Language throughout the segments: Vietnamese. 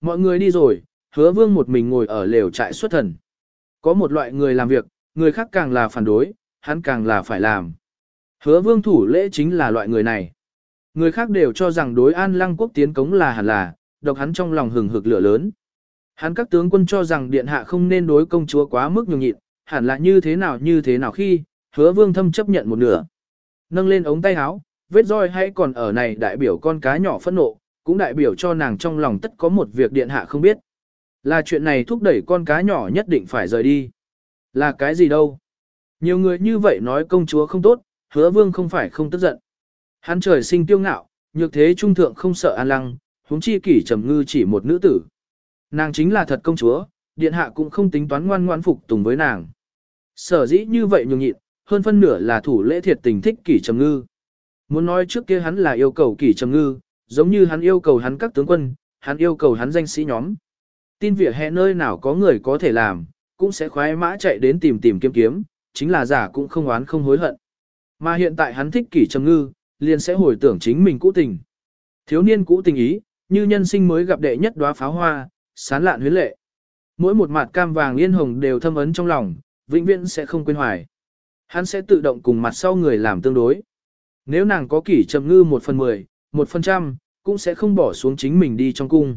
Mọi người đi rồi, hứa vương một mình ngồi ở lều trại xuất thần. Có một loại người làm việc, người khác càng là phản đối, hắn càng là phải làm. Hứa vương thủ lễ chính là loại người này. Người khác đều cho rằng đối an lăng quốc tiến cống là hẳn là, độc hắn trong lòng hừng hực lửa lớn. Hắn các tướng quân cho rằng điện hạ không nên đối công chúa quá mức nhường nhịn, hẳn là như thế nào như thế nào khi, hứa vương thâm chấp nhận một nửa. Nâng lên ống tay áo, vết roi hay còn ở này đại biểu con cá nhỏ phẫn nộ, cũng đại biểu cho nàng trong lòng tất có một việc điện hạ không biết. Là chuyện này thúc đẩy con cá nhỏ nhất định phải rời đi. Là cái gì đâu? Nhiều người như vậy nói công chúa không tốt, hứa vương không phải không tức giận. Hắn trời sinh tiêu ngạo, nhược thế trung thượng không sợ an lăng, huống chi kỷ trầm ngư chỉ một nữ tử. Nàng chính là thật công chúa, điện hạ cũng không tính toán ngoan ngoan phục tùng với nàng. Sở dĩ như vậy nhường nhịn, hơn phân nửa là thủ lễ thiệt tình thích kỷ trầm ngư. Muốn nói trước kia hắn là yêu cầu kỷ trầm ngư, giống như hắn yêu cầu hắn các tướng quân, hắn yêu cầu hắn danh sĩ nhóm. Tin vỉa hè nơi nào có người có thể làm, cũng sẽ khoái mã chạy đến tìm tìm kiếm kiếm, chính là giả cũng không oán không hối hận. Mà hiện tại hắn thích kỷ trầm ngư, liền sẽ hồi tưởng chính mình cũ tình. Thiếu niên cũ tình ý, như nhân sinh mới gặp đệ nhất đóa pháo hoa, sán lạn huyến lệ. Mỗi một mặt cam vàng liên hồng đều thâm ấn trong lòng, vĩnh viễn sẽ không quên hoài. Hắn sẽ tự động cùng mặt sau người làm tương đối. Nếu nàng có kỷ trầm ngư một phần mười, một phần trăm, cũng sẽ không bỏ xuống chính mình đi trong cung.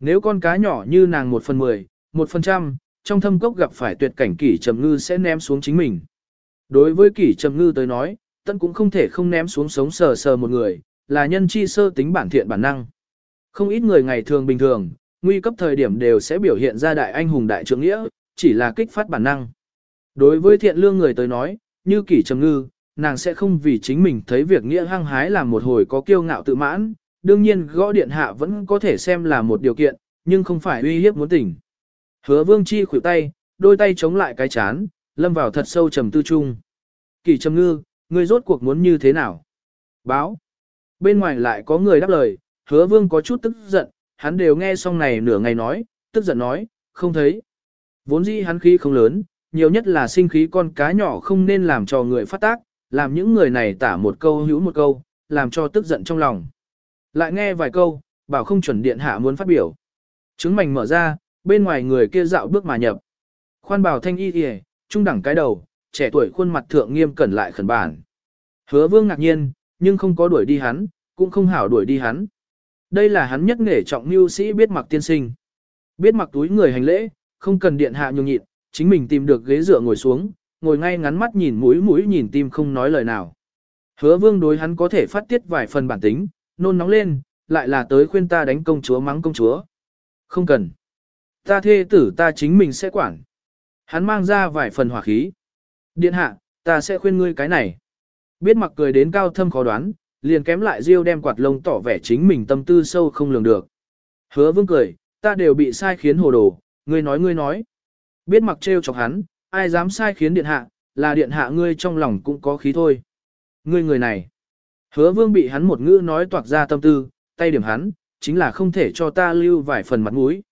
Nếu con cá nhỏ như nàng một phần mười, một phần trăm, trong thâm cốc gặp phải tuyệt cảnh kỷ trầm ngư sẽ ném xuống chính mình. Đối với kỷ trầm ngư tới nói, tân cũng không thể không ném xuống sống sờ sờ một người, là nhân chi sơ tính bản thiện bản năng. Không ít người ngày thường bình thường, nguy cấp thời điểm đều sẽ biểu hiện ra đại anh hùng đại trưởng nghĩa, chỉ là kích phát bản năng. Đối với thiện lương người tới nói, như kỷ trầm ngư, nàng sẽ không vì chính mình thấy việc nghĩa hăng hái làm một hồi có kiêu ngạo tự mãn, đương nhiên gõ điện hạ vẫn có thể xem là một điều kiện, nhưng không phải uy hiếp muốn tỉnh. Hứa vương chi khuỷu tay, đôi tay chống lại cái chán, lâm vào thật sâu trầm tư trung. kỳ trầm ngư, ngươi rốt cuộc muốn như thế nào? Báo. Bên ngoài lại có người đáp lời, hứa vương có chút tức giận, hắn đều nghe xong này nửa ngày nói, tức giận nói, không thấy. Vốn dĩ hắn khí không lớn, nhiều nhất là sinh khí con cá nhỏ không nên làm cho người phát tác, làm những người này tả một câu hữu một câu, làm cho tức giận trong lòng. Lại nghe vài câu, bảo không chuẩn điện hạ muốn phát biểu. Trứng mảnh mở ra, bên ngoài người kia dạo bước mà nhập. Khoan bảo thanh y kìa, trung đẳng cái đầu, trẻ tuổi khuôn mặt thượng nghiêm cẩn lại khẩn bản. Hứa vương ngạc nhiên, nhưng không có đuổi đi hắn, cũng không hảo đuổi đi hắn. Đây là hắn nhất nghề trọng mưu sĩ biết mặc tiên sinh. Biết mặc túi người hành lễ, không cần điện hạ nhường nhịn, chính mình tìm được ghế dựa ngồi xuống, ngồi ngay ngắn mắt nhìn mũi mũi nhìn tim không nói lời nào. Hứa vương đối hắn có thể phát tiết vài phần bản tính, nôn nóng lên, lại là tới khuyên ta đánh công chúa mắng công chúa. Không cần. Ta thê tử ta chính mình sẽ quản. Hắn mang ra vài phần hỏa khí. Điện hạ, ta sẽ khuyên ngươi cái này. Biết mặc cười đến cao thâm khó đoán, liền kém lại riêu đem quạt lông tỏ vẻ chính mình tâm tư sâu không lường được. Hứa vương cười, ta đều bị sai khiến hồ đồ, ngươi nói ngươi nói. Biết mặc trêu chọc hắn, ai dám sai khiến điện hạ, là điện hạ ngươi trong lòng cũng có khí thôi. Ngươi người này. Hứa vương bị hắn một ngữ nói toạc ra tâm tư, tay điểm hắn, chính là không thể cho ta lưu vài phần mặt mũi.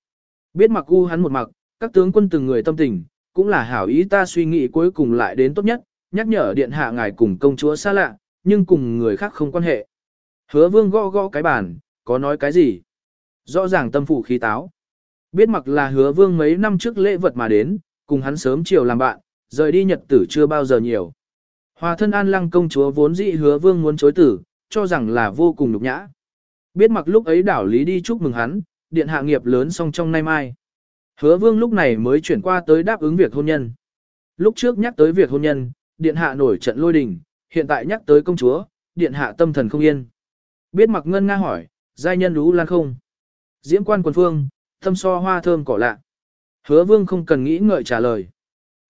Biết mặc u hắn một mặc, các tướng quân từng người tâm tình, cũng là hảo ý ta suy nghĩ cuối cùng lại đến tốt nhất, nhắc nhở điện hạ ngài cùng công chúa xa lạ, nhưng cùng người khác không quan hệ. Hứa vương gõ gõ cái bàn, có nói cái gì? Rõ ràng tâm phụ khí táo. Biết mặc là hứa vương mấy năm trước lễ vật mà đến, cùng hắn sớm chiều làm bạn, rời đi nhật tử chưa bao giờ nhiều. Hòa thân an lăng công chúa vốn dĩ hứa vương muốn chối tử, cho rằng là vô cùng nhục nhã. Biết mặc lúc ấy đảo lý đi chúc mừng hắn, điện hạ nghiệp lớn xong trong nay mai. Hứa vương lúc này mới chuyển qua tới đáp ứng việc hôn nhân. Lúc trước nhắc tới việc hôn nhân, điện hạ nổi trận lôi đình, hiện tại nhắc tới công chúa, điện hạ tâm thần không yên. Biết mặc ngân nga hỏi, giai nhân lũ lan không? Diễm quan quần phương, thâm so hoa thơm cỏ lạ. Hứa vương không cần nghĩ ngợi trả lời.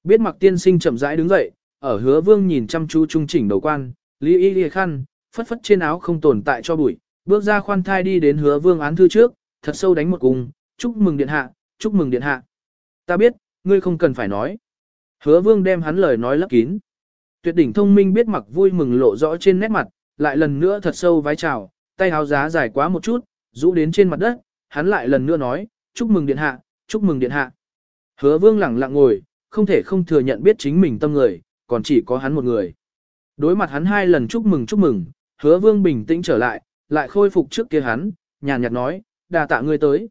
Biết mặc tiên sinh chậm rãi đứng dậy, ở hứa vương nhìn chăm chú trung chỉnh đầu quan, lý y lìa khăn, phất phất trên áo không tồn tại cho bụi, bước ra khoan thai đi đến hứa vương án thư trước, thật sâu đánh một cung, chúc mừng điện hạ, chúc mừng điện hạ. Ta biết, ngươi không cần phải nói. Hứa vương đem hắn lời nói lấp kín. Tuyệt đỉnh thông minh biết mặc vui mừng lộ rõ trên nét mặt, lại lần nữa thật sâu vái chào, tay áo giá dài quá một chút, rũ đến trên mặt đất, hắn lại lần nữa nói, chúc mừng điện hạ, chúc mừng điện hạ. Hứa vương lẳng lặng ngồi, không thể không thừa nhận biết chính mình tâm người, còn chỉ có hắn một người. Đối mặt hắn hai lần chúc mừng chúc mừng, hứa vương bình tĩnh trở lại, lại khôi phục trước kia hắn, nhàn nhạt nói, đà tạ ngươi tới.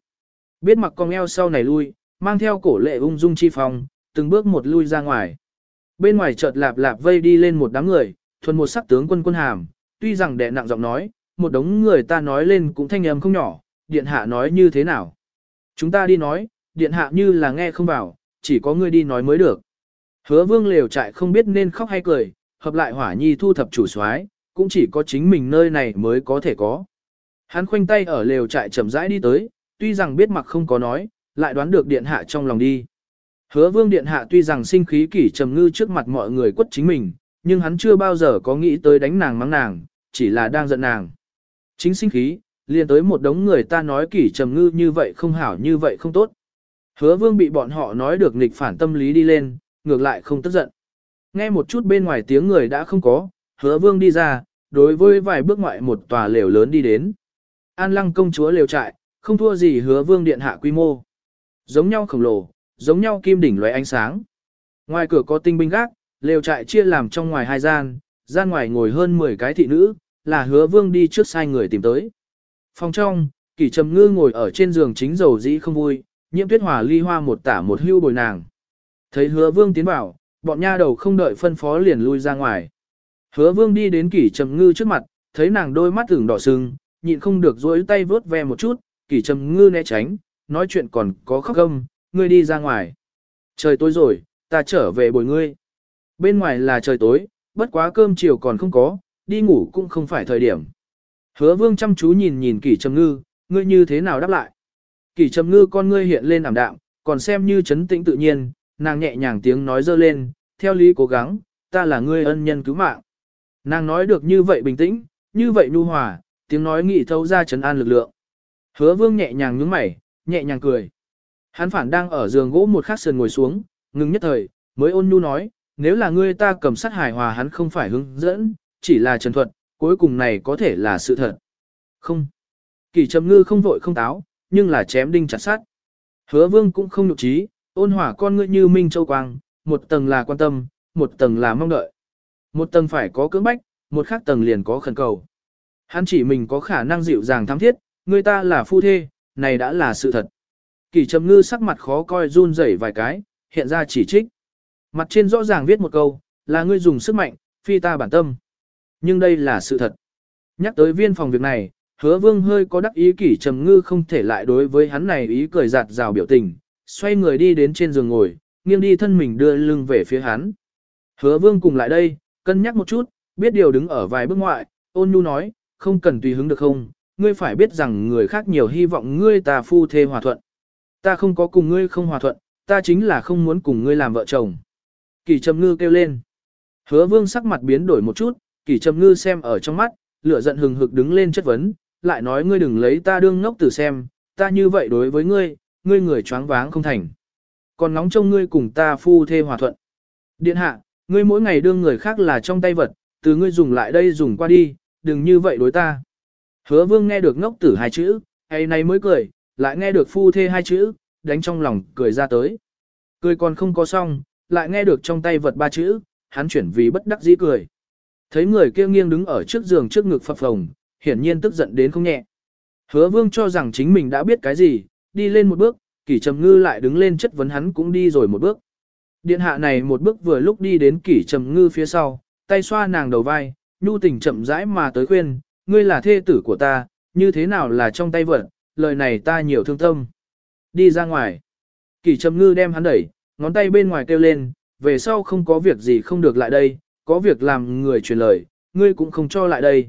Biết mặc con eo sau này lui, mang theo cổ lệ ung dung chi phong, từng bước một lui ra ngoài. Bên ngoài chợt lạp lạp vây đi lên một đám người, thuần một sắc tướng quân quân hàm, tuy rằng đệ nặng giọng nói, một đống người ta nói lên cũng thanh âm không nhỏ, điện hạ nói như thế nào. Chúng ta đi nói, điện hạ như là nghe không vào, chỉ có ngươi đi nói mới được. Hứa vương lều trại không biết nên khóc hay cười, hợp lại hỏa nhi thu thập chủ soái, cũng chỉ có chính mình nơi này mới có thể có. Hắn khoanh tay ở lều trại chậm rãi đi tới, tuy rằng biết mặc không có nói, lại đoán được điện hạ trong lòng đi. Hứa vương điện hạ tuy rằng sinh khí kỷ trầm ngư trước mặt mọi người quất chính mình, nhưng hắn chưa bao giờ có nghĩ tới đánh nàng mắng nàng, chỉ là đang giận nàng. Chính sinh khí, liền tới một đống người ta nói kỷ trầm ngư như vậy không hảo như vậy không tốt. Hứa vương bị bọn họ nói được nghịch phản tâm lý đi lên, ngược lại không tức giận. Nghe một chút bên ngoài tiếng người đã không có, hứa vương đi ra, đối với vài bước ngoại một tòa lều lớn đi đến. An lăng công chúa lều trại, không thua gì hứa vương điện hạ quy mô. Giống nhau khổng lồ, giống nhau kim đỉnh loại ánh sáng. Ngoài cửa có tinh binh gác, lều trại chia làm trong ngoài hai gian, gian ngoài ngồi hơn 10 cái thị nữ, là hứa vương đi trước sai người tìm tới. Phòng trong, kỷ trầm ngư ngồi ở trên giường chính dầu dĩ không vui, nhiễm tuyết hòa ly hoa một tả một hưu bồi nàng. Thấy hứa vương tiến vào, bọn nha đầu không đợi phân phó liền lui ra ngoài. Hứa vương đi đến kỷ trầm ngư trước mặt, thấy nàng đôi mắt tưởng đỏ sưng, nhịn không được dối tay vớt ve một chút, kỷ trầm ngư né tránh, nói chuyện còn có khóc gâm, ngươi đi ra ngoài. Trời tối rồi, ta trở về bồi ngươi. Bên ngoài là trời tối, bất quá cơm chiều còn không có, đi ngủ cũng không phải thời điểm. Hứa vương chăm chú nhìn nhìn kỷ trầm ngư, ngươi như thế nào đáp lại. Kỷ trầm ngư con ngươi hiện lên ảm đạm, còn xem như chấn tĩnh tự nhiên, nàng nhẹ nhàng tiếng nói dơ lên, theo lý cố gắng, ta là ngươi ân nhân cứu mạng. Nàng nói được như vậy bình tĩnh, như vậy nhu hòa, tiếng nói nghị thấu ra trấn an lực lượng. Hứa vương nhẹ nhàng nhướng mày, nhẹ nhàng cười. Hắn phản đang ở giường gỗ một khắc sườn ngồi xuống, ngừng nhất thời, mới ôn nhu nói, nếu là ngươi ta cầm sát hài hòa hắn không phải hướng dẫn, chỉ là trần thuật, cuối cùng này có thể là sự thật. Không. Kỳ trầm ngư không vội không táo, nhưng là chém đinh chặt sát. Hứa vương cũng không nhục trí, ôn hỏa con ngươi như minh châu quang, một tầng là quan tâm, một tầng là mong đợi. Một tầng phải có cưỡng bách, một khác tầng liền có khẩn cầu. Hắn chỉ mình có khả năng dịu dàng thắm thiết, người ta là phu thê, này đã là sự thật. Kỳ trầm ngư sắc mặt khó coi run rẩy vài cái, hiện ra chỉ trích. Mặt trên rõ ràng viết một câu, là ngươi dùng sức mạnh, phi ta bản tâm. Nhưng đây là sự thật. Nhắc tới viên phòng việc này, hứa vương hơi có đắc ý kỷ trầm ngư không thể lại đối với hắn này ý cười giạt rào biểu tình, xoay người đi đến trên giường ngồi, nghiêng đi thân mình đưa lưng về phía hắn. Hứa vương cùng lại đây, cân nhắc một chút, biết điều đứng ở vài bước ngoại, ôn nhu nói, không cần tùy hứng được không, ngươi phải biết rằng người khác nhiều hy vọng ngươi ta phu thê hòa thuận. Ta không có cùng ngươi không hòa thuận, ta chính là không muốn cùng ngươi làm vợ chồng. Kỳ trầm ngư kêu lên. Hứa vương sắc mặt biến đổi một chút, kỳ trầm ngư xem ở trong mắt, lửa giận hừng hực đứng lên chất vấn, lại nói ngươi đừng lấy ta đương ngốc tử xem, ta như vậy đối với ngươi, ngươi người choáng váng không thành. Còn nóng trông ngươi cùng ta phu thê hòa thuận. Điện hạ, ngươi mỗi ngày đương người khác là trong tay vật, từ ngươi dùng lại đây dùng qua đi, đừng như vậy đối ta. Hứa vương nghe được ngốc tử hai chữ, hay này mới cười, lại nghe được phu thê hai chữ, đánh trong lòng cười ra tới. Cười còn không có xong, lại nghe được trong tay vật ba chữ, hắn chuyển vì bất đắc dĩ cười. Thấy người kia nghiêng đứng ở trước giường trước ngực phập phồng, hiển nhiên tức giận đến không nhẹ. Hứa vương cho rằng chính mình đã biết cái gì, đi lên một bước, kỷ trầm ngư lại đứng lên chất vấn hắn cũng đi rồi một bước. Điện hạ này một bước vừa lúc đi đến kỷ trầm ngư phía sau, tay xoa nàng đầu vai, nhu tình chậm rãi mà tới khuyên, ngươi là thê tử của ta, như thế nào là trong tay vợ, lời này ta nhiều thương tâm. Đi ra ngoài. Kỷ trầm ngư đem hắn đẩy, ngón tay bên ngoài kêu lên, về sau không có việc gì không được lại đây, có việc làm người truyền lời, ngươi cũng không cho lại đây.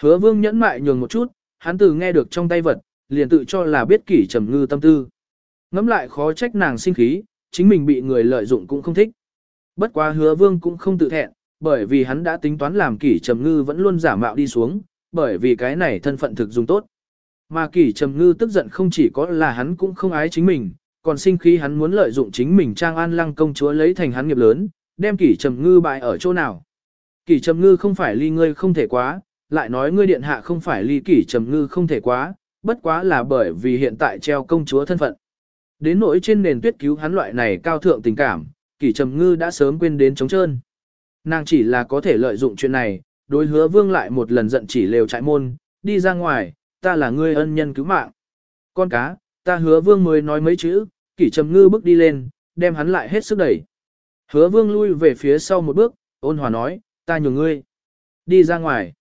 Hứa vương nhẫn mại nhường một chút, hắn từ nghe được trong tay vật, liền tự cho là biết kỷ trầm ngư tâm tư. Ngắm lại khó trách nàng sinh khí, chính mình bị người lợi dụng cũng không thích. Bất quá hứa vương cũng không tự thẹn, bởi vì hắn đã tính toán làm kỷ trầm ngư vẫn luôn giả mạo đi xuống, bởi vì cái này thân phận thực dùng tốt. Mà kỷ trầm ngư tức giận không chỉ có là hắn cũng không ái chính mình, còn sinh khí hắn muốn lợi dụng chính mình trang an lăng công chúa lấy thành hắn nghiệp lớn, đem kỷ trầm ngư bại ở chỗ nào. Kỷ trầm ngư không phải ly ngươi không thể quá, lại nói ngươi điện hạ không phải ly kỷ trầm ngư không thể quá, bất quá là bởi vì hiện tại treo công chúa thân phận. Đến nỗi trên nền tuyết cứu hắn loại này cao thượng tình cảm, kỷ trầm ngư đã sớm quên đến trống trơn. Nàng chỉ là có thể lợi dụng chuyện này, đối hứa vương lại một lần giận chỉ lều trại môn, đi ra ngoài, ta là ngươi ân nhân cứu mạng. Con cá, Ta hứa vương mới nói mấy chữ, kỷ trầm ngư bước đi lên, đem hắn lại hết sức đẩy. Hứa vương lui về phía sau một bước, ôn hòa nói, ta nhường ngươi. Đi ra ngoài.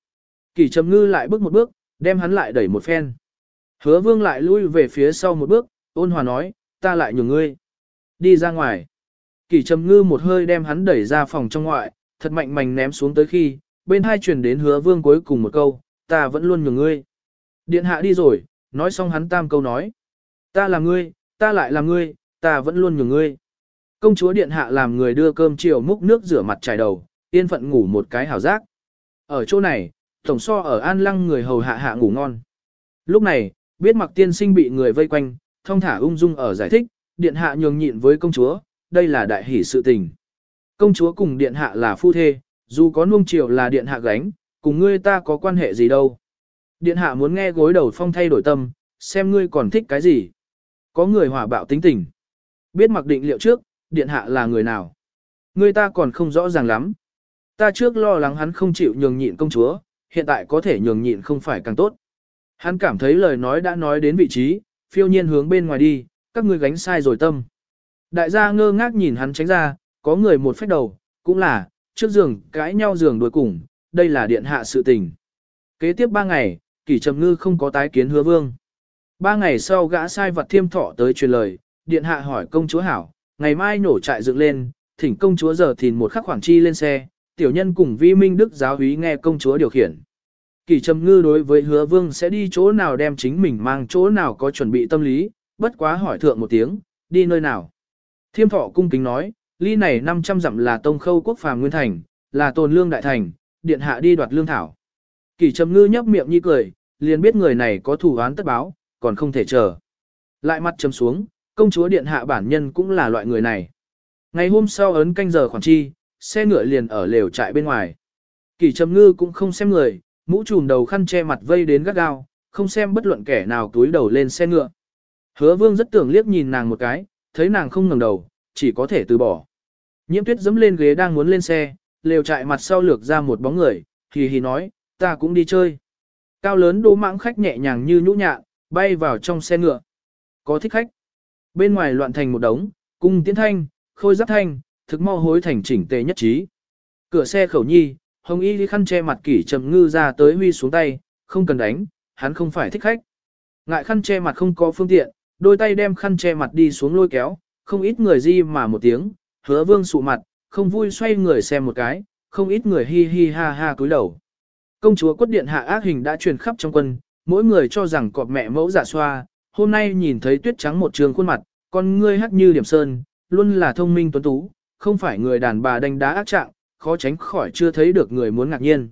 Kỳ trầm ngư lại bước một bước, đem hắn lại đẩy một phen. Hứa vương lại lui về phía sau một bước, ôn hòa nói, ta lại nhường ngươi. Đi ra ngoài. Kỷ trầm ngư một hơi đem hắn đẩy ra phòng trong ngoại, thật mạnh mạnh ném xuống tới khi, bên hai truyền đến hứa vương cuối cùng một câu, ta vẫn luôn nhường ngươi. Điện hạ đi rồi, nói xong hắn tam câu nói. Ta là ngươi, ta lại là ngươi, ta vẫn luôn nhường ngươi. Công chúa điện hạ làm người đưa cơm chiều múc nước rửa mặt trải đầu, yên phận ngủ một cái hảo giác. Ở chỗ này, tổng so ở an lăng người hầu hạ hạ ngủ ngon. Lúc này, biết mặc tiên sinh bị người vây quanh, thông thả ung dung ở giải thích, điện hạ nhường nhịn với công chúa, đây là đại hỷ sự tình. Công chúa cùng điện hạ là phu thê, dù có nuông chiều là điện hạ gánh, cùng ngươi ta có quan hệ gì đâu. Điện hạ muốn nghe gối đầu phong thay đổi tâm, xem ngươi còn thích cái gì. Có người hỏa bạo tính tình. Biết mặc định liệu trước, điện hạ là người nào. Ngươi ta còn không rõ ràng lắm. Ta trước lo lắng hắn không chịu nhường nhịn công chúa, hiện tại có thể nhường nhịn không phải càng tốt. Hắn cảm thấy lời nói đã nói đến vị trí, phiêu nhiên hướng bên ngoài đi, các ngươi gánh sai rồi tâm. Đại gia ngơ ngác nhìn hắn tránh ra, có người một phách đầu, cũng là, trước giường cãi nhau giường đuổi cùng, đây là điện hạ sự tình. Kế tiếp ba ngày, kỷ trầm ngư không có tái kiến hứa vương. Ba ngày sau gã sai vật thiêm thọ tới truyền lời, điện hạ hỏi công chúa hảo, ngày mai nổ trại dựng lên, thỉnh công chúa giờ thìn một khắc khoảng chi lên xe, tiểu nhân cùng vi minh đức giáo úy nghe công chúa điều khiển. Kỷ trầm ngư đối với hứa vương sẽ đi chỗ nào đem chính mình mang chỗ nào có chuẩn bị tâm lý, bất quá hỏi thượng một tiếng, đi nơi nào. Thiêm thọ cung kính nói, ly này 500 dặm là tông khâu quốc phàm nguyên thành, là tồn lương đại thành, điện hạ đi đoạt lương thảo. Kỷ trầm ngư nhấp miệng như cười, liền biết người này có thủ án tất báo, còn không thể chờ. Lại mặt chấm xuống, công chúa điện hạ bản nhân cũng là loại người này. Ngày hôm sau ấn canh giờ khoảng chi, xe ngựa liền ở lều trại bên ngoài. kỳ trầm ngư cũng không xem người, mũ trùm đầu khăn che mặt vây đến gắt gao, không xem bất luận kẻ nào túi đầu lên xe ngựa. Hứa vương rất tưởng liếc nhìn nàng một cái, thấy nàng không ngẩng đầu, chỉ có thể từ bỏ. Nhiễm tuyết dẫm lên ghế đang muốn lên xe, lều trại mặt sau lược ra một bóng người, hì hì nói, ta cũng đi chơi. Cao lớn đố mãng khách nhẹ nhàng như nhũ nhạ, bay vào trong xe ngựa. Có thích khách. Bên ngoài loạn thành một đống, cung tiến thanh, khôi giáp thanh, thực mau hối thành chỉnh tề nhất trí. Cửa xe khẩu nhi, hồng y khăn che mặt kỷ trầm ngư ra tới huy xuống tay, không cần đánh, hắn không phải thích khách. Ngại khăn che mặt không có phương tiện, đôi tay đem khăn che mặt đi xuống lôi kéo, không ít người di mà một tiếng, hứa vương sụ mặt, không vui xoay người xem một cái, không ít người hi hi ha ha cúi đầu. Công chúa quất điện hạ ác hình đã truyền khắp trong quân, mỗi người cho rằng cọp mẹ mẫu giả xoa, hôm nay nhìn thấy tuyết trắng một trường khuôn mặt, con ngươi hắc như điểm sơn, luôn là thông minh tuấn tú, không phải người đàn bà đánh đá ác trạng, khó tránh khỏi chưa thấy được người muốn ngạc nhiên.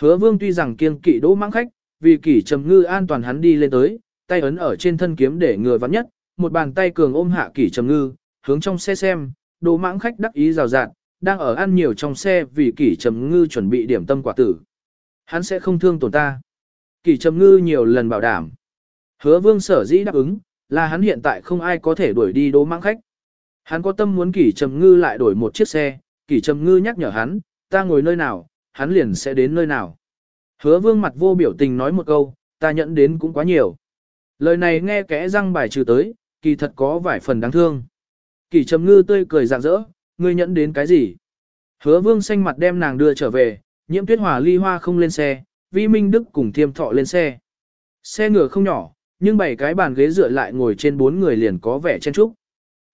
Hứa vương tuy rằng kiên kỵ đỗ mãng khách, vì kỷ trầm ngư an toàn hắn đi lên tới, tay ấn ở trên thân kiếm để ngừa vắng nhất, một bàn tay cường ôm hạ kỷ trầm ngư, hướng trong xe xem, đỗ mãng khách đắc ý rào rạt, đang ở ăn nhiều trong xe vì kỷ trầm ngư chuẩn bị điểm tâm quả tử. Hắn sẽ không thương tổn ta. Kỷ trầm ngư nhiều lần bảo đảm. Hứa vương sở dĩ đáp ứng, là hắn hiện tại không ai có thể đuổi đi đỗ mãng khách. Hắn có tâm muốn kỷ trầm ngư lại đổi một chiếc xe, kỷ trầm ngư nhắc nhở hắn, ta ngồi nơi nào, hắn liền sẽ đến nơi nào. Hứa vương mặt vô biểu tình nói một câu, ta nhận đến cũng quá nhiều. Lời này nghe kẽ răng bài trừ tới, kỳ thật có vài phần đáng thương. Kỷ trầm ngư tươi cười rạng rỡ, ngươi nhận đến cái gì? Hứa vương xanh mặt đem nàng đưa trở về, nhiễm tuyết hòa ly hoa không lên xe, vi minh đức cùng thiêm thọ lên xe. Xe ngựa không nhỏ, nhưng bảy cái bàn ghế dựa lại ngồi trên bốn người liền có vẻ chen chúc.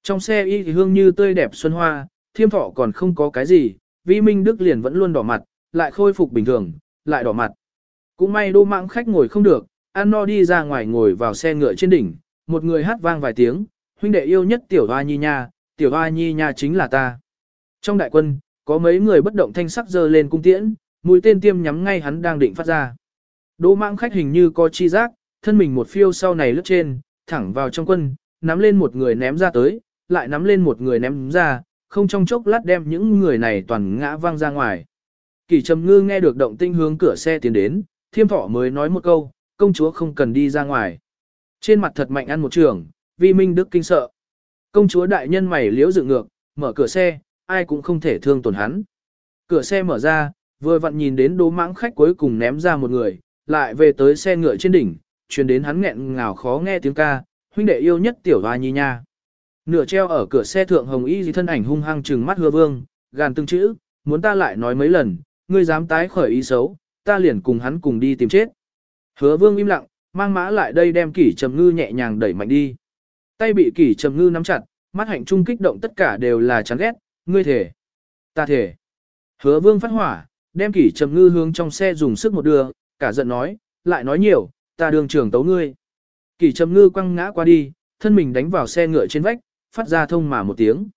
Trong xe y hương như tươi đẹp xuân hoa, thiêm thọ còn không có cái gì, vi minh đức liền vẫn luôn đỏ mặt, lại khôi phục bình thường, lại đỏ mặt. Cũng may đô mạng khách ngồi không được, ăn no đi ra ngoài ngồi vào xe ngựa trên đỉnh, một người hát vang vài tiếng, huynh đệ yêu nhất tiểu hoa nhi nha, tiểu hoa nhi nha chính là ta. Trong đại quân, có mấy người bất động thanh sắc dơ lên cung tiễn, mũi tên tiêm nhắm ngay hắn đang định phát ra. Đỗ mạng khách hình như có chi giác, thân mình một phiêu sau này lướt trên, thẳng vào trong quân, nắm lên một người ném ra tới, lại nắm lên một người ném ra, không trong chốc lát đem những người này toàn ngã văng ra ngoài. Kỳ trầm ngư nghe được động tinh hướng cửa xe tiến đến, thiêm thọ mới nói một câu, công chúa không cần đi ra ngoài. Trên mặt thật mạnh ăn một trường, vi minh đức kinh sợ. Công chúa đại nhân mày liếu dựng ngược, mở cửa xe, ai cũng không thể thương tổn hắn. Cửa xe mở ra, vừa vặn nhìn đến đố mãng khách cuối cùng ném ra một người, lại về tới xe ngựa trên đỉnh, truyền đến hắn nghẹn ngào khó nghe tiếng ca, huynh đệ yêu nhất tiểu hoa nhi nha. Nửa treo ở cửa xe thượng hồng y gì thân ảnh hung hăng trừng mắt hứa vương, gàn từng chữ, muốn ta lại nói mấy lần, ngươi dám tái khởi ý xấu, ta liền cùng hắn cùng đi tìm chết. Hứa vương im lặng, mang mã lại đây đem kỷ trầm ngư nhẹ nhàng đẩy mạnh đi. Tay bị kỷ trầm ngư nắm chặt, mắt hạnh trung kích động tất cả đều là chán ghét, ngươi thể. Ta thể. Hứa vương phát hỏa, đem kỷ trầm ngư hướng trong xe dùng sức một đưa, cả giận nói, lại nói nhiều, ta đường trưởng tấu ngươi. Kỷ trầm ngư quăng ngã qua đi, thân mình đánh vào xe ngựa trên vách, phát ra thông mà một tiếng.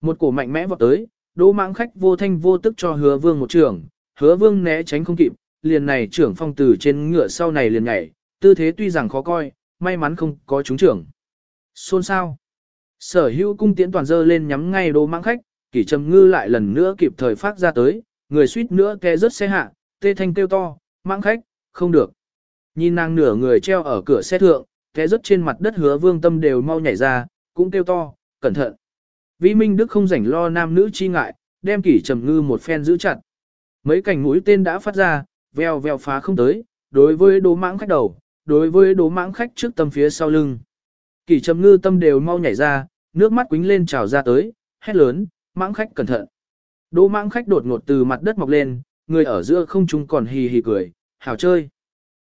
Một cổ mạnh mẽ vọt tới, đỗ mãng khách vô thanh vô tức cho hứa vương một trường, hứa vương né tránh không kịp, liền này trưởng phong từ trên ngựa sau này liền nhảy, tư thế tuy rằng khó coi, may mắn không có trúng trưởng. Xôn sao? Sở hữu cung tiễn toàn dơ lên nhắm ngay đỗ mãng khách, kỷ trầm ngư lại lần nữa kịp thời phát ra tới, người suýt nữa té rớt xe hạ, tê thanh kêu to, mãng khách, không được. Nhìn nàng nửa người treo ở cửa xe thượng, té rớt trên mặt đất hứa vương tâm đều mau nhảy ra, cũng kêu to, cẩn thận. Vĩ Minh Đức không rảnh lo nam nữ chi ngại, đem kỷ trầm ngư một phen giữ chặt. Mấy cảnh mũi tên đã phát ra, veo veo phá không tới, đối với đố mãng khách đầu, đối với đố mãng khách trước tâm phía sau lưng. Kỷ trầm ngư tâm đều mau nhảy ra, nước mắt quính lên trào ra tới, hét lớn, mãng khách cẩn thận. Đố mãng khách đột ngột từ mặt đất mọc lên, người ở giữa không trung còn hì hì cười, hảo chơi.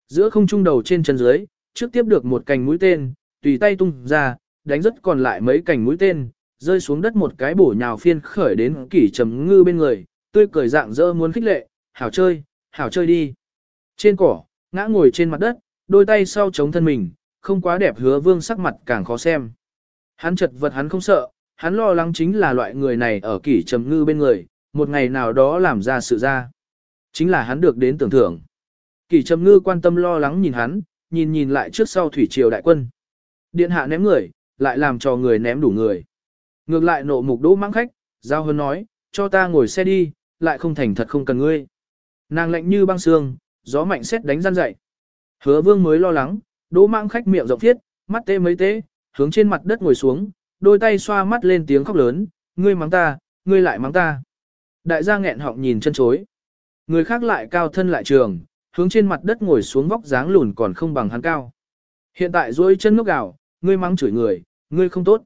Giữa không trung đầu trên chân dưới, trước tiếp được một cành mũi tên, tùy tay tung ra, đánh rất còn lại mấy cành mũi tên, rơi xuống đất một cái bổ nhào phiên khởi đến kỷ trầm ngư bên người, tươi cười dạng dỡ muốn khích lệ, hảo chơi, hảo chơi đi. Trên cỏ, ngã ngồi trên mặt đất, đôi tay sau chống thân mình, không quá đẹp hứa vương sắc mặt càng khó xem. Hắn chật vật hắn không sợ, hắn lo lắng chính là loại người này ở kỷ trầm ngư bên người, một ngày nào đó làm ra sự ra. Chính là hắn được đến tưởng thưởng. Kỷ trầm ngư quan tâm lo lắng nhìn hắn, nhìn nhìn lại trước sau thủy triều đại quân. Điện hạ ném người, lại làm cho người ném đủ người. Ngược lại nộ mục đỗ mãng khách, giao hơn nói, cho ta ngồi xe đi, lại không thành thật không cần ngươi. Nàng lạnh như băng xương, gió mạnh xét đánh gian dậy. Hứa vương mới lo lắng, đỗ mãng khách miệng rộng thiết, mắt tê mấy tê, hướng trên mặt đất ngồi xuống, đôi tay xoa mắt lên tiếng khóc lớn, ngươi mắng ta, ngươi lại mắng ta. Đại gia nghẹn họng nhìn chân chối. Người khác lại cao thân lại trường, hướng trên mặt đất ngồi xuống vóc dáng lùn còn không bằng hắn cao. Hiện tại duỗi chân ngốc gạo, ngươi mắng chửi người, ngươi không tốt.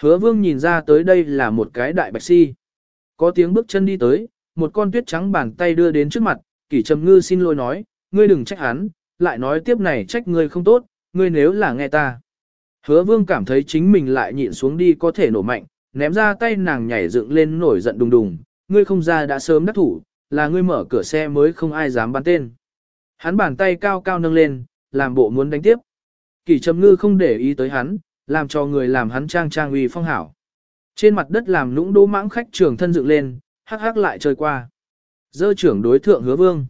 Hứa vương nhìn ra tới đây là một cái đại bạch si. Có tiếng bước chân đi tới, một con tuyết trắng bàn tay đưa đến trước mặt, kỷ trầm ngư xin lỗi nói, ngươi đừng trách hắn, lại nói tiếp này trách ngươi không tốt, ngươi nếu là nghe ta. Hứa vương cảm thấy chính mình lại nhịn xuống đi có thể nổ mạnh, ném ra tay nàng nhảy dựng lên nổi giận đùng đùng, ngươi không ra đã sớm đắc thủ, là ngươi mở cửa xe mới không ai dám bắn tên. Hắn bàn tay cao cao nâng lên, làm bộ muốn đánh tiếp. Kỷ trầm ngư không để ý tới hắn, làm cho người làm hắn trang trang uy phong hảo. Trên mặt đất làm nũng đỗ mãng khách trường thân dựng lên, hắc hắc lại chơi qua. Dơ trưởng đối thượng hứa vương.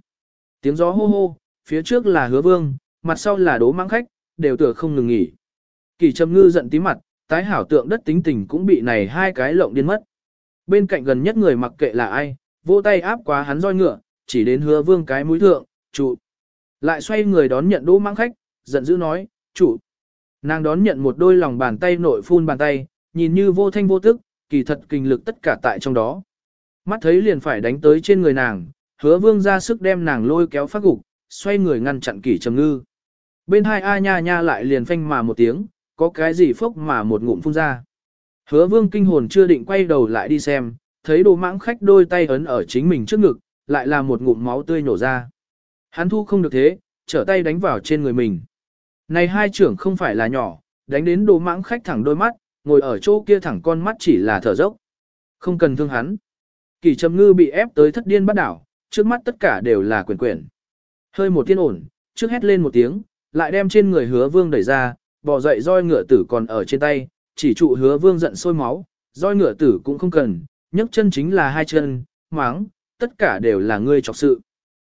Tiếng gió hô hô, phía trước là hứa vương, mặt sau là đố mãng khách, đều tựa không ngừng nghỉ. Kỳ trầm ngư giận tí mặt, tái hảo tượng đất tính tình cũng bị này hai cái lộng điên mất. Bên cạnh gần nhất người mặc kệ là ai, vỗ tay áp quá hắn roi ngựa, chỉ đến hứa vương cái mũi thượng, trụ. Lại xoay người đón nhận đỗ mãng khách, giận dữ nói, chủ. Nàng đón nhận một đôi lòng bàn tay nội phun bàn tay, nhìn như vô thanh vô tức, kỳ thật kinh lực tất cả tại trong đó. Mắt thấy liền phải đánh tới trên người nàng, hứa vương ra sức đem nàng lôi kéo phát gục, xoay người ngăn chặn kỷ trầm ngư. Bên hai A nha nha lại liền phanh mà một tiếng, có cái gì phốc mà một ngụm phun ra. Hứa vương kinh hồn chưa định quay đầu lại đi xem, thấy đồ mãng khách đôi tay ấn ở chính mình trước ngực, lại là một ngụm máu tươi nổ ra. Hắn thu không được thế, trở tay đánh vào trên người mình. Này hai trưởng không phải là nhỏ, đánh đến đồ mãng khách thẳng đôi mắt, ngồi ở chỗ kia thẳng con mắt chỉ là thở dốc. Không cần thương hắn. Kỳ trầm ngư bị ép tới thất điên bắt đảo, trước mắt tất cả đều là quyền quyền. Hơi một tiên ổn, trước hét lên một tiếng, lại đem trên người hứa vương đẩy ra, bỏ dậy roi ngựa tử còn ở trên tay, chỉ trụ hứa vương giận sôi máu, roi ngựa tử cũng không cần, nhấc chân chính là hai chân, máng, tất cả đều là ngươi chọc sự.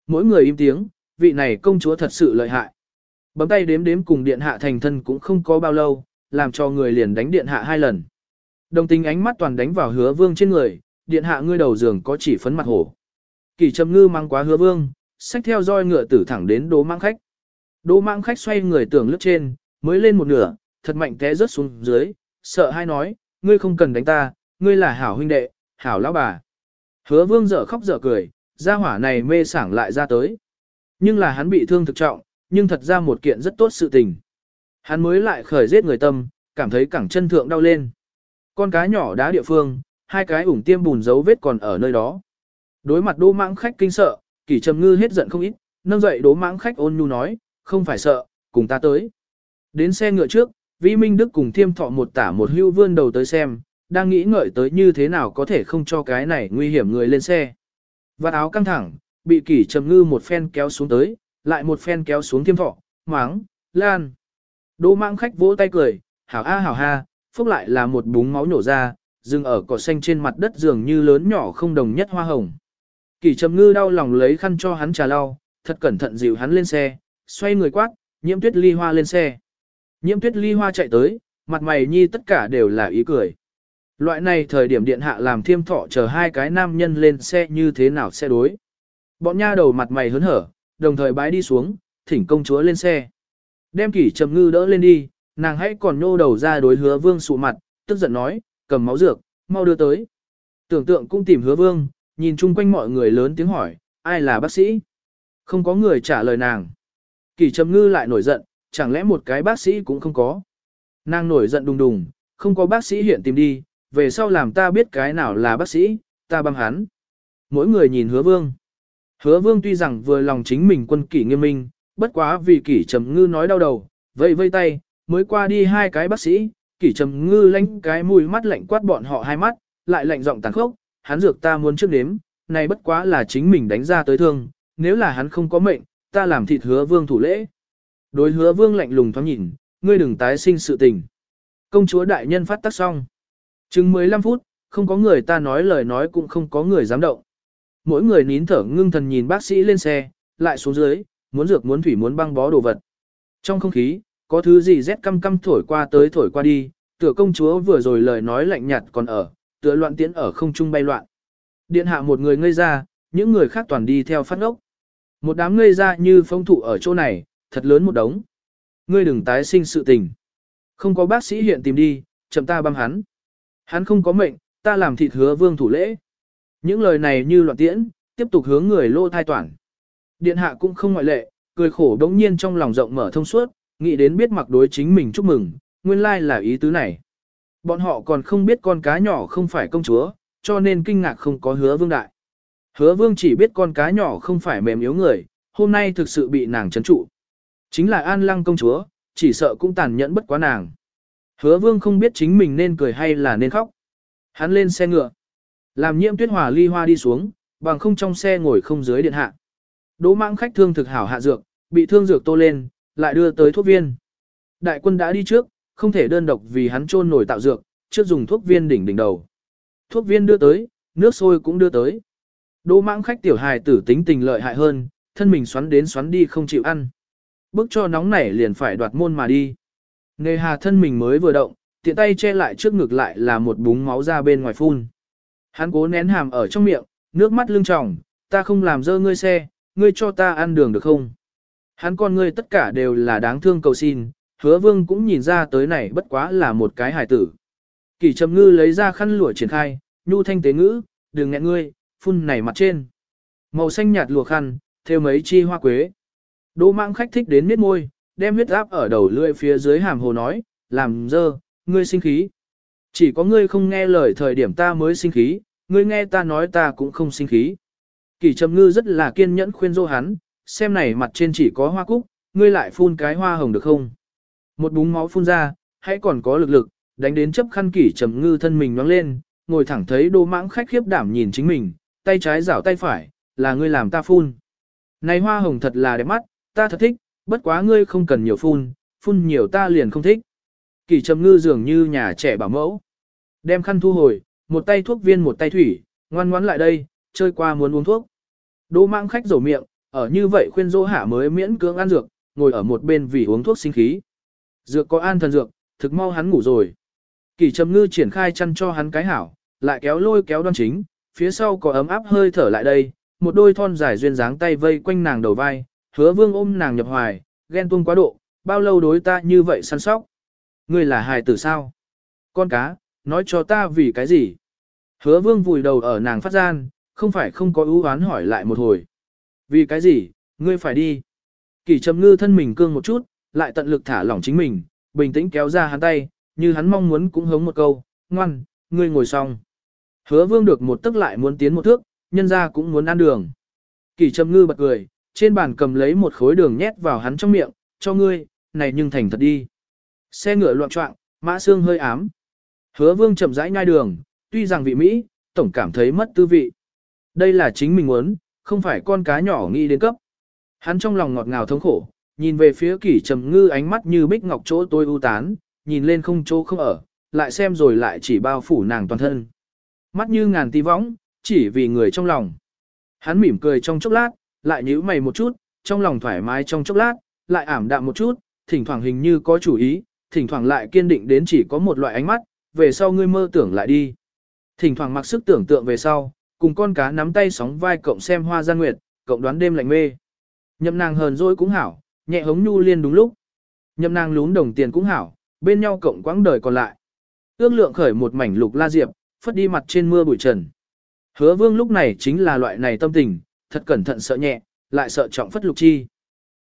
Mỗi người im tiếng, vị này công chúa thật sự lợi hại. Bấm tay đếm đếm cùng điện hạ thành thân cũng không có bao lâu, làm cho người liền đánh điện hạ hai lần. Đồng tình ánh mắt toàn đánh vào hứa vương trên người, điện hạ ngươi đầu giường có chỉ phấn mặt hổ. Kỳ trầm ngư mang quá hứa vương, xách theo roi ngựa tử thẳng đến đố mang khách. Đố mang khách xoay người tưởng lướt trên, mới lên một nửa, thật mạnh té rớt xuống dưới, sợ hai nói, ngươi không cần đánh ta, ngươi là hảo huynh đệ, hảo lão bà. Hứa vương dở khóc dở cười, ra hỏa này mê sảng lại ra tới. Nhưng là hắn bị thương thực trọng, nhưng thật ra một kiện rất tốt sự tình. Hắn mới lại khởi giết người tâm, cảm thấy cẳng chân thượng đau lên. Con cá nhỏ đá địa phương, hai cái ủng tiêm bùn dấu vết còn ở nơi đó. Đối mặt đỗ mãng khách kinh sợ, kỷ trầm ngư hết giận không ít, nâng dậy đỗ mãng khách ôn nhu nói, không phải sợ, cùng ta tới. Đến xe ngựa trước, Vĩ Minh Đức cùng thiêm thọ một tả một hưu vươn đầu tới xem, đang nghĩ ngợi tới như thế nào có thể không cho cái này nguy hiểm người lên xe. Vạt áo căng thẳng, bị kỷ trầm ngư một phen kéo xuống tới, lại một phen kéo xuống thiêm thọ, máng, lan. Đỗ mãng khách vỗ tay cười, hảo a hảo ha, phúc lại là một búng máu nhổ ra, dừng ở cỏ xanh trên mặt đất dường như lớn nhỏ không đồng nhất hoa hồng. Kỷ trầm ngư đau lòng lấy khăn cho hắn trà lau, thật cẩn thận dịu hắn lên xe, xoay người quát, nhiễm tuyết ly hoa lên xe. Nhiễm tuyết ly hoa chạy tới, mặt mày nhi tất cả đều là ý cười. Loại này thời điểm điện hạ làm thiêm thọ chờ hai cái nam nhân lên xe như thế nào sẽ đối. Bọn nha đầu mặt mày hớn hở, đồng thời bái đi xuống, thỉnh công chúa lên xe. Đem kỷ trầm ngư đỡ lên đi, nàng hãy còn nhô đầu ra đối hứa vương sụ mặt, tức giận nói, cầm máu dược, mau đưa tới. Tưởng tượng cũng tìm hứa vương, nhìn chung quanh mọi người lớn tiếng hỏi, ai là bác sĩ? Không có người trả lời nàng. Kỷ trầm ngư lại nổi giận, chẳng lẽ một cái bác sĩ cũng không có. Nàng nổi giận đùng đùng, không có bác sĩ hiện tìm đi, về sau làm ta biết cái nào là bác sĩ, ta băng hắn. Mỗi người nhìn hứa vương. Hứa vương tuy rằng vừa lòng chính mình quân kỷ nghiêm minh, bất quá vì kỷ trầm ngư nói đau đầu, vây vây tay, mới qua đi hai cái bác sĩ, kỷ trầm ngư lánh cái mùi mắt lạnh quát bọn họ hai mắt, lại lạnh giọng tàn khốc, hắn dược ta muốn trước đếm, này bất quá là chính mình đánh ra tới thương, nếu là hắn không có mệnh, ta làm thịt hứa vương thủ lễ. Đối hứa vương lạnh lùng thoáng nhìn, ngươi đừng tái sinh sự tình. Công chúa đại nhân phát tác xong. Chừng 15 phút, không có người ta nói lời nói cũng không có người dám động. Mỗi người nín thở ngưng thần nhìn bác sĩ lên xe, lại xuống dưới, muốn dược muốn thủy muốn băng bó đồ vật. Trong không khí, có thứ gì rét căm căm thổi qua tới thổi qua đi, tựa công chúa vừa rồi lời nói lạnh nhạt còn ở, tựa loạn tiễn ở không trung bay loạn. Điện hạ một người ngây ra, những người khác toàn đi theo phát ngốc. Một đám ngây ra như phong thụ ở chỗ này, thật lớn một đống. Ngươi đừng tái sinh sự tình. Không có bác sĩ hiện tìm đi, chậm ta băm hắn. Hắn không có mệnh, ta làm thịt hứa vương thủ lễ. Những lời này như loạn tiễn, tiếp tục hướng người lô thai toàn. Điện hạ cũng không ngoại lệ, cười khổ đống nhiên trong lòng rộng mở thông suốt, nghĩ đến biết mặc đối chính mình chúc mừng, nguyên lai là ý tứ này. Bọn họ còn không biết con cá nhỏ không phải công chúa, cho nên kinh ngạc không có hứa vương đại. Hứa vương chỉ biết con cá nhỏ không phải mềm yếu người, hôm nay thực sự bị nàng chấn trụ. Chính là an lăng công chúa, chỉ sợ cũng tàn nhẫn bất quá nàng. Hứa vương không biết chính mình nên cười hay là nên khóc. Hắn lên xe ngựa. Làm nhiễm tuyết hòa ly hoa đi xuống, bằng không trong xe ngồi không dưới điện hạ. Đỗ mãng khách thương thực hảo hạ dược, bị thương dược tô lên, lại đưa tới thuốc viên. Đại quân đã đi trước, không thể đơn độc vì hắn trôn nổi tạo dược, trước dùng thuốc viên đỉnh đỉnh đầu. Thuốc viên đưa tới, nước sôi cũng đưa tới. Đỗ mãng khách tiểu hài tử tính tình lợi hại hơn, thân mình xoắn đến xoắn đi không chịu ăn. Bước cho nóng nảy liền phải đoạt môn mà đi. Nề hà thân mình mới vừa động, tiện tay che lại trước ngực lại là một búng máu ra bên ngoài phun. Hắn cố nén hàm ở trong miệng, nước mắt lưng tròng, ta không làm dơ ngươi xe, ngươi cho ta ăn đường được không? Hắn con ngươi tất cả đều là đáng thương cầu xin, hứa vương cũng nhìn ra tới này bất quá là một cái hài tử. Kỳ trầm ngư lấy ra khăn lụa triển khai, nhu thanh tế ngữ, đừng nghẹn ngươi, phun này mặt trên. Màu xanh nhạt lụa khăn, theo mấy chi hoa quế. Đỗ mạng khách thích đến miết môi, đem huyết áp ở đầu lưỡi phía dưới hàm hồ nói, làm dơ, ngươi sinh khí. Chỉ có ngươi không nghe lời thời điểm ta mới sinh khí, ngươi nghe ta nói ta cũng không sinh khí. Kỳ trầm ngư rất là kiên nhẫn khuyên dô hắn, xem này mặt trên chỉ có hoa cúc, ngươi lại phun cái hoa hồng được không? Một búng máu phun ra, hãy còn có lực lực, đánh đến chấp khăn kỷ trầm ngư thân mình nhoáng lên, ngồi thẳng thấy đô mãng khách khiếp đảm nhìn chính mình, tay trái rảo tay phải, là ngươi làm ta phun. Này hoa hồng thật là đẹp mắt, ta thật thích, bất quá ngươi không cần nhiều phun, phun nhiều ta liền không thích. Kỷ trầm ngư dường như nhà trẻ bảo mẫu. Đem khăn thu hồi, một tay thuốc viên một tay thủy, ngoan ngoãn lại đây, chơi qua muốn uống thuốc. Đỗ mạng khách rổ miệng, ở như vậy khuyên dỗ hạ mới miễn cưỡng ăn dược, ngồi ở một bên vì uống thuốc sinh khí. Dược có an thần dược, thực mau hắn ngủ rồi. Kỳ trầm ngư triển khai chăn cho hắn cái hảo, lại kéo lôi kéo đoan chính, phía sau có ấm áp hơi thở lại đây, một đôi thon dài duyên dáng tay vây quanh nàng đầu vai, hứa vương ôm nàng nhập hoài, ghen tuông quá độ, bao lâu đối ta như vậy săn sóc. Ngươi là hài tử sao? Con cá, nói cho ta vì cái gì? Hứa vương vùi đầu ở nàng phát gian, không phải không có ưu oán hỏi lại một hồi. Vì cái gì, ngươi phải đi? Kỳ trầm ngư thân mình cương một chút, lại tận lực thả lỏng chính mình, bình tĩnh kéo ra hắn tay, như hắn mong muốn cũng hống một câu, ngoan, ngươi ngồi xong. Hứa vương được một tức lại muốn tiến một thước, nhân ra cũng muốn ăn đường. Kỳ trầm ngư bật cười, trên bàn cầm lấy một khối đường nhét vào hắn trong miệng, cho ngươi, này nhưng thành thật đi. Xe ngựa loạn trọng, mã xương hơi ám. Hứa vương chậm rãi nhai đường, tuy rằng vị Mỹ, tổng cảm thấy mất tư vị. Đây là chính mình muốn, không phải con cá nhỏ nghĩ đến cấp. Hắn trong lòng ngọt ngào thống khổ, nhìn về phía kỷ trầm ngư ánh mắt như bích ngọc chỗ tôi ưu tán, nhìn lên không chỗ không ở, lại xem rồi lại chỉ bao phủ nàng toàn thân. Mắt như ngàn tí võng, chỉ vì người trong lòng. Hắn mỉm cười trong chốc lát, lại nhíu mày một chút, trong lòng thoải mái trong chốc lát, lại ảm đạm một chút, thỉnh thoảng hình như có chủ ý, thỉnh thoảng lại kiên định đến chỉ có một loại ánh mắt, về sau ngươi mơ tưởng lại đi. Thỉnh thoảng mặc sức tưởng tượng về sau, cùng con cá nắm tay sóng vai cộng xem hoa gian nguyệt, cộng đoán đêm lạnh mê. Nhậm nàng hờn dỗi cũng hảo, nhẹ hống nhu liên đúng lúc. Nhậm nàng lún đồng tiền cũng hảo, bên nhau cộng quãng đời còn lại. Ước lượng khởi một mảnh lục la diệp, phất đi mặt trên mưa bụi trần. Hứa vương lúc này chính là loại này tâm tình, thật cẩn thận sợ nhẹ, lại sợ trọng phất lục chi.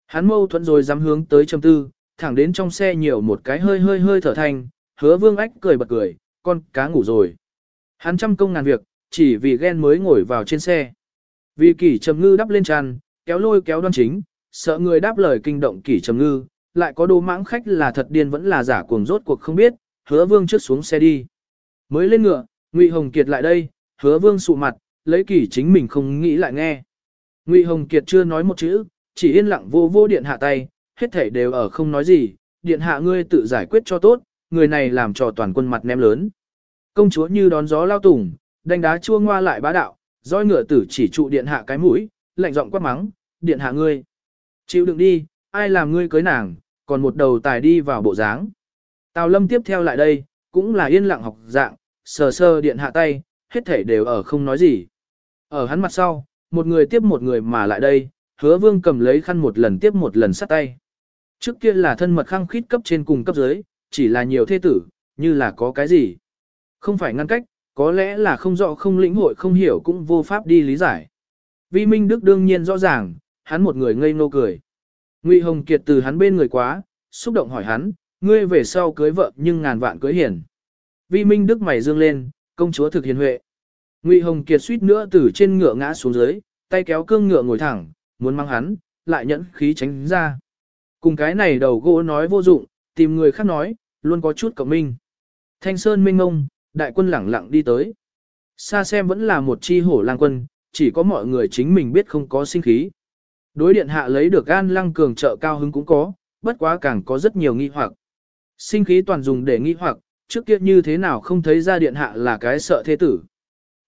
Hắn mâu thuẫn rồi dám hướng tới châm tư, thẳng đến trong xe nhiều một cái hơi hơi hơi thở thanh, hứa vương ách cười bật cười, con cá ngủ rồi. Hắn trăm công ngàn việc, chỉ vì ghen mới ngồi vào trên xe. Vì kỷ trầm ngư đắp lên tràn, kéo lôi kéo đoan chính, sợ người đáp lời kinh động kỷ trầm ngư, lại có đồ mãng khách là thật điên vẫn là giả cuồng rốt cuộc không biết, hứa vương trước xuống xe đi. Mới lên ngựa, Ngụy Hồng Kiệt lại đây, hứa vương sụ mặt, lấy kỷ chính mình không nghĩ lại nghe. Ngụy Hồng Kiệt chưa nói một chữ, chỉ yên lặng vô vô điện hạ tay, hết thảy đều ở không nói gì, điện hạ ngươi tự giải quyết cho tốt, người này làm cho toàn quân mặt ném lớn. Công chúa như đón gió lao tùng, đánh đá chua ngoa lại bá đạo, roi ngựa tử chỉ trụ điện hạ cái mũi, lạnh giọng quát mắng, điện hạ ngươi. Chịu đựng đi, ai làm ngươi cưới nàng, còn một đầu tài đi vào bộ dáng. Tào lâm tiếp theo lại đây, cũng là yên lặng học dạng, sờ sơ điện hạ tay, hết thể đều ở không nói gì. Ở hắn mặt sau, một người tiếp một người mà lại đây, hứa vương cầm lấy khăn một lần tiếp một lần sát tay. Trước kia là thân mật khăng khít cấp trên cùng cấp dưới, chỉ là nhiều thê tử, như là có cái gì. Không phải ngăn cách, có lẽ là không rõ không lĩnh hội không hiểu cũng vô pháp đi lý giải. Vi Minh Đức đương nhiên rõ ràng, hắn một người ngây ngô cười. Ngụy Hồng Kiệt từ hắn bên người quá, xúc động hỏi hắn, ngươi về sau cưới vợ nhưng ngàn vạn cưới hiền. Vi Minh Đức mày dương lên, công chúa thực hiền huệ. Ngụy Hồng Kiệt suýt nữa từ trên ngựa ngã xuống dưới, tay kéo cương ngựa ngồi thẳng, muốn mang hắn, lại nhẫn khí tránh ra. Cùng cái này đầu gỗ nói vô dụng, tìm người khác nói, luôn có chút cộng minh. Thanh Sơn minh ngông, đại quân lẳng lặng đi tới. Xa xem vẫn là một chi hổ lang quân, chỉ có mọi người chính mình biết không có sinh khí. Đối điện hạ lấy được gan lăng cường trợ cao hứng cũng có, bất quá càng có rất nhiều nghi hoặc. Sinh khí toàn dùng để nghi hoặc, trước kia như thế nào không thấy ra điện hạ là cái sợ thế tử.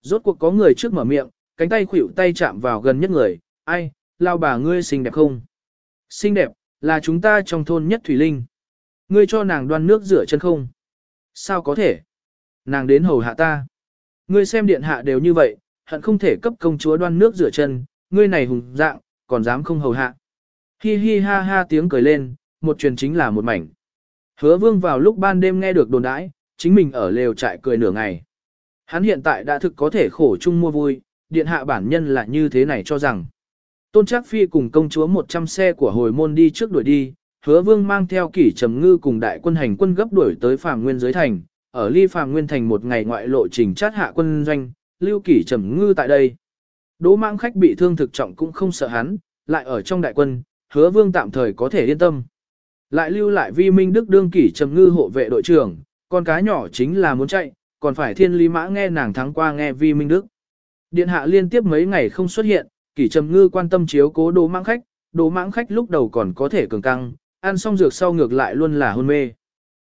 Rốt cuộc có người trước mở miệng, cánh tay khuỷu tay chạm vào gần nhất người, ai, lao bà ngươi xinh đẹp không? Xinh đẹp, là chúng ta trong thôn nhất Thủy Linh. Ngươi cho nàng đoan nước rửa chân không? Sao có thể? Nàng đến hầu hạ ta. Ngươi xem điện hạ đều như vậy, hận không thể cấp công chúa đoan nước rửa chân, ngươi này hùng dạng, còn dám không hầu hạ. Hi hi ha ha tiếng cười lên, một truyền chính là một mảnh. Hứa vương vào lúc ban đêm nghe được đồn đãi, chính mình ở lều trại cười nửa ngày. Hắn hiện tại đã thực có thể khổ chung mua vui, điện hạ bản nhân là như thế này cho rằng. Tôn Trác Phi cùng công chúa 100 xe của hồi môn đi trước đuổi đi, hứa vương mang theo kỷ trầm ngư cùng đại quân hành quân gấp đuổi tới phàm nguyên giới thành, ở ly phàm nguyên thành một ngày ngoại lộ trình chát hạ quân doanh, lưu kỷ trầm ngư tại đây. Đỗ mạng khách bị thương thực trọng cũng không sợ hắn, lại ở trong đại quân, hứa vương tạm thời có thể yên tâm. Lại lưu lại vi minh đức đương kỷ trầm ngư hộ vệ đội trưởng, con cá nhỏ chính là muốn chạy, còn phải thiên lý mã nghe nàng thắng qua nghe vi minh đức. Điện hạ liên tiếp mấy ngày không xuất hiện, kỷ trầm ngư quan tâm chiếu cố đồ mãng khách, đồ mãng khách lúc đầu còn có thể cường căng, ăn xong dược sau ngược lại luôn là hôn mê.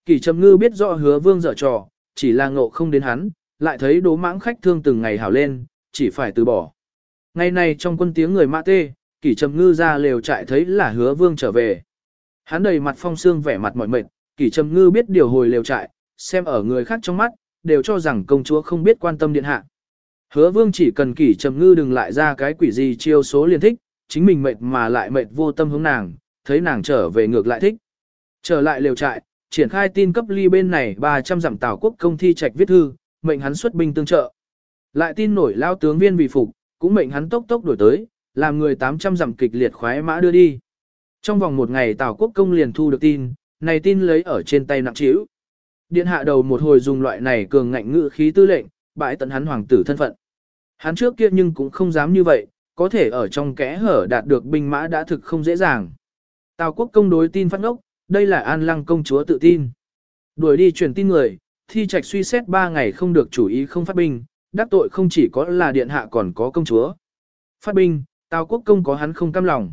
Kỷ trầm ngư biết rõ hứa vương dở trò, chỉ là ngộ không đến hắn, lại thấy đồ mãng khách thương từng ngày hảo lên, chỉ phải từ bỏ. Ngày này trong quân tiếng người mã tê, kỷ trầm ngư ra lều trại thấy là hứa vương trở về. Hắn đầy mặt phong sương vẻ mặt mỏi mệt, kỷ trầm ngư biết điều hồi lều trại, xem ở người khác trong mắt, đều cho rằng công chúa không biết quan tâm điện hạ. Hứa vương chỉ cần kỷ trầm ngư đừng lại ra cái quỷ gì chiêu số liền thích, chính mình mệt mà lại mệt vô tâm hướng nàng, thấy nàng trở về ngược lại thích. Trở lại lều trại, triển khai tin cấp ly bên này 300 dặm tảo quốc công thi trạch viết thư, mệnh hắn xuất binh tương trợ. Lại tin nổi lao tướng viên vì phục, cũng mệnh hắn tốc tốc đổi tới, làm người 800 dặm kịch liệt khoái mã đưa đi. Trong vòng một ngày Tào Quốc công liền thu được tin, này tin lấy ở trên tay nặng trĩu. Điện hạ đầu một hồi dùng loại này cường ngạnh ngự khí tư lệnh, bãi tận hắn hoàng tử thân phận. Hắn trước kia nhưng cũng không dám như vậy, có thể ở trong kẽ hở đạt được binh mã đã thực không dễ dàng. Tào quốc công đối tin phát ngốc, đây là an lăng công chúa tự tin. Đuổi đi truyền tin người, thi trạch suy xét ba ngày không được chủ ý không phát binh, đắc tội không chỉ có là điện hạ còn có công chúa. Phát binh, Tào quốc công có hắn không cam lòng.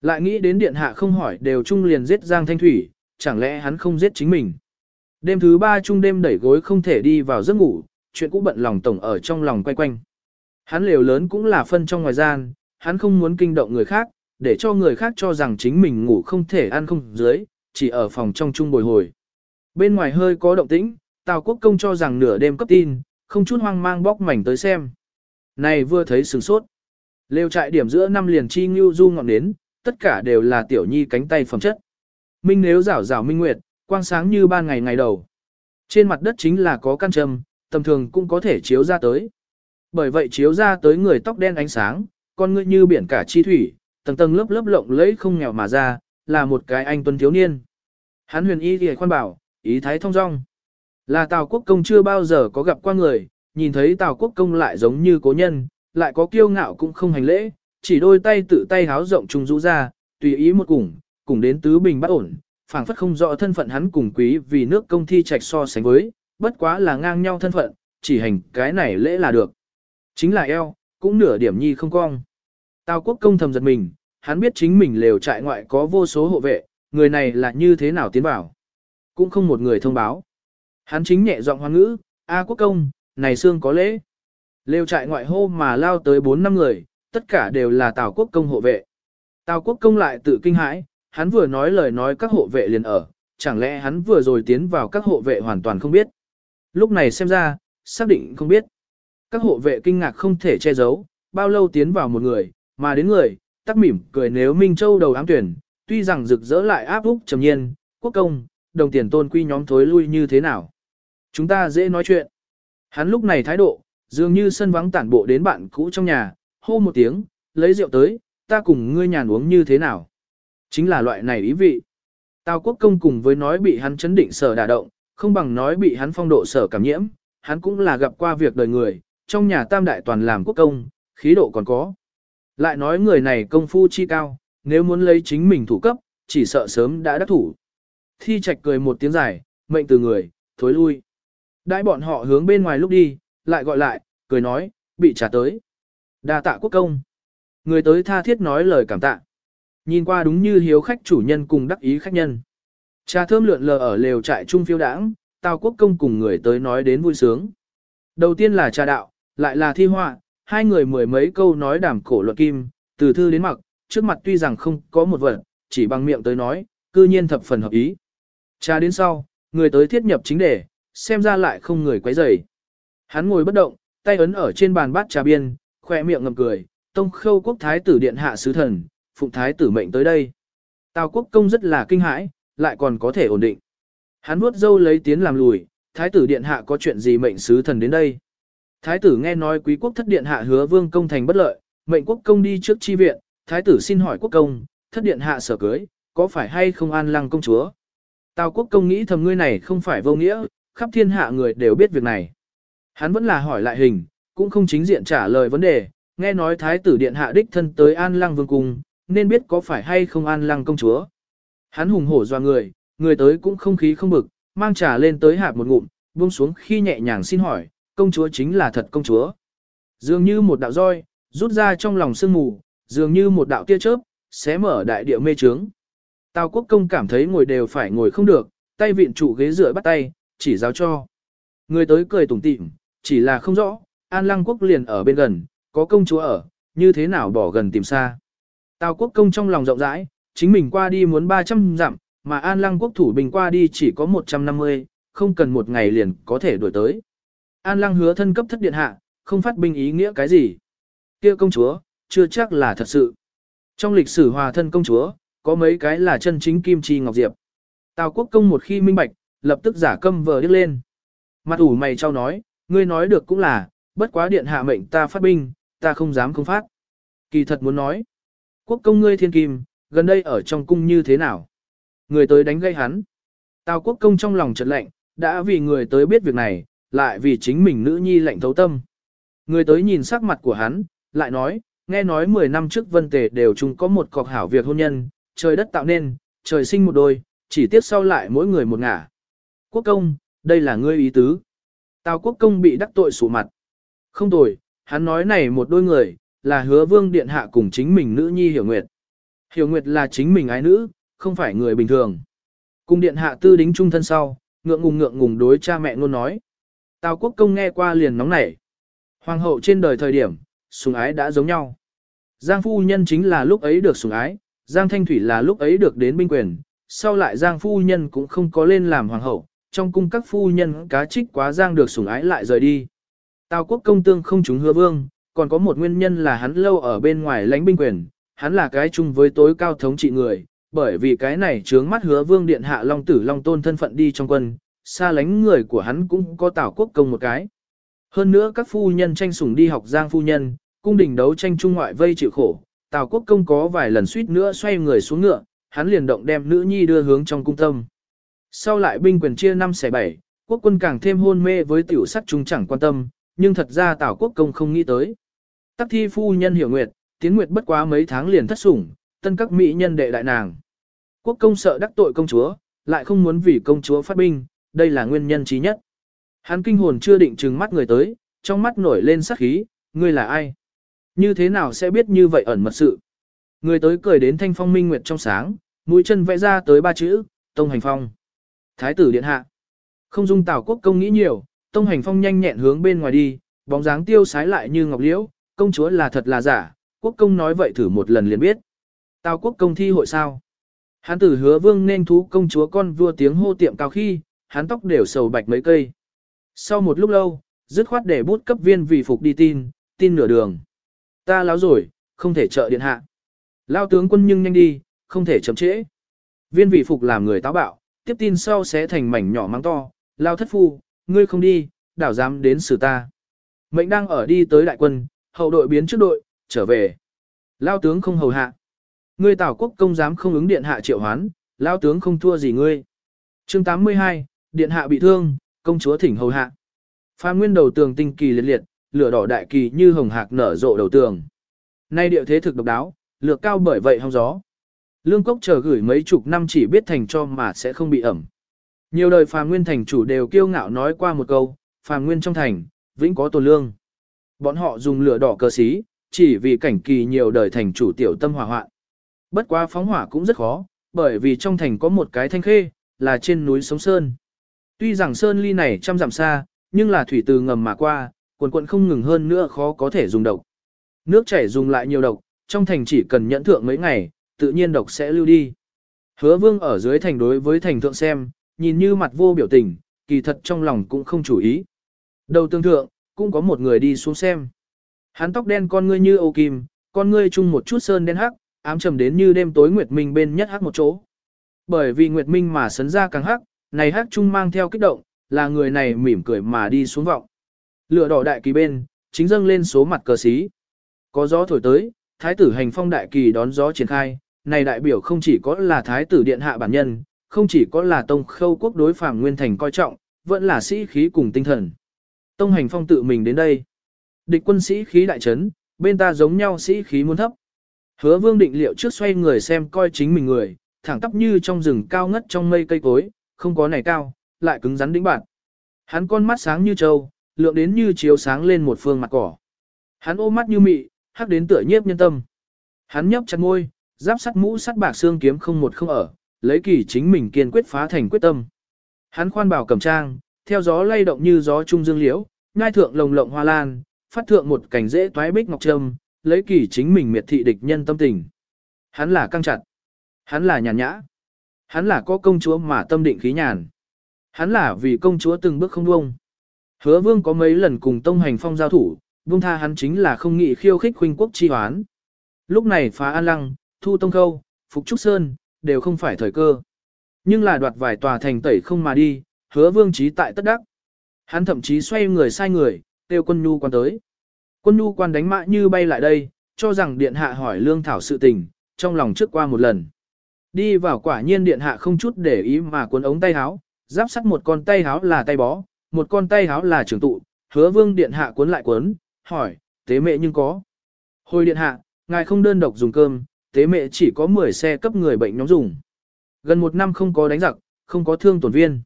Lại nghĩ đến điện hạ không hỏi đều chung liền giết Giang Thanh Thủy, chẳng lẽ hắn không giết chính mình. Đêm thứ ba chung đêm đẩy gối không thể đi vào giấc ngủ, chuyện cũ bận lòng tổng ở trong lòng quay quanh. Hắn liều lớn cũng là phân trong ngoài gian, hắn không muốn kinh động người khác, để cho người khác cho rằng chính mình ngủ không thể ăn không dưới, chỉ ở phòng trong chung bồi hồi. Bên ngoài hơi có động tĩnh, Tào Quốc Công cho rằng nửa đêm cấp tin, không chút hoang mang bóc mảnh tới xem. Này vừa thấy sừng sốt. Lêu trại điểm giữa năm liền chi ngưu du ngọn đến, tất cả đều là tiểu nhi cánh tay phẩm chất. Minh nếu rảo rảo minh nguyệt, quang sáng như ban ngày ngày đầu. Trên mặt đất chính là có căn trầm, tầm thường cũng có thể chiếu ra tới. Bởi vậy chiếu ra tới người tóc đen ánh sáng, con ngươi như biển cả chi thủy, tầng tầng lớp lớp lộng lẫy không nghèo mà ra, là một cái anh tuấn thiếu niên. Hắn huyền y thì khoan bảo, ý thái thông dong. Là Tào Quốc Công chưa bao giờ có gặp qua người, nhìn thấy Tào Quốc Công lại giống như cố nhân, lại có kiêu ngạo cũng không hành lễ, chỉ đôi tay tự tay háo rộng trùng rũ ra, tùy ý một cùng, cùng đến tứ bình bắt ổn, phảng phất không rõ thân phận hắn cùng quý vì nước công thi trạch so sánh với, bất quá là ngang nhau thân phận, chỉ hành cái này lễ là được. Chính là eo, cũng nửa điểm nhi không cong. Tào quốc công thầm giật mình, hắn biết chính mình lều trại ngoại có vô số hộ vệ, người này là như thế nào tiến vào. Cũng không một người thông báo. Hắn chính nhẹ giọng hoan ngữ, A quốc công, này xương có lễ. Lều trại ngoại hô mà lao tới 4 năm người, tất cả đều là Tào quốc công hộ vệ. Tào quốc công lại tự kinh hãi, hắn vừa nói lời nói các hộ vệ liền ở, chẳng lẽ hắn vừa rồi tiến vào các hộ vệ hoàn toàn không biết. Lúc này xem ra, xác định không biết. Các hộ vệ kinh ngạc không thể che giấu, bao lâu tiến vào một người, mà đến người, tắc mỉm cười nếu Minh Châu đầu ám tuyển, tuy rằng rực rỡ lại áp úc trầm nhiên, quốc công, đồng tiền tôn quy nhóm thối lui như thế nào. Chúng ta dễ nói chuyện. Hắn lúc này thái độ, dường như sân vắng tản bộ đến bạn cũ trong nhà, hô một tiếng, lấy rượu tới, ta cùng ngươi nhàn uống như thế nào. Chính là loại này ý vị. Tào quốc công cùng với nói bị hắn chấn định sở đả động, không bằng nói bị hắn phong độ sở cảm nhiễm, hắn cũng là gặp qua việc đời người, trong nhà tam đại toàn làm quốc công, khí độ còn có. Lại nói người này công phu chi cao, nếu muốn lấy chính mình thủ cấp, chỉ sợ sớm đã đắc thủ. Thi trạch cười một tiếng dài, mệnh từ người, thối lui. Đãi bọn họ hướng bên ngoài lúc đi, lại gọi lại, cười nói, bị trả tới. đa tạ quốc công. Người tới tha thiết nói lời cảm tạ. Nhìn qua đúng như hiếu khách chủ nhân cùng đắc ý khách nhân. Trà thơm lượn lờ ở lều trại trung phiêu đãng, Tào Quốc công cùng người tới nói đến vui sướng. Đầu tiên là trà đạo, lại là thi họa, hai người mười mấy câu nói đàm cổ luận kim, từ thư đến mặc, trước mặt tuy rằng không có một vật, chỉ bằng miệng tới nói, cư nhiên thập phần hợp ý. Trà đến sau, người tới thiết nhập chính đề, xem ra lại không người quấy rầy. Hắn ngồi bất động, tay ấn ở trên bàn bát trà biên, khỏe miệng ngầm cười, tông khâu quốc thái tử điện hạ sứ thần, phụng thái tử mệnh tới đây. Tào quốc công rất là kinh hãi, lại còn có thể ổn định. Hắn vuốt dâu lấy tiến làm lùi, thái tử điện hạ có chuyện gì mệnh sứ thần đến đây. Thái tử nghe nói quý quốc thất điện hạ hứa vương công thành bất lợi, mệnh quốc công đi trước chi viện, thái tử xin hỏi quốc công, thất điện hạ sở cưới, có phải hay không an lăng công chúa? Tào quốc công nghĩ thầm ngươi này không phải vô nghĩa, khắp thiên hạ người đều biết việc này. Hắn vẫn là hỏi lại hình, cũng không chính diện trả lời vấn đề, nghe nói thái tử điện hạ đích thân tới an lăng vương cung, nên biết có phải hay không an lăng công chúa. Hắn hùng hổ doa người, người tới cũng không khí không bực, mang trà lên tới hạp một ngụm, buông xuống khi nhẹ nhàng xin hỏi, công chúa chính là thật công chúa. Dường như một đạo roi, rút ra trong lòng sương mù, dường như một đạo tia chớp, xé mở đại địa mê trướng. Tào quốc công cảm thấy ngồi đều phải ngồi không được, tay viện trụ ghế dựa bắt tay, chỉ giáo cho. Người tới cười tủm tỉm, chỉ là không rõ, An Lăng quốc liền ở bên gần, có công chúa ở, như thế nào bỏ gần tìm xa. Tào quốc công trong lòng rộng rãi, chính mình qua đi muốn 300 dặm, mà An Lăng quốc thủ bình qua đi chỉ có 150, không cần một ngày liền có thể đuổi tới. An Lăng hứa thân cấp thất điện hạ, không phát binh ý nghĩa cái gì. kia công chúa, chưa chắc là thật sự. Trong lịch sử hòa thân công chúa, có mấy cái là chân chính kim chi ngọc diệp. Tào quốc công một khi minh bạch, lập tức giả câm vờ điếc lên. Mặt ủ mày trao nói, ngươi nói được cũng là, bất quá điện hạ mệnh ta phát binh, ta không dám không phát. Kỳ thật muốn nói, quốc công ngươi thiên kim, gần đây ở trong cung như thế nào? Người tới đánh gây hắn, Tào quốc công trong lòng chợt lạnh, đã vì người tới biết việc này, lại vì chính mình nữ nhi lạnh thấu tâm. Người tới nhìn sắc mặt của hắn, lại nói, nghe nói 10 năm trước vân tề đều chung có một cọc hảo việc hôn nhân, trời đất tạo nên, trời sinh một đôi, chỉ tiếp sau lại mỗi người một ngả. Quốc công, đây là ngươi ý tứ. Tào quốc công bị đắc tội sủ mặt. Không tồi, hắn nói này một đôi người, là hứa vương điện hạ cùng chính mình nữ nhi hiểu nguyệt. Hiểu nguyệt là chính mình ái nữ, không phải người bình thường. Cùng điện hạ tư đính trung thân sau, ngượng ngùng ngượng ngùng đối cha mẹ luôn nói. Tào quốc công nghe qua liền nóng nảy. Hoàng hậu trên đời thời điểm, sủng ái đã giống nhau. Giang phu nhân chính là lúc ấy được sủng ái, Giang Thanh Thủy là lúc ấy được đến binh quyền, sau lại Giang phu nhân cũng không có lên làm hoàng hậu, trong cung các phu nhân cá trích quá Giang được sủng ái lại rời đi. Tào quốc công tương không chúng hứa vương, còn có một nguyên nhân là hắn lâu ở bên ngoài lãnh binh quyền, hắn là cái chung với tối cao thống trị người, bởi vì cái này trướng mắt hứa vương điện hạ long tử long tôn thân phận đi trong quân, xa lánh người của hắn cũng có tào quốc công một cái. Hơn nữa các phu nhân tranh sủng đi học giang phu nhân, cung đình đấu tranh trung ngoại vây chịu khổ, tào quốc công có vài lần suýt nữa xoay người xuống ngựa, hắn liền động đem nữ nhi đưa hướng trong cung tâm. Sau lại binh quyền chia năm xẻ bảy, quốc quân càng thêm hôn mê với tiểu sắc chúng chẳng quan tâm, nhưng thật ra tào quốc công không nghĩ tới. Tắc thi phu nhân hiểu nguyệt, tiến nguyệt bất quá mấy tháng liền thất sủng, tân các mỹ nhân đệ đại nàng. Quốc công sợ đắc tội công chúa, lại không muốn vì công chúa phát binh, đây là nguyên nhân trí nhất. Hắn kinh hồn chưa định trừng mắt người tới, trong mắt nổi lên sắc khí, ngươi là ai? Như thế nào sẽ biết như vậy ẩn mật sự? Người tới cười đến thanh phong minh nguyệt trong sáng, mũi chân vẽ ra tới ba chữ, Tông Hành Phong. Thái tử điện hạ. Không dung tảo quốc công nghĩ nhiều, Tông Hành Phong nhanh nhẹn hướng bên ngoài đi, bóng dáng tiêu sái lại như ngọc liễu, công chúa là thật là giả, quốc công nói vậy thử một lần liền biết. Tào quốc công thi hội sao? Hắn tử hứa vương nên thú công chúa con vua tiếng hô tiệm cao khi, hắn tóc đều sầu bạch mấy cây. Sau một lúc lâu, dứt khoát để bút cấp viên vì phục đi tin, tin nửa đường. Ta láo rồi, không thể trợ điện hạ. Lao tướng quân nhưng nhanh đi, không thể chậm trễ. Viên vị phục làm người táo bạo, tiếp tin sau sẽ thành mảnh nhỏ mang to, lao thất phu, ngươi không đi, đảo dám đến xử ta. Mệnh đang ở đi tới đại quân, hậu đội biến trước đội, trở về. Lao tướng không hầu hạ. Ngươi tảo quốc công dám không ứng điện hạ triệu hoán, lao tướng không thua gì ngươi. chương 82, điện hạ bị thương, công chúa thỉnh hầu hạ. Phàm nguyên đầu tường tinh kỳ liệt liệt, lửa đỏ đại kỳ như hồng hạc nở rộ đầu tường. Nay địa thế thực độc đáo, lược cao bởi vậy hong gió. Lương cốc chờ gửi mấy chục năm chỉ biết thành cho mà sẽ không bị ẩm. Nhiều đời phàm nguyên thành chủ đều kiêu ngạo nói qua một câu, Phàm nguyên trong thành, vĩnh có tồn lương. Bọn họ dùng lửa đỏ cờ xí, chỉ vì cảnh kỳ nhiều đời thành chủ tiểu tâm hỏa hoạn. Bất quá phóng hỏa cũng rất khó, bởi vì trong thành có một cái thanh khê, là trên núi Sống Sơn. Tuy rằng Sơn ly này trăm dặm xa, nhưng là thủy từ ngầm mà qua, quần quận không ngừng hơn nữa khó có thể dùng độc. Nước chảy dùng lại nhiều độc, trong thành chỉ cần nhẫn thượng mấy ngày, tự nhiên độc sẽ lưu đi. Hứa vương ở dưới thành đối với thành thượng xem, nhìn như mặt vô biểu tình, kỳ thật trong lòng cũng không chủ ý. Đầu tương thượng, cũng có một người đi xuống xem. Hắn tóc đen con ngươi như ô kim, con ngươi chung một chút sơn đen hắc, ám trầm đến như đêm tối Nguyệt Minh bên nhất hắc một chỗ. Bởi vì Nguyệt Minh mà sấn ra càng hắc, này hát trung mang theo kích động, là người này mỉm cười mà đi xuống vọng. Lửa đỏ đại kỳ bên, chính dâng lên số mặt cờ xí. Có gió thổi tới, thái tử hành phong đại kỳ đón gió triển khai, này đại biểu không chỉ có là thái tử điện hạ bản nhân, không chỉ có là tông khâu quốc đối phàm nguyên thành coi trọng, vẫn là sĩ khí cùng tinh thần. Tông hành phong tự mình đến đây. Địch quân sĩ khí đại trấn, bên ta giống nhau sĩ khí muốn thấp. Hứa vương định liệu trước xoay người xem coi chính mình người, thẳng tắp như trong rừng cao ngất trong mây cây cối, không có này cao, lại cứng rắn đĩnh bạn. Hắn con mắt sáng như trâu, lượng đến như chiếu sáng lên một phương mặt cỏ. Hắn ôm mắt như mị, hắc đến tựa nhiếp nhân tâm. Hắn nhấp chặt môi, giáp sắt mũ sắt bạc xương kiếm không một không ở, lấy kỳ chính mình kiên quyết phá thành quyết tâm. Hắn khoan bảo cầm trang, theo gió lay động như gió trung dương liễu, ngai thượng lồng lộng hoa lan, phát thượng một cảnh dễ toái bích ngọc trâm, lấy kỳ chính mình miệt thị địch nhân tâm tình. Hắn là căng chặt. Hắn là nhàn nhã. Hắn là có công chúa mà tâm định khí nhàn. Hắn là vì công chúa từng bước không buông. Hứa vương có mấy lần cùng tông hành phong giao thủ, buông tha hắn chính là không nghị khiêu khích huynh quốc chi hoán. Lúc này phá an lăng, thu tông khâu, phục trúc sơn, đều không phải thời cơ. Nhưng là đoạt vài tòa thành tẩy không mà đi, hứa vương trí tại tất đắc. Hắn thậm chí xoay người sai người, tiêu quân nhu quan tới. Quân nhu quan đánh mã như bay lại đây, cho rằng điện hạ hỏi lương thảo sự tình, trong lòng trước qua một lần. Đi vào quả nhiên điện hạ không chút để ý mà cuốn ống tay áo, giáp sắt một con tay áo là tay bó, một con tay áo là trường tụ, hứa vương điện hạ cuốn lại cuốn, hỏi, tế mẹ nhưng có. Hồi điện hạ, ngài không đơn độc dùng cơm, tế mẹ chỉ có 10 xe cấp người bệnh nhóm dùng. Gần một năm không có đánh giặc, không có thương tổn viên.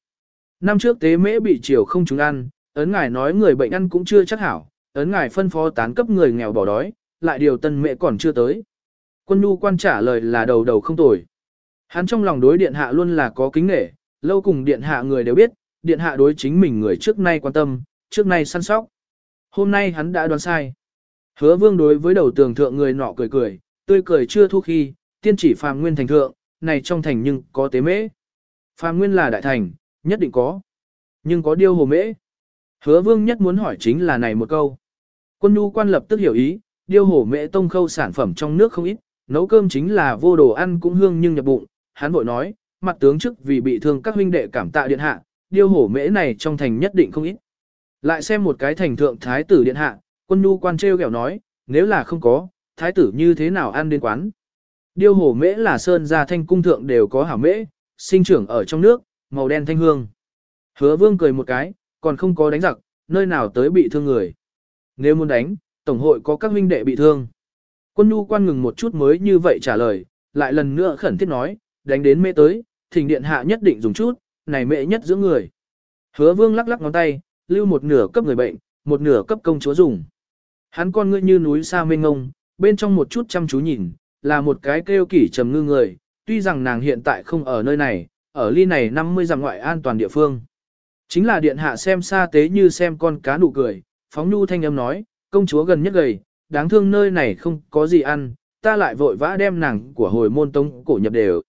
Năm trước tế mễ bị chiều không chúng ăn, ấn ngài nói người bệnh ăn cũng chưa chắc hảo, ấn ngài phân phó tán cấp người nghèo bỏ đói, lại điều tân mẹ còn chưa tới. Quân nhu quan trả lời là đầu đầu không tồi. Hắn trong lòng đối điện hạ luôn là có kính nể, lâu cùng điện hạ người đều biết, điện hạ đối chính mình người trước nay quan tâm, trước nay săn sóc. Hôm nay hắn đã đoán sai. Hứa vương đối với đầu tường thượng người nọ cười cười, tươi cười chưa thu khi, tiên chỉ phàm nguyên thành thượng, này trong thành nhưng có tế mễ. Phàm nguyên là đại thành, nhất định có. Nhưng có điêu hồ mễ. Hứa vương nhất muốn hỏi chính là này một câu. Quân nhu quan lập tức hiểu ý, điêu hồ mễ tông khâu sản phẩm trong nước không ít, nấu cơm chính là vô đồ ăn cũng hương nhưng nhập bụng. Hắn vội nói, mặt tướng chức vì bị thương các huynh đệ cảm tạ điện hạ, điêu hổ mễ này trong thành nhất định không ít. Lại xem một cái thành thượng thái tử điện hạ, quân nhu quan treo kẹo nói, nếu là không có, thái tử như thế nào ăn đến quán. Điêu hổ mễ là sơn gia thanh cung thượng đều có hảo mễ, sinh trưởng ở trong nước, màu đen thanh hương. Hứa vương cười một cái, còn không có đánh giặc, nơi nào tới bị thương người. Nếu muốn đánh, tổng hội có các huynh đệ bị thương. Quân nhu quan ngừng một chút mới như vậy trả lời, lại lần nữa khẩn thiết nói, đánh đến mễ tới, thỉnh điện hạ nhất định dùng chút, này mễ nhất giữa người. Hứa vương lắc lắc ngón tay, lưu một nửa cấp người bệnh, một nửa cấp công chúa dùng. Hắn con ngươi như núi xa mênh ngông, bên trong một chút chăm chú nhìn, là một cái kêu kỷ trầm ngư người, tuy rằng nàng hiện tại không ở nơi này, ở ly này 50 dặm ngoại an toàn địa phương. Chính là điện hạ xem xa tế như xem con cá nụ cười, phóng nhu thanh âm nói, công chúa gần nhất gầy, đáng thương nơi này không có gì ăn, ta lại vội vã đem nàng của hồi môn tông cổ nhập đều.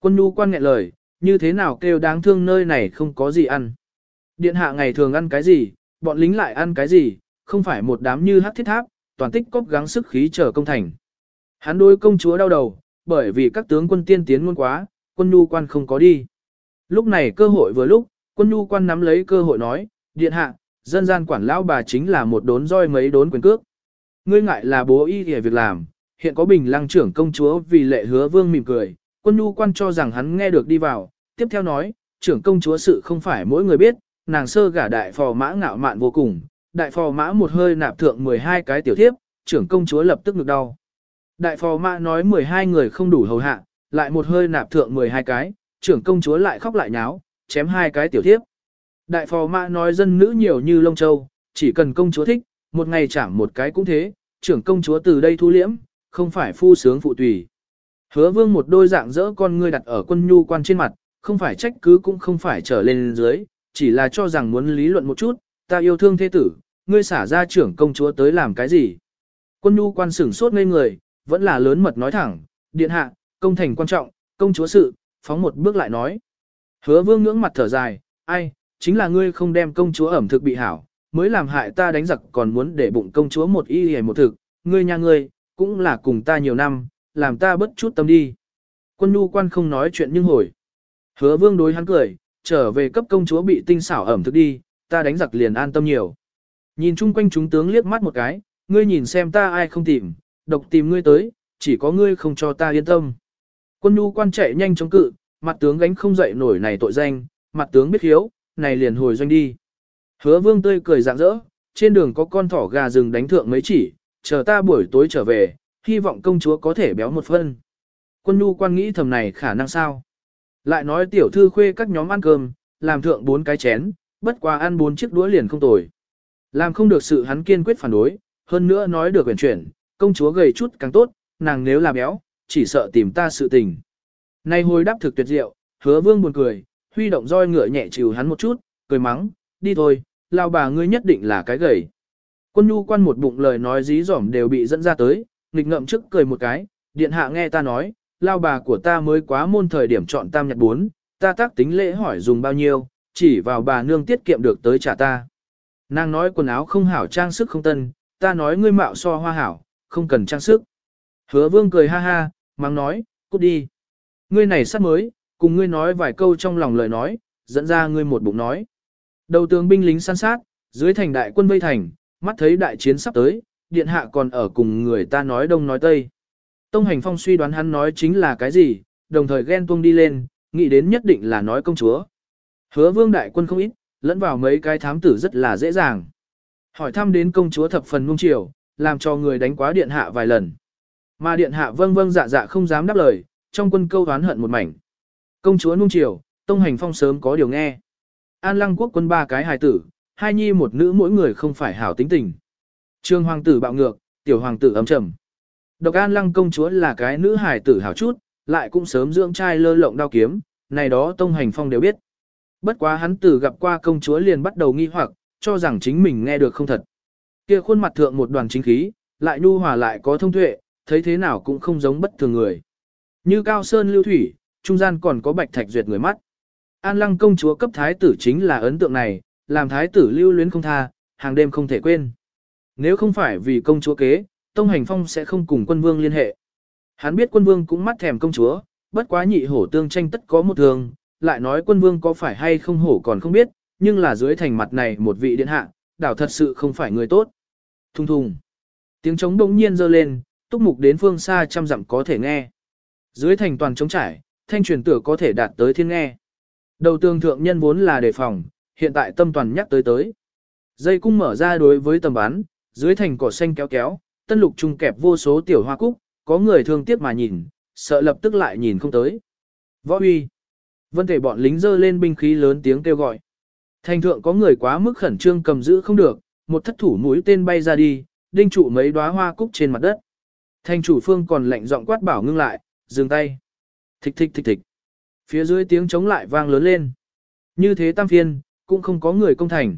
Quân nhu quan nghẹn lời, như thế nào kêu đáng thương nơi này không có gì ăn. Điện hạ ngày thường ăn cái gì, bọn lính lại ăn cái gì, không phải một đám như hát thiết tháp, toàn tích cóp gắng sức khí chờ công thành. Hắn đối công chúa đau đầu, bởi vì các tướng quân tiên tiến muôn quá, quân nhu quan không có đi. Lúc này cơ hội vừa lúc, quân nhu quan nắm lấy cơ hội nói, điện hạ, dân gian quản lão bà chính là một đốn roi mấy đốn quyền cước. Ngươi ngại là bố y để việc làm, hiện có bình lăng trưởng công chúa vì lệ hứa vương mỉm cười, quân nhu quan cho rằng hắn nghe được đi vào, tiếp theo nói, trưởng công chúa sự không phải mỗi người biết, nàng sơ gả đại phò mã ngạo mạn vô cùng, đại phò mã một hơi nạp thượng 12 cái tiểu thiếp, trưởng công chúa lập tức ngực đau. Đại phò mã nói 12 người không đủ hầu hạ, lại một hơi nạp thượng 12 cái, trưởng công chúa lại khóc lại nháo, chém hai cái tiểu thiếp. Đại phò mã nói dân nữ nhiều như lông châu, chỉ cần công chúa thích, một ngày chảm một cái cũng thế, trưởng công chúa từ đây thu liễm, không phải phu sướng phụ tùy. Hứa vương một đôi dạng dỡ con ngươi đặt ở quân nhu quan trên mặt, không phải trách cứ cũng không phải trở lên dưới, chỉ là cho rằng muốn lý luận một chút, ta yêu thương thế tử, ngươi xả ra trưởng công chúa tới làm cái gì. Quân nhu quan sửng sốt ngây người, vẫn là lớn mật nói thẳng, điện hạ, công thành quan trọng, công chúa sự, phóng một bước lại nói. Hứa vương ngưỡng mặt thở dài, ai, chính là ngươi không đem công chúa ẩm thực bị hảo, mới làm hại ta đánh giặc còn muốn để bụng công chúa một y hề một thực, ngươi nhà ngươi, cũng là cùng ta nhiều năm, làm ta bất chút tâm đi. Quân nhu quan không nói chuyện nhưng hồi. Hứa vương đối hắn cười, trở về cấp công chúa bị tinh xảo ẩm thực đi, ta đánh giặc liền an tâm nhiều. Nhìn chung quanh chúng tướng liếc mắt một cái, ngươi nhìn xem ta ai không tìm, độc tìm ngươi tới, chỉ có ngươi không cho ta yên tâm. Quân nhu quan chạy nhanh chống cự, mặt tướng gánh không dậy nổi này tội danh, mặt tướng biết hiếu, này liền hồi doanh đi. Hứa vương tươi cười rạng rỡ, trên đường có con thỏ gà rừng đánh thượng mấy chỉ, chờ ta buổi tối trở về, hy vọng công chúa có thể béo một phân. Quân nhu quan nghĩ thầm này khả năng sao? Lại nói tiểu thư khuê các nhóm ăn cơm, làm thượng bốn cái chén, bất quá ăn bốn chiếc đũa liền không tồi. Làm không được sự hắn kiên quyết phản đối, hơn nữa nói được quyển chuyển, công chúa gầy chút càng tốt, nàng nếu là béo, chỉ sợ tìm ta sự tình. Nay hồi đáp thực tuyệt diệu, hứa vương buồn cười, huy động roi ngựa nhẹ chịu hắn một chút, cười mắng, đi thôi, lao bà ngươi nhất định là cái gầy. Quân nhu quan một bụng lời nói dí dỏm đều bị dẫn ra tới, nghịch ngậm trước cười một cái, điện hạ nghe ta nói, lao bà của ta mới quá môn thời điểm chọn tam nhật bốn, ta tác tính lễ hỏi dùng bao nhiêu, chỉ vào bà nương tiết kiệm được tới trả ta. Nàng nói quần áo không hảo trang sức không tân, ta nói ngươi mạo so hoa hảo, không cần trang sức. Hứa vương cười ha ha, mang nói, cút đi. Ngươi này sắp mới, cùng ngươi nói vài câu trong lòng lời nói, dẫn ra ngươi một bụng nói. Đầu tướng binh lính săn sát, dưới thành đại quân vây thành, mắt thấy đại chiến sắp tới, điện hạ còn ở cùng người ta nói đông nói tây. Tông hành phong suy đoán hắn nói chính là cái gì, đồng thời ghen tuông đi lên, nghĩ đến nhất định là nói công chúa. Hứa vương đại quân không ít, lẫn vào mấy cái thám tử rất là dễ dàng. Hỏi thăm đến công chúa thập phần nung chiều, làm cho người đánh quá điện hạ vài lần. Mà điện hạ vâng vâng dạ dạ không dám đáp lời, trong quân câu oán hận một mảnh. Công chúa nung chiều, tông hành phong sớm có điều nghe. An lăng quốc quân ba cái hài tử, hai nhi một nữ mỗi người không phải hảo tính tình. Trương hoàng tử bạo ngược, tiểu hoàng tử ấm trầm. Độc an lăng công chúa là cái nữ hài tử hảo chút, lại cũng sớm dưỡng trai lơ lộng đao kiếm, này đó tông hành phong đều biết. Bất quá hắn tử gặp qua công chúa liền bắt đầu nghi hoặc, cho rằng chính mình nghe được không thật. Kia khuôn mặt thượng một đoàn chính khí, lại nhu hòa lại có thông tuệ, thấy thế nào cũng không giống bất thường người. Như cao sơn lưu thủy, trung gian còn có bạch thạch duyệt người mắt. An lăng công chúa cấp thái tử chính là ấn tượng này, làm thái tử lưu luyến không tha, hàng đêm không thể quên. Nếu không phải vì công chúa kế, Tông Hành Phong sẽ không cùng quân vương liên hệ. Hắn biết quân vương cũng mắt thèm công chúa, bất quá nhị hổ tương tranh tất có một thường, lại nói quân vương có phải hay không hổ còn không biết, nhưng là dưới thành mặt này một vị điện hạ, đảo thật sự không phải người tốt. Thùng thùng. Tiếng trống đống nhiên dơ lên, túc mục đến phương xa trăm dặm có thể nghe. Dưới thành toàn trống trải, thanh truyền tử có thể đạt tới thiên nghe. Đầu tương thượng nhân vốn là đề phòng, hiện tại tâm toàn nhắc tới tới. Dây cung mở ra đối với tầm bắn, dưới thành cỏ xanh kéo kéo, tân lục trung kẹp vô số tiểu hoa cúc, có người thương tiếc mà nhìn, sợ lập tức lại nhìn không tới. Võ uy. Vân thể bọn lính dơ lên binh khí lớn tiếng kêu gọi. Thành thượng có người quá mức khẩn trương cầm giữ không được, một thất thủ mũi tên bay ra đi, đinh trụ mấy đóa hoa cúc trên mặt đất. Thành chủ phương còn lạnh giọng quát bảo ngưng lại, dừng tay. Thịch thịch thịch thịch. Phía dưới tiếng chống lại vang lớn lên. Như thế tam phiên, cũng không có người công thành.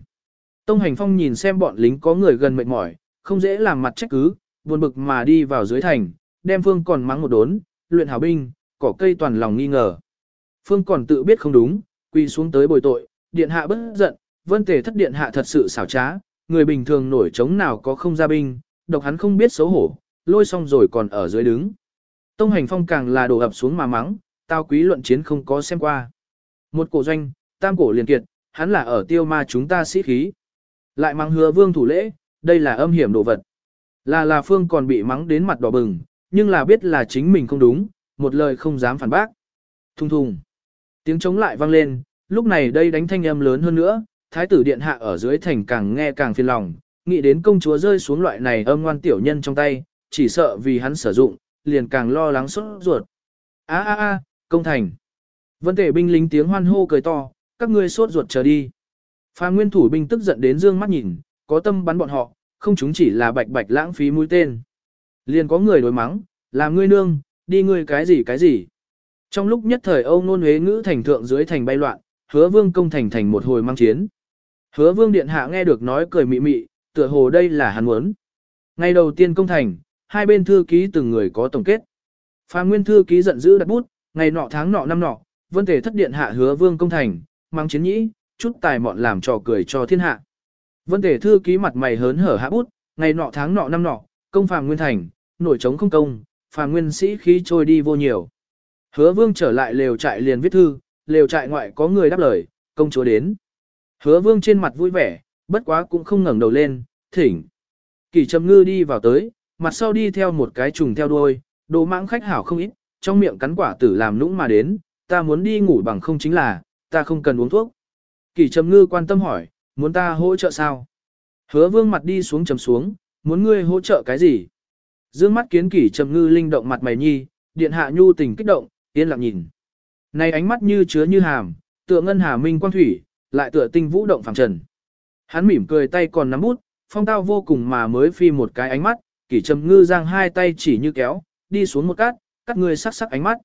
Tông hành phong nhìn xem bọn lính có người gần mệt mỏi, không dễ làm mặt trách cứ, buồn bực mà đi vào dưới thành, đem phương còn mắng một đốn, luyện hảo binh, cỏ cây toàn lòng nghi ngờ. Phương còn tự biết không đúng, quy xuống tới bồi tội, điện hạ bất giận, vân tề thất điện hạ thật sự xảo trá, người bình thường nổi trống nào có không ra binh, độc hắn không biết xấu hổ, lôi xong rồi còn ở dưới đứng. Tông hành phong càng là đổ ập xuống mà mắng, tao quý luận chiến không có xem qua. Một cổ doanh, tam cổ liền kiệt, hắn là ở tiêu ma chúng ta sĩ khí. Lại mắng hứa vương thủ lễ, đây là âm hiểm đồ vật. Là là phương còn bị mắng đến mặt đỏ bừng, nhưng là biết là chính mình không đúng, một lời không dám phản bác. Thùng thùng. Tiếng chống lại vang lên, lúc này đây đánh thanh âm lớn hơn nữa, thái tử điện hạ ở dưới thành càng nghe càng phiền lòng, nghĩ đến công chúa rơi xuống loại này âm ngoan tiểu nhân trong tay, chỉ sợ vì hắn sử dụng, liền càng lo lắng sốt ruột. A a a, công thành. Vân tể binh lính tiếng hoan hô cười to, các ngươi sốt ruột chờ đi. Pha nguyên thủ binh tức giận đến dương mắt nhìn, có tâm bắn bọn họ, không chúng chỉ là bạch bạch lãng phí mũi tên. Liền có người đối mắng, làm ngươi nương, đi ngươi cái gì cái gì. Trong lúc nhất thời Âu nôn huế ngữ thành thượng dưới thành bay loạn, hứa vương công thành thành một hồi mang chiến. Hứa vương điện hạ nghe được nói cười mị mị, tựa hồ đây là hắn muốn. Ngày đầu tiên công thành, hai bên thư ký từng người có tổng kết. Pha nguyên thư ký giận dữ đặt bút, ngày nọ tháng nọ năm nọ, vân thể thất điện hạ hứa vương công thành, mang chiến nhĩ, chút tài mọn làm trò cười cho thiên hạ. Vân thể thư ký mặt mày hớn hở hạ bút, ngày nọ tháng nọ năm nọ, công phàm nguyên thành, nổi trống không công, phàm nguyên sĩ khí trôi đi vô nhiều. Hứa vương trở lại lều trại liền viết thư, lều trại ngoại có người đáp lời, công chúa đến. Hứa vương trên mặt vui vẻ, bất quá cũng không ngẩng đầu lên, thỉnh. Kỳ trầm ngư đi vào tới, mặt sau đi theo một cái trùng theo đuôi, đồ mãng khách hảo không ít, trong miệng cắn quả tử làm nũng mà đến, ta muốn đi ngủ bằng không chính là, ta không cần uống thuốc. Kỳ trầm ngư quan tâm hỏi, muốn ta hỗ trợ sao? Hứa vương mặt đi xuống trầm xuống, muốn ngươi hỗ trợ cái gì? Dương mắt kiến Kỳ trầm ngư linh động mặt mày nhi, điện hạ nhu tình kích động, yên lặng nhìn. Này ánh mắt như chứa như hàm, tựa ngân hà minh quang thủy, lại tựa tinh vũ động phẳng trần. Hắn mỉm cười tay còn nắm bút, phong tao vô cùng mà mới phi một cái ánh mắt, kỷ trầm ngư giang hai tay chỉ như kéo, đi xuống một cát, cắt người sắc sắc ánh mắt.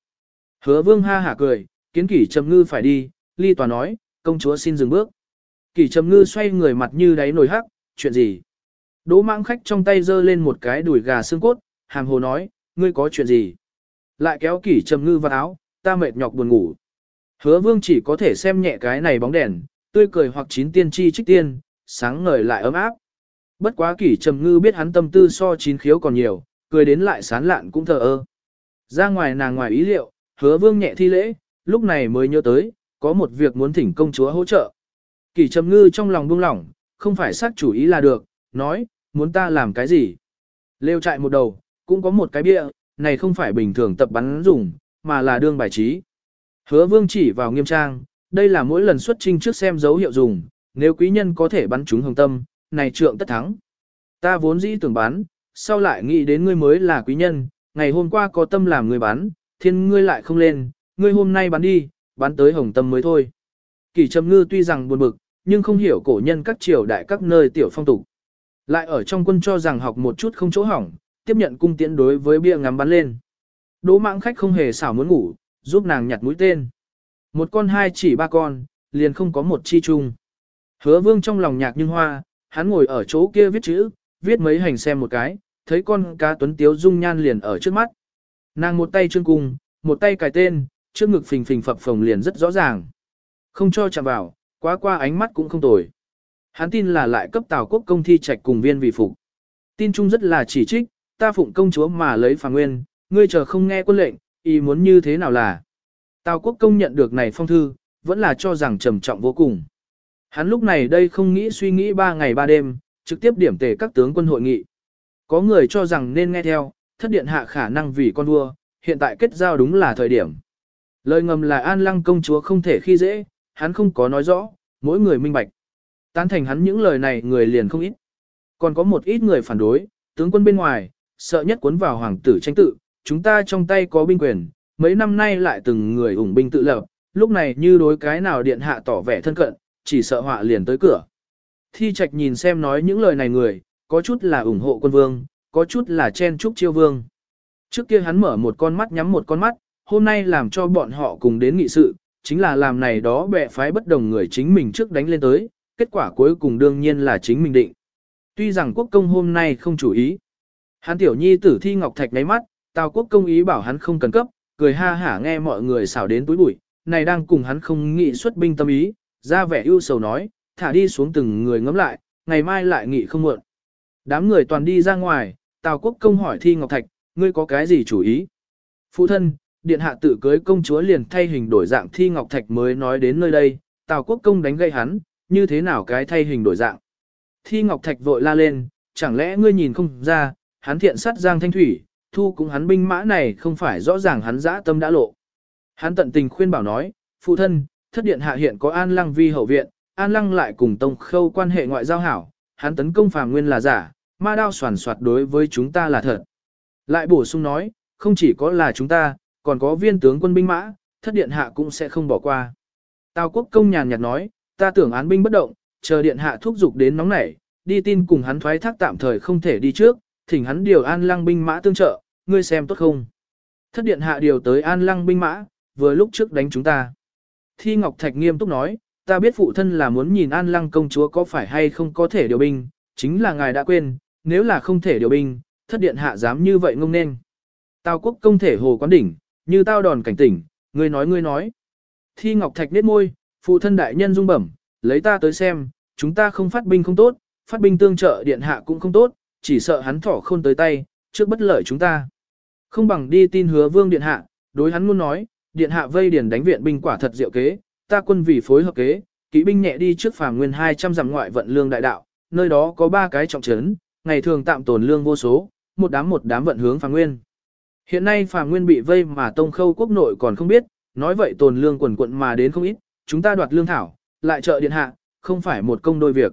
Hứa vương ha hả cười, kiến kỷ trầm ngư phải đi, ly tòa nói, công chúa xin dừng bước. Kỷ trầm ngư xoay người mặt như đáy nồi hắc, chuyện gì? Đỗ mãng khách trong tay giơ lên một cái đùi gà xương cốt, hàm hồ nói, ngươi có chuyện gì? Lại kéo kỷ trầm ngư vào áo, ta mệt nhọc buồn ngủ. Hứa vương chỉ có thể xem nhẹ cái này bóng đèn, tươi cười hoặc chín tiên chi trích tiên, sáng ngời lại ấm áp. Bất quá kỷ trầm ngư biết hắn tâm tư so chín khiếu còn nhiều, cười đến lại sán lạn cũng thờ ơ. Ra ngoài nàng ngoài ý liệu, hứa vương nhẹ thi lễ, lúc này mới nhớ tới, có một việc muốn thỉnh công chúa hỗ trợ. Kỷ trầm ngư trong lòng buông lỏng, không phải xác chủ ý là được, nói, muốn ta làm cái gì. Lêu chạy một đầu, cũng có một cái bia, này không phải bình thường tập bắn dùng, mà là đương bài trí. Hứa vương chỉ vào nghiêm trang, đây là mỗi lần xuất trinh trước xem dấu hiệu dùng, nếu quý nhân có thể bắn trúng hồng tâm, này trượng tất thắng. Ta vốn dĩ tưởng bắn, sau lại nghĩ đến ngươi mới là quý nhân, ngày hôm qua có tâm làm người bắn, thiên ngươi lại không lên, ngươi hôm nay bắn đi, bắn tới hồng tâm mới thôi. Kỳ trầm ngư tuy rằng buồn bực, nhưng không hiểu cổ nhân các triều đại các nơi tiểu phong tục. Lại ở trong quân cho rằng học một chút không chỗ hỏng, tiếp nhận cung tiễn đối với bia ngắm bắn lên. Đỗ mạng khách không hề xảo muốn ngủ, giúp nàng nhặt mũi tên. Một con hai chỉ ba con, liền không có một chi chung. Hứa vương trong lòng nhạc nhưng hoa, hắn ngồi ở chỗ kia viết chữ, viết mấy hành xem một cái, thấy con cá tuấn tiếu dung nhan liền ở trước mắt. Nàng một tay trương cung, một tay cài tên, trước ngực phình phình phập phồng liền rất rõ ràng. Không cho chạm vào, quá qua ánh mắt cũng không tồi. Hắn tin là lại cấp Tào quốc công thi trạch cùng viên vị phục. Tin chung rất là chỉ trích, ta phụng công chúa mà lấy phà nguyên, ngươi chờ không nghe quân lệnh, ý muốn như thế nào là. Tào quốc công nhận được này phong thư, vẫn là cho rằng trầm trọng vô cùng. Hắn lúc này đây không nghĩ suy nghĩ ba ngày ba đêm, trực tiếp điểm tề các tướng quân hội nghị. Có người cho rằng nên nghe theo, thất điện hạ khả năng vì con vua, hiện tại kết giao đúng là thời điểm. Lời ngầm là an lăng công chúa không thể khi dễ, hắn không có nói rõ, mỗi người minh bạch. Tán thành hắn những lời này người liền không ít. Còn có một ít người phản đối, tướng quân bên ngoài, sợ nhất cuốn vào hoàng tử tranh tự, chúng ta trong tay có binh quyền, mấy năm nay lại từng người ủng binh tự lập, lúc này như đối cái nào điện hạ tỏ vẻ thân cận, chỉ sợ họa liền tới cửa. Thi trạch nhìn xem nói những lời này người, có chút là ủng hộ quân vương, có chút là chen chúc chiêu vương. Trước kia hắn mở một con mắt nhắm một con mắt, hôm nay làm cho bọn họ cùng đến nghị sự, chính là làm này đó bệ phái bất đồng người chính mình trước đánh lên tới, kết quả cuối cùng đương nhiên là chính mình định. Tuy rằng quốc công hôm nay không chủ ý. Hắn tiểu nhi tử thi ngọc thạch ngáy mắt, tào quốc công ý bảo hắn không cần cấp, cười ha hả nghe mọi người xảo đến túi bụi, này đang cùng hắn không nghị xuất binh tâm ý, ra vẻ ưu sầu nói, thả đi xuống từng người ngắm lại, ngày mai lại nghị không muộn. Đám người toàn đi ra ngoài, Tào Quốc công hỏi Thi Ngọc Thạch, ngươi có cái gì chủ ý? Phụ thân, điện hạ tự cưới công chúa liền thay hình đổi dạng Thi Ngọc Thạch mới nói đến nơi đây, Tào Quốc công đánh gây hắn, như thế nào cái thay hình đổi dạng? Thi Ngọc Thạch vội la lên, chẳng lẽ ngươi nhìn không ra, hắn thiện sát Giang Thanh Thủy, thu cũng hắn binh mã này không phải rõ ràng hắn dã tâm đã lộ. Hắn tận tình khuyên bảo nói, phụ thân, thất điện hạ hiện có an lăng vi hậu viện, an lăng lại cùng tông khâu quan hệ ngoại giao hảo, hắn tấn công phàm nguyên là giả, ma đao soàn soạt đối với chúng ta là thật. Lại bổ sung nói, không chỉ có là chúng ta, còn có viên tướng quân binh mã, thất điện hạ cũng sẽ không bỏ qua. Tào quốc công nhàn nhạt nói, ta tưởng án binh bất động, chờ điện hạ thúc giục đến nóng nảy, đi tin cùng hắn thoái thác tạm thời không thể đi trước, thỉnh hắn điều an lăng binh mã tương trợ, ngươi xem tốt không. Thất điện hạ điều tới an lăng binh mã, vừa lúc trước đánh chúng ta. Thi Ngọc Thạch nghiêm túc nói, ta biết phụ thân là muốn nhìn an lăng công chúa có phải hay không có thể điều binh, chính là ngài đã quên, nếu là không thể điều binh, thất điện hạ dám như vậy ngông nên. Tào quốc công thể hồ quán đỉnh, như tao đòn cảnh tỉnh, ngươi nói ngươi nói. Thi Ngọc Thạch nết môi, phụ thân đại nhân dung bẩm, lấy ta tới xem, chúng ta không phát binh không tốt, phát binh tương trợ điện hạ cũng không tốt, chỉ sợ hắn thỏ khôn tới tay, trước bất lợi chúng ta. Không bằng đi tin hứa vương điện hạ, đối hắn luôn nói, điện hạ vây điển đánh viện binh quả thật diệu kế, ta quân vì phối hợp kế, kỵ binh nhẹ đi trước phàm nguyên 200 dặm ngoại vận lương đại đạo, nơi đó có ba cái trọng trấn, ngày thường tạm tồn lương vô số, một đám một đám vận hướng phàm nguyên. Hiện nay phàm nguyên bị vây mà tông khâu quốc nội còn không biết, nói vậy tồn lương quần quận mà đến không ít, chúng ta đoạt lương thảo, lại trợ điện hạ, không phải một công đôi việc.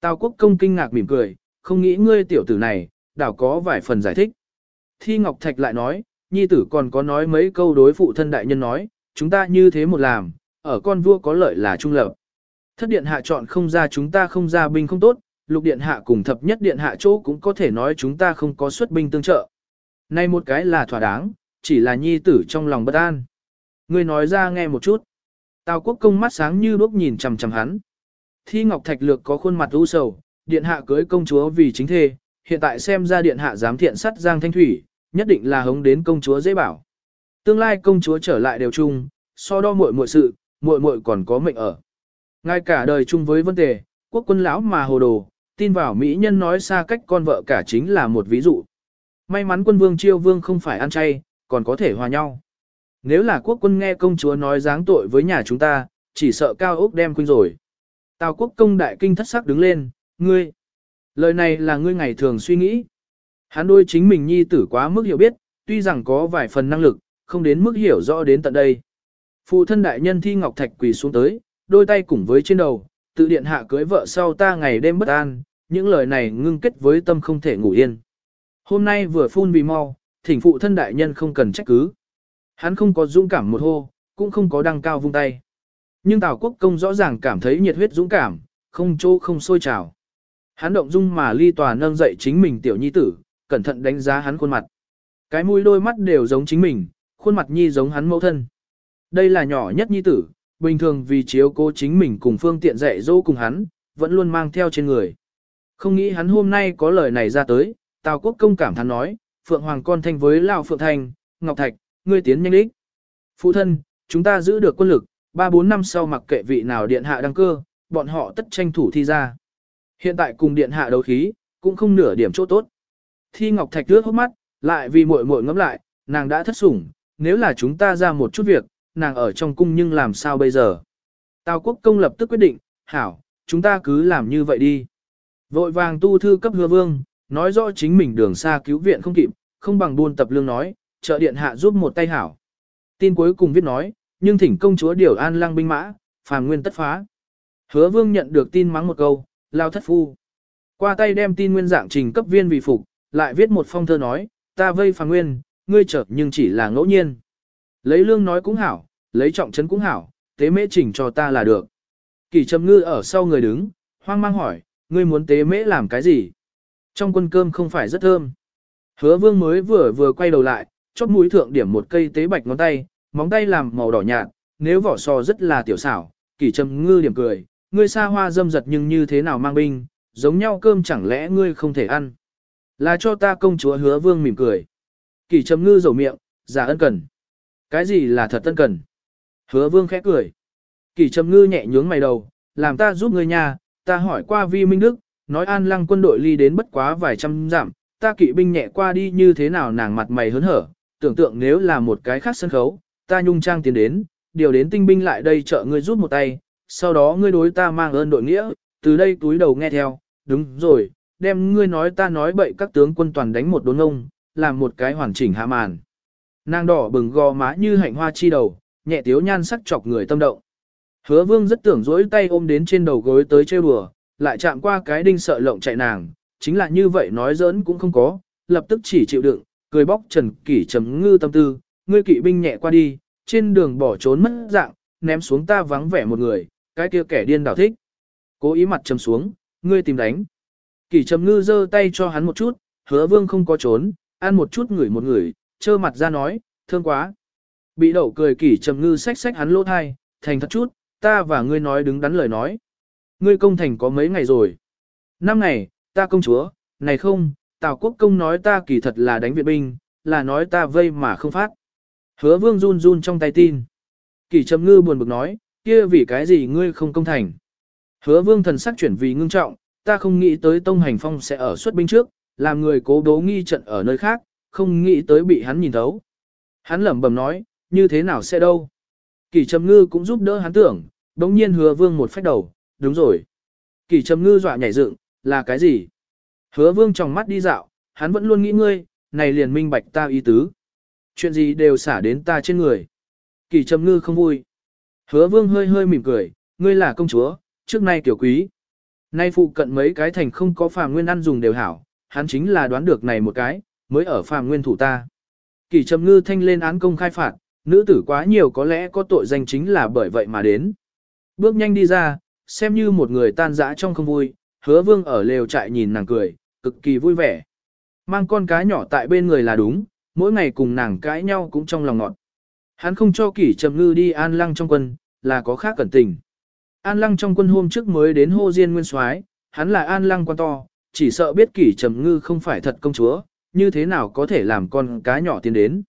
Tào quốc công kinh ngạc mỉm cười, không nghĩ ngươi tiểu tử này, đảo có vài phần giải thích. Thi Ngọc Thạch lại nói, nhi tử còn có nói mấy câu đối phụ thân đại nhân nói, chúng ta như thế một làm, ở con vua có lợi là trung lập. Thất điện hạ chọn không ra chúng ta không ra binh không tốt, lục điện hạ cùng thập nhất điện hạ chỗ cũng có thể nói chúng ta không có xuất binh tương trợ. Nay một cái là thỏa đáng, chỉ là nhi tử trong lòng bất an. Ngươi nói ra nghe một chút. Tào quốc công mắt sáng như đuốc nhìn chằm chằm hắn. Thi Ngọc Thạch Lược có khuôn mặt u sầu, điện hạ cưới công chúa vì chính thê, hiện tại xem ra điện hạ dám thiện sắt Giang Thanh Thủy, nhất định là hống đến công chúa dễ bảo. Tương lai công chúa trở lại đều chung, so đo muội muội sự, muội muội còn có mệnh ở. Ngay cả đời chung với vấn đề, quốc quân lão mà hồ đồ, tin vào mỹ nhân nói xa cách con vợ cả chính là một ví dụ. May mắn quân vương chiêu vương không phải ăn chay, còn có thể hòa nhau. Nếu là quốc quân nghe công chúa nói dáng tội với nhà chúng ta, chỉ sợ cao ốc đem quên rồi. Tào quốc công đại kinh thất sắc đứng lên, ngươi. Lời này là ngươi ngày thường suy nghĩ. Hắn đôi chính mình nhi tử quá mức hiểu biết, tuy rằng có vài phần năng lực, không đến mức hiểu rõ đến tận đây. Phụ thân đại nhân thi ngọc thạch quỳ xuống tới, đôi tay cùng với trên đầu, tự điện hạ cưới vợ sau ta ngày đêm bất an, những lời này ngưng kết với tâm không thể ngủ yên. Hôm nay vừa phun vì mau, thỉnh phụ thân đại nhân không cần trách cứ. Hắn không có dũng cảm một hô, cũng không có đăng cao vung tay. Nhưng Tào Quốc Công rõ ràng cảm thấy nhiệt huyết dũng cảm, không chỗ không sôi trào. Hắn động dung mà ly tòa nâng dậy chính mình tiểu nhi tử, cẩn thận đánh giá hắn khuôn mặt. Cái mũi đôi mắt đều giống chính mình, khuôn mặt nhi giống hắn mẫu thân. Đây là nhỏ nhất nhi tử, bình thường vì chiếu cố chính mình cùng phương tiện dạy dỗ cùng hắn, vẫn luôn mang theo trên người. Không nghĩ hắn hôm nay có lời này ra tới, Tào Quốc công cảm thán nói, Phượng Hoàng con thanh với Lão Phượng Thành, Ngọc Thạch, ngươi tiến nhanh đích. Phụ thân, chúng ta giữ được quân lực, 3-4 năm sau mặc kệ vị nào điện hạ đăng cơ, bọn họ tất tranh thủ thi ra. Hiện tại cùng điện hạ đấu khí, cũng không nửa điểm chỗ tốt. Thi Ngọc Thạch rước hốc mắt, lại vì muội muội ngẫm lại, nàng đã thất sủng, nếu là chúng ta ra một chút việc, nàng ở trong cung nhưng làm sao bây giờ. Tào quốc công lập tức quyết định, hảo, chúng ta cứ làm như vậy đi. Vội vàng tu thư cấp hứa vương, nói rõ chính mình đường xa cứu viện không kịp, không bằng buôn tập lương nói, trợ điện hạ giúp một tay hảo. Tin cuối cùng viết nói, nhưng thỉnh công chúa điều an lăng binh mã, phàm nguyên tất phá. Hứa vương nhận được tin mắng một câu, lao thất phu. Qua tay đem tin nguyên dạng trình cấp viên vì phục, lại viết một phong thơ nói, ta vây phàm nguyên, ngươi chợt nhưng chỉ là ngẫu nhiên. Lấy lương nói cũng hảo, lấy trọng trấn cũng hảo, tế mễ chỉnh cho ta là được. Kỳ trầm ngư ở sau người đứng, hoang mang hỏi, ngươi muốn tế mễ làm cái gì? Trong quân cơm không phải rất thơm. Hứa vương mới vừa vừa quay đầu lại, chót mũi thượng điểm một cây tế bạch ngón tay, móng tay làm màu đỏ nhạt, nếu vỏ sò rất là tiểu xảo, kỳ trầm ngư điểm cười, ngươi xa hoa dâm giật nhưng như thế nào mang binh, giống nhau cơm chẳng lẽ ngươi không thể ăn. Là cho ta công chúa hứa vương mỉm cười. Kỳ trầm ngư rầu miệng, giả ân cần. Cái gì là thật ân cần? Hứa vương khẽ cười. Kỳ trầm ngư nhẹ nhướng mày đầu, làm ta giúp ngươi nha, ta hỏi qua vi minh đức, nói an lăng quân đội ly đến bất quá vài trăm dặm, ta kỵ binh nhẹ qua đi như thế nào nàng mặt mày hớn hở, tưởng tượng nếu là một cái khác sân khấu, ta nhung trang tiến đến, điều đến tinh binh lại đây trợ ngươi rút một tay, sau đó ngươi đối ta mang ơn đội nghĩa, từ đây túi đầu nghe theo, đúng rồi, đem ngươi nói ta nói bậy các tướng quân toàn đánh một đốn ông, làm một cái hoàn chỉnh hạ màn. Nàng đỏ bừng gò má như hạnh hoa chi đầu, nhẹ tiếu nhan sắc chọc người tâm động. Hứa vương rất tưởng dỗi tay ôm đến trên đầu gối tới trêu đùa, lại chạm qua cái đinh sợ lộng chạy nàng, chính là như vậy nói giỡn cũng không có, lập tức chỉ chịu đựng, cười bóc Trần Kỷ chấm ngư tâm tư, ngươi kỵ binh nhẹ qua đi, trên đường bỏ trốn mất dạng, ném xuống ta vắng vẻ một người, cái kia kẻ điên đảo thích. Cố ý mặt trầm xuống, ngươi tìm đánh. Kỷ trầm ngư giơ tay cho hắn một chút, hứa vương không có trốn, ăn một chút ngửi một người, trơ mặt ra nói, thương quá. Bị đậu cười kỷ trầm ngư xách xách hắn lỗ thai, thành thật chút, ta và ngươi nói đứng đắn lời nói. Ngươi công thành có mấy ngày rồi? Năm ngày, ta công chúa, này không, Tào quốc công nói ta kỳ thật là đánh viện binh, là nói ta vây mà không phát. Hứa vương run run trong tay tin. Kỳ trầm ngư buồn bực nói, kia vì cái gì ngươi không công thành. Hứa vương thần sắc chuyển vì ngưng trọng, ta không nghĩ tới tông hành phong sẽ ở xuất binh trước, làm người cố đố nghi trận ở nơi khác, không nghĩ tới bị hắn nhìn thấu. Hắn lẩm bẩm nói, như thế nào sẽ đâu. Kỳ trầm ngư cũng giúp đỡ hắn tưởng, đống nhiên hứa vương một phách đầu, đúng rồi. Kỳ trầm ngư dọa nhảy dựng, là cái gì? Hứa vương trong mắt đi dạo, hắn vẫn luôn nghĩ ngươi, này liền minh bạch ta ý tứ. Chuyện gì đều xả đến ta trên người. Kỳ trầm ngư không vui. Hứa vương hơi hơi mỉm cười, ngươi là công chúa, trước nay tiểu quý. Nay phụ cận mấy cái thành không có phàm nguyên ăn dùng đều hảo, hắn chính là đoán được này một cái, mới ở phàm nguyên thủ ta. Kỳ trầm ngư thanh lên án công khai phạt, nữ tử quá nhiều có lẽ có tội danh chính là bởi vậy mà đến. Bước nhanh đi ra, xem như một người tan dã trong không vui, hứa vương ở lều trại nhìn nàng cười, cực kỳ vui vẻ. Mang con cá nhỏ tại bên người là đúng, mỗi ngày cùng nàng cãi nhau cũng trong lòng ngọt. Hắn không cho kỷ trầm ngư đi an lăng trong quân, là có khác cẩn tình. An lăng trong quân hôm trước mới đến hô diên nguyên soái, hắn là an lăng quan to, chỉ sợ biết kỷ trầm ngư không phải thật công chúa, như thế nào có thể làm con cá nhỏ tiến đến.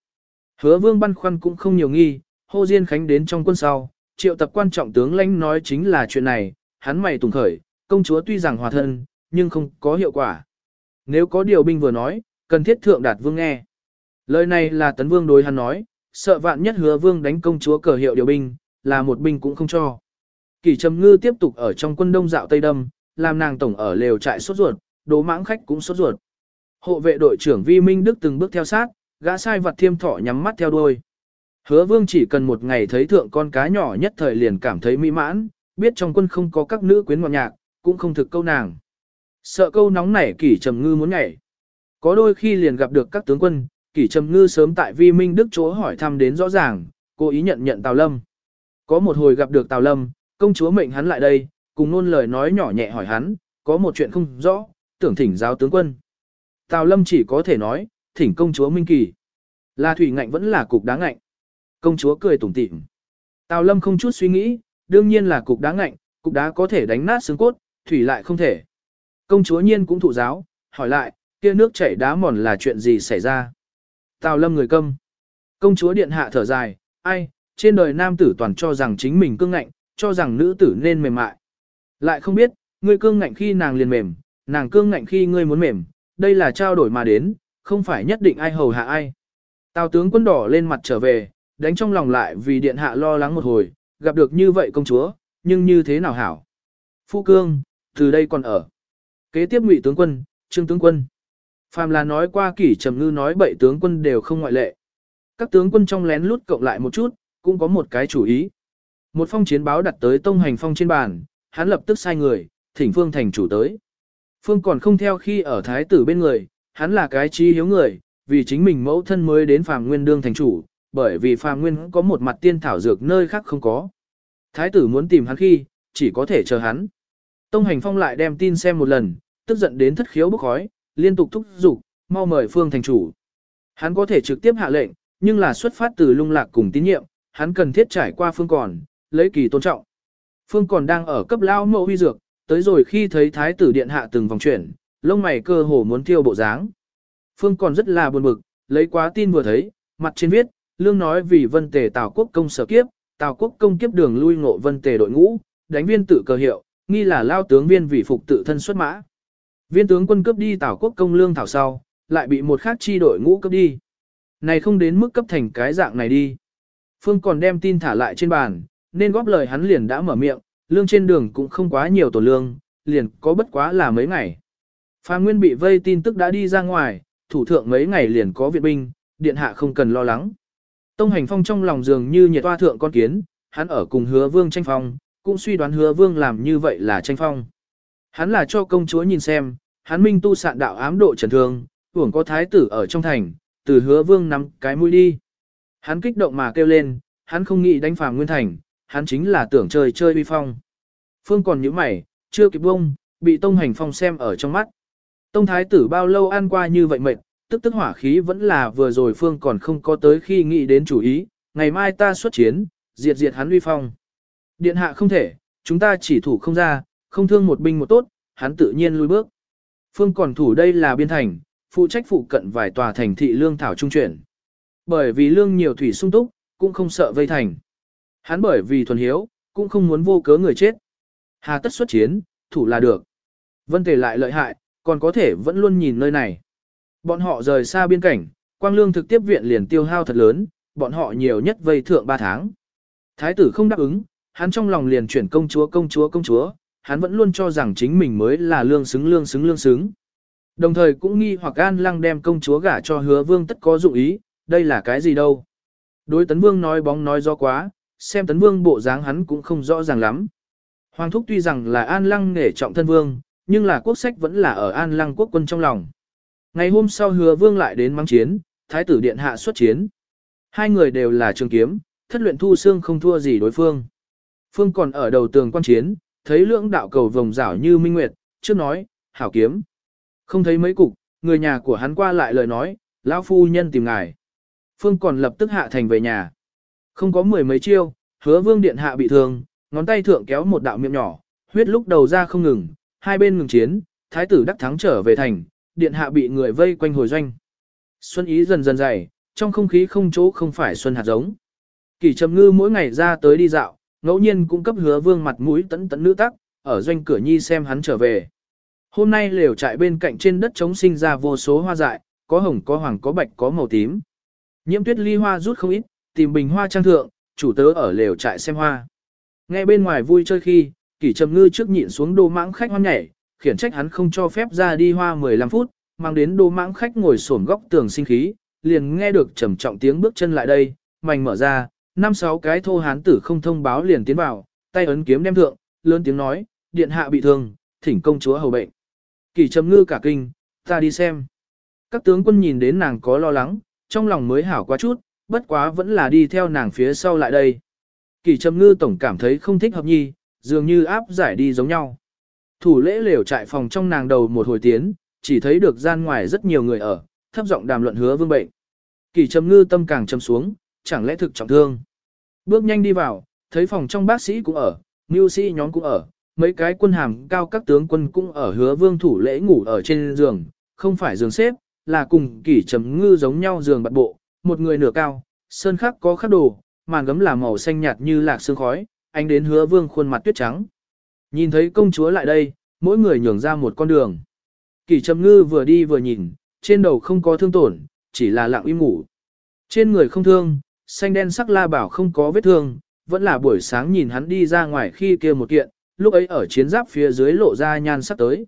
Hứa vương băn khoăn cũng không nhiều nghi, hô diên khánh đến trong quân sau, triệu tập quan trọng tướng lãnh nói chính là chuyện này, hắn mày tùng khởi, công chúa tuy rằng hòa thân, nhưng không có hiệu quả. Nếu có điều binh vừa nói, cần thiết thượng đạt vương nghe. Lời này là tấn vương đối hắn nói, sợ vạn nhất hứa vương đánh công chúa cờ hiệu điều binh, là một binh cũng không cho. Kỷ trầm ngư tiếp tục ở trong quân đông dạo Tây Đâm, làm nàng tổng ở lều trại sốt ruột, đố mãng khách cũng sốt ruột. Hộ vệ đội trưởng Vi Minh Đức từng bước theo sát, gã sai vật thiêm thọ nhắm mắt theo đuôi. Hứa vương chỉ cần một ngày thấy thượng con cá nhỏ nhất thời liền cảm thấy mỹ mãn, biết trong quân không có các nữ quyến ngọt nhạc, cũng không thực câu nàng. Sợ câu nóng nảy kỷ trầm ngư muốn nhảy. Có đôi khi liền gặp được các tướng quân, kỷ trầm ngư sớm tại vi minh đức chỗ hỏi thăm đến rõ ràng, cố ý nhận nhận Tào Lâm. Có một hồi gặp được Tào Lâm, công chúa mệnh hắn lại đây, cùng nôn lời nói nhỏ nhẹ hỏi hắn, có một chuyện không rõ, tưởng thỉnh giáo tướng quân. Tào Lâm chỉ có thể nói, thỉnh công chúa Minh Kỳ. Là thủy ngạnh vẫn là cục đá ngạnh. Công chúa cười tủm tỉm. Tào Lâm không chút suy nghĩ, đương nhiên là cục đá ngạnh, cục đá có thể đánh nát xương cốt, thủy lại không thể. Công chúa nhiên cũng thụ giáo, hỏi lại, kia nước chảy đá mòn là chuyện gì xảy ra. Tào Lâm người câm. Công chúa điện hạ thở dài, ai, trên đời nam tử toàn cho rằng chính mình cương ngạnh, cho rằng nữ tử nên mềm mại. Lại không biết, ngươi cương ngạnh khi nàng liền mềm, nàng cương ngạnh khi ngươi muốn mềm, đây là trao đổi mà đến, không phải nhất định ai hầu hạ ai. Tào tướng quân đỏ lên mặt trở về, đánh trong lòng lại vì điện hạ lo lắng một hồi, gặp được như vậy công chúa, nhưng như thế nào hảo. Phu cương, từ đây còn ở. Kế tiếp ngụy tướng quân, trương tướng quân. Phàm là nói qua kỷ trầm ngư nói bậy tướng quân đều không ngoại lệ. Các tướng quân trong lén lút cộng lại một chút, cũng có một cái chủ ý. Một phong chiến báo đặt tới tông hành phong trên bàn, hắn lập tức sai người, thỉnh Phương thành chủ tới. Phương còn không theo khi ở thái tử bên người, hắn là cái trí hiếu người, vì chính mình mẫu thân mới đến phàm nguyên đương thành chủ, bởi vì phàm nguyên có một mặt tiên thảo dược nơi khác không có. Thái tử muốn tìm hắn khi, chỉ có thể chờ hắn. Tông hành phong lại đem tin xem một lần, tức giận đến thất khiếu bốc khói, liên tục thúc giục, mau mời Phương thành chủ. Hắn có thể trực tiếp hạ lệnh, nhưng là xuất phát từ lung lạc cùng tín nhiệm, hắn cần thiết trải qua Phương còn, lấy kỳ tôn trọng. Phương còn đang ở cấp lao mộ huy dược, tới rồi khi thấy thái tử điện hạ từng vòng chuyển, lông mày cơ hồ muốn tiêu bộ dáng. Phương còn rất là buồn bực, lấy quá tin vừa thấy, mặt trên viết, lương nói vì vân tề Tào quốc công sở kiếp, Tào quốc công kiếp đường lui ngộ vân tề đội ngũ, đánh viên tự cờ hiệu, nghi là lao tướng viên vì phục tự thân xuất mã. Viên tướng quân cướp đi Tào quốc công lương thảo sau, lại bị một khác chi đội ngũ cướp đi. Này không đến mức cấp thành cái dạng này đi. Phương còn đem tin thả lại trên bàn, nên góp lời hắn liền đã mở miệng, lương trên đường cũng không quá nhiều tổ lương, liền có bất quá là mấy ngày. Phạm Nguyên bị vây tin tức đã đi ra ngoài, thủ thượng mấy ngày liền có viện binh, điện hạ không cần lo lắng. Tông hành phong trong lòng dường như nhiệt toa thượng con kiến, hắn ở cùng hứa vương tranh phong, cũng suy đoán hứa vương làm như vậy là tranh phong. Hắn là cho công chúa nhìn xem, hắn minh tu sạn đạo ám độ trần thương, hưởng có thái tử ở trong thành, từ hứa vương nắm cái mũi đi. Hắn kích động mà kêu lên, hắn không nghĩ đánh phàm nguyên thành, hắn chính là tưởng chơi chơi uy phong. Phương còn nhíu mày, chưa kịp bông, bị tông hành phong xem ở trong mắt. Tông thái tử bao lâu ăn qua như vậy mệt, tức tức hỏa khí vẫn là vừa rồi Phương còn không có tới khi nghĩ đến chủ ý, ngày mai ta xuất chiến, diệt diệt hắn uy phong. Điện hạ không thể, chúng ta chỉ thủ không ra, không thương một binh một tốt, hắn tự nhiên lui bước. Phương còn thủ đây là biên thành, phụ trách phụ cận vài tòa thành thị lương thảo trung chuyển. Bởi vì lương nhiều thủy sung túc, cũng không sợ vây thành. Hắn bởi vì thuần hiếu, cũng không muốn vô cớ người chết. Hà tất xuất chiến, thủ là được. Vân thể lại lợi hại, còn có thể vẫn luôn nhìn nơi này. Bọn họ rời xa biên cảnh, quang lương thực tiếp viện liền tiêu hao thật lớn, bọn họ nhiều nhất vây thượng 3 tháng. Thái tử không đáp ứng, hắn trong lòng liền chuyển công chúa công chúa công chúa, hắn vẫn luôn cho rằng chính mình mới là lương xứng lương xứng lương xứng. Đồng thời cũng nghi hoặc an lăng đem công chúa gả cho hứa vương tất có dụng ý, đây là cái gì đâu. Đối tấn vương nói bóng nói do quá, xem tấn vương bộ dáng hắn cũng không rõ ràng lắm. Hoàng thúc tuy rằng là an lăng nghề trọng thân vương, nhưng là quốc sách vẫn là ở an lăng quốc quân trong lòng. Ngày hôm sau hứa vương lại đến mang chiến, thái tử điện hạ xuất chiến. Hai người đều là trường kiếm, thất luyện thu xương không thua gì đối phương. Phương còn ở đầu tường quan chiến, thấy lưỡng đạo cầu vồng rảo như minh nguyệt, trước nói, hảo kiếm. Không thấy mấy cục, người nhà của hắn qua lại lời nói, lão phu nhân tìm ngài. Phương còn lập tức hạ thành về nhà. Không có mười mấy chiêu, hứa vương điện hạ bị thương, ngón tay thượng kéo một đạo miệng nhỏ, huyết lúc đầu ra không ngừng, hai bên ngừng chiến, thái tử đắc thắng trở về thành, điện hạ bị người vây quanh hồi doanh. Xuân ý dần dần dày, trong không khí không chỗ không phải xuân hạt giống. Kỳ trầm ngư mỗi ngày ra tới đi dạo, ngẫu nhiên cũng cấp hứa vương mặt mũi tấn tấn nữ tắc, ở doanh cửa nhi xem hắn trở về. Hôm nay lều trại bên cạnh trên đất trống sinh ra vô số hoa dại, có hồng có hoàng có bạch có màu tím. Nhiễm tuyết ly hoa rút không ít, tìm bình hoa trang thượng, chủ tớ ở lều trại xem hoa. Nghe bên ngoài vui chơi khi, kỷ trầm ngư trước nhịn xuống đô mãng khách hoan nhảy, khiển trách hắn không cho phép ra đi hoa 15 phút, mang đến đô mãng khách ngồi xổm góc tường sinh khí, liền nghe được trầm trọng tiếng bước chân lại đây, mảnh mở ra, năm sáu cái thô hán tử không thông báo liền tiến vào, tay ấn kiếm đem thượng, lớn tiếng nói, điện hạ bị thương, thỉnh công chúa hầu bệnh. Kỳ trầm ngư cả kinh, ta đi xem. Các tướng quân nhìn đến nàng có lo lắng, trong lòng mới hảo quá chút, bất quá vẫn là đi theo nàng phía sau lại đây. Kỳ trầm ngư tổng cảm thấy không thích hợp nhi, dường như áp giải đi giống nhau. Thủ lễ lều trại phòng trong nàng đầu một hồi tiến, chỉ thấy được gian ngoài rất nhiều người ở, thấp giọng đàm luận hứa vương bệnh. Kỳ trầm ngư tâm càng trầm xuống, chẳng lẽ thực trọng thương. Bước nhanh đi vào, thấy phòng trong bác sĩ cũng ở, mưu sĩ nhóm cũng ở, mấy cái quân hàm cao các tướng quân cũng ở hứa vương thủ lễ ngủ ở trên giường, không phải giường xếp, là cùng kỷ trầm ngư giống nhau giường bạt bộ, một người nửa cao, sơn khắc có khắc đồ, màn gấm là màu xanh nhạt như lạc sương khói, anh đến hứa vương khuôn mặt tuyết trắng. Nhìn thấy công chúa lại đây, mỗi người nhường ra một con đường. Kỷ trầm ngư vừa đi vừa nhìn, trên đầu không có thương tổn, chỉ là lặng im ngủ. Trên người không thương, xanh đen sắc la bảo không có vết thương, vẫn là buổi sáng nhìn hắn đi ra ngoài khi kia một kiện, lúc ấy ở chiến giáp phía dưới lộ ra nhan sắc tới.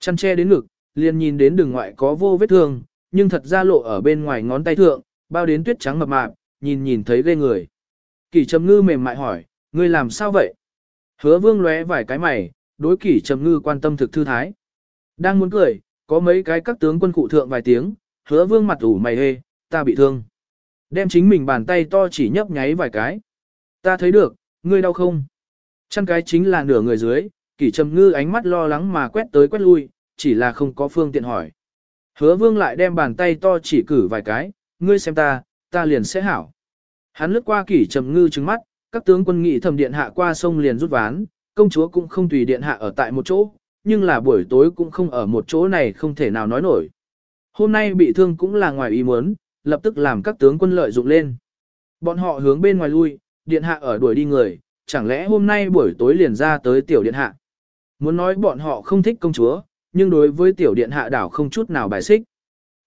Chăn che đến ngực, liền nhìn đến đường ngoại có vô vết thương, nhưng thật ra lộ ở bên ngoài ngón tay thượng, bao đến tuyết trắng mập mạp, nhìn nhìn thấy ghê người. Kỷ trầm ngư mềm mại hỏi, ngươi làm sao vậy? Hứa vương lóe vài cái mày, đối kỷ trầm ngư quan tâm thực thư thái. Đang muốn cười, có mấy cái các tướng quân cụ thượng vài tiếng, hứa vương mặt ủ mày hê, ta bị thương. Đem chính mình bàn tay to chỉ nhấp nháy vài cái. Ta thấy được, ngươi đau không? Chăn cái chính là nửa người dưới, kỷ trầm ngư ánh mắt lo lắng mà quét tới quét lui, chỉ là không có phương tiện hỏi. Hứa vương lại đem bàn tay to chỉ cử vài cái, ngươi xem ta, ta liền sẽ hảo. Hắn lướt qua kỷ trầm ngư trứng mắt, các tướng quân nghị thầm điện hạ qua sông liền rút ván, công chúa cũng không tùy điện hạ ở tại một chỗ, nhưng là buổi tối cũng không ở một chỗ này không thể nào nói nổi. Hôm nay bị thương cũng là ngoài ý muốn, lập tức làm các tướng quân lợi dụng lên. Bọn họ hướng bên ngoài lui, điện hạ ở đuổi đi người, chẳng lẽ hôm nay buổi tối liền ra tới tiểu điện hạ. Muốn nói bọn họ không thích công chúa, nhưng đối với tiểu điện hạ đảo không chút nào bài xích.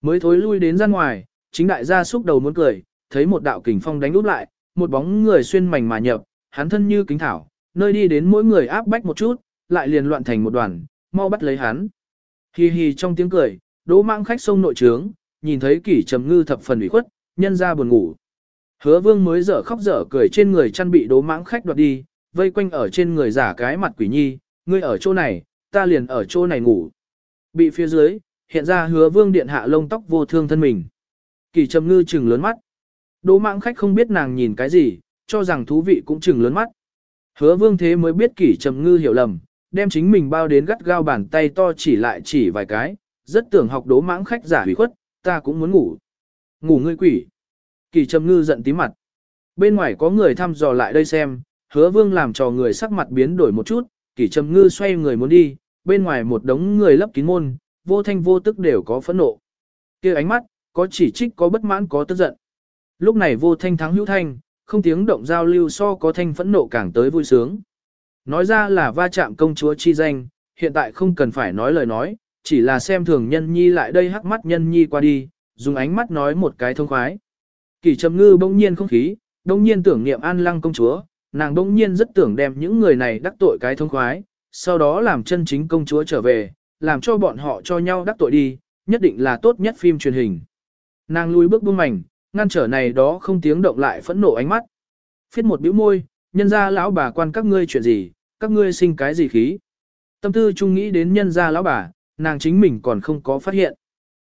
Mới thối lui đến ra ngoài, chính đại gia xúc đầu muốn cười, thấy một đạo kình phong đánh úp lại, một bóng người xuyên mảnh mà nhập, hắn thân như kính thảo, nơi đi đến mỗi người áp bách một chút, lại liền loạn thành một đoàn, mau bắt lấy hắn. Hi hi trong tiếng cười, đỗ mạng khách sông nội trướng, nhìn thấy kỷ trầm ngư thập phần ủy khuất, nhân ra buồn ngủ. Hứa vương mới dở khóc dở cười trên người chăn bị đố mãng khách đoạt đi, vây quanh ở trên người giả cái mặt quỷ nhi, ngươi ở chỗ này, ta liền ở chỗ này ngủ. Bị phía dưới, hiện ra hứa vương điện hạ lông tóc vô thương thân mình. Kỳ trầm ngư trừng lớn mắt. Đỗ mạng khách không biết nàng nhìn cái gì, cho rằng thú vị cũng chừng lớn mắt. Hứa vương thế mới biết kỷ trầm ngư hiểu lầm, đem chính mình bao đến gắt gao bàn tay to chỉ lại chỉ vài cái, rất tưởng học đố mãng khách giả hủy khuất, ta cũng muốn ngủ. Ngủ ngươi quỷ. Kỳ trầm ngư giận tí mặt. Bên ngoài có người thăm dò lại đây xem, hứa vương làm cho người sắc mặt biến đổi một chút, kỳ trầm ngư xoay người muốn đi, bên ngoài một đống người lấp kín môn, vô thanh vô tức đều có phẫn nộ. kia ánh mắt, có chỉ trích có bất mãn có tức giận. Lúc này vô thanh thắng hữu thanh, không tiếng động giao lưu so có thanh phẫn nộ càng tới vui sướng. Nói ra là va chạm công chúa chi danh, hiện tại không cần phải nói lời nói, chỉ là xem thường nhân nhi lại đây hắc mắt nhân nhi qua đi, dùng ánh mắt nói một cái thông khoái. Kỳ trầm ngư bỗng nhiên không khí, bỗng nhiên tưởng niệm an lăng công chúa, nàng bỗng nhiên rất tưởng đem những người này đắc tội cái thông khoái, sau đó làm chân chính công chúa trở về, làm cho bọn họ cho nhau đắc tội đi, nhất định là tốt nhất phim truyền hình. Nàng lùi bước buông mảnh, ngăn trở này đó không tiếng động lại phẫn nộ ánh mắt. Phiết một bĩu môi, nhân ra lão bà quan các ngươi chuyện gì, các ngươi sinh cái gì khí. Tâm tư chung nghĩ đến nhân ra lão bà, nàng chính mình còn không có phát hiện.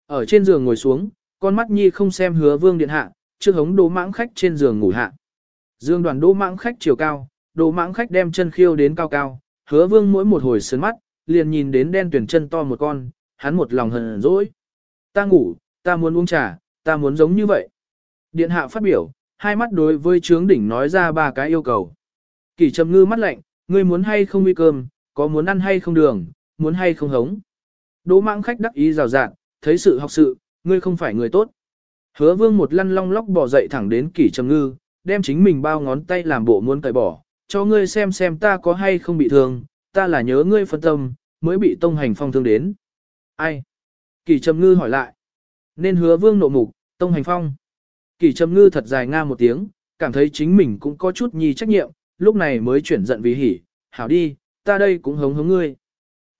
Ở trên giường ngồi xuống, con mắt nhi không xem hứa vương điện hạ, trước hống đố mãng khách trên giường ngủ hạ. Dương đoàn đố mãng khách chiều cao, đố mãng khách đem chân khiêu đến cao cao, hứa vương mỗi một hồi sớn mắt, liền nhìn đến đen tuyển chân to một con, hắn một lòng hờn dỗi. Ta ngủ, ta muốn uống trà, ta muốn giống như vậy. Điện hạ phát biểu, hai mắt đối với trướng đỉnh nói ra ba cái yêu cầu. Kỳ trầm ngư mắt lạnh, ngươi muốn hay không uy cơm, có muốn ăn hay không đường, muốn hay không hống. Đỗ mãng khách đắc ý rào rạt, thấy sự học sự, ngươi không phải người tốt. Hứa vương một lăn long lóc bỏ dậy thẳng đến kỷ trầm ngư, đem chính mình bao ngón tay làm bộ muốn cởi bỏ, cho ngươi xem xem ta có hay không bị thương, ta là nhớ ngươi phân tâm, mới bị tông hành phong thương đến. Ai? Kỷ trầm ngư hỏi lại. Nên hứa vương nộ mục, tông hành phong kỳ trầm ngư thật dài nga một tiếng, cảm thấy chính mình cũng có chút nhi trách nhiệm, lúc này mới chuyển giận vì hỉ, hảo đi, ta đây cũng hống hống ngươi.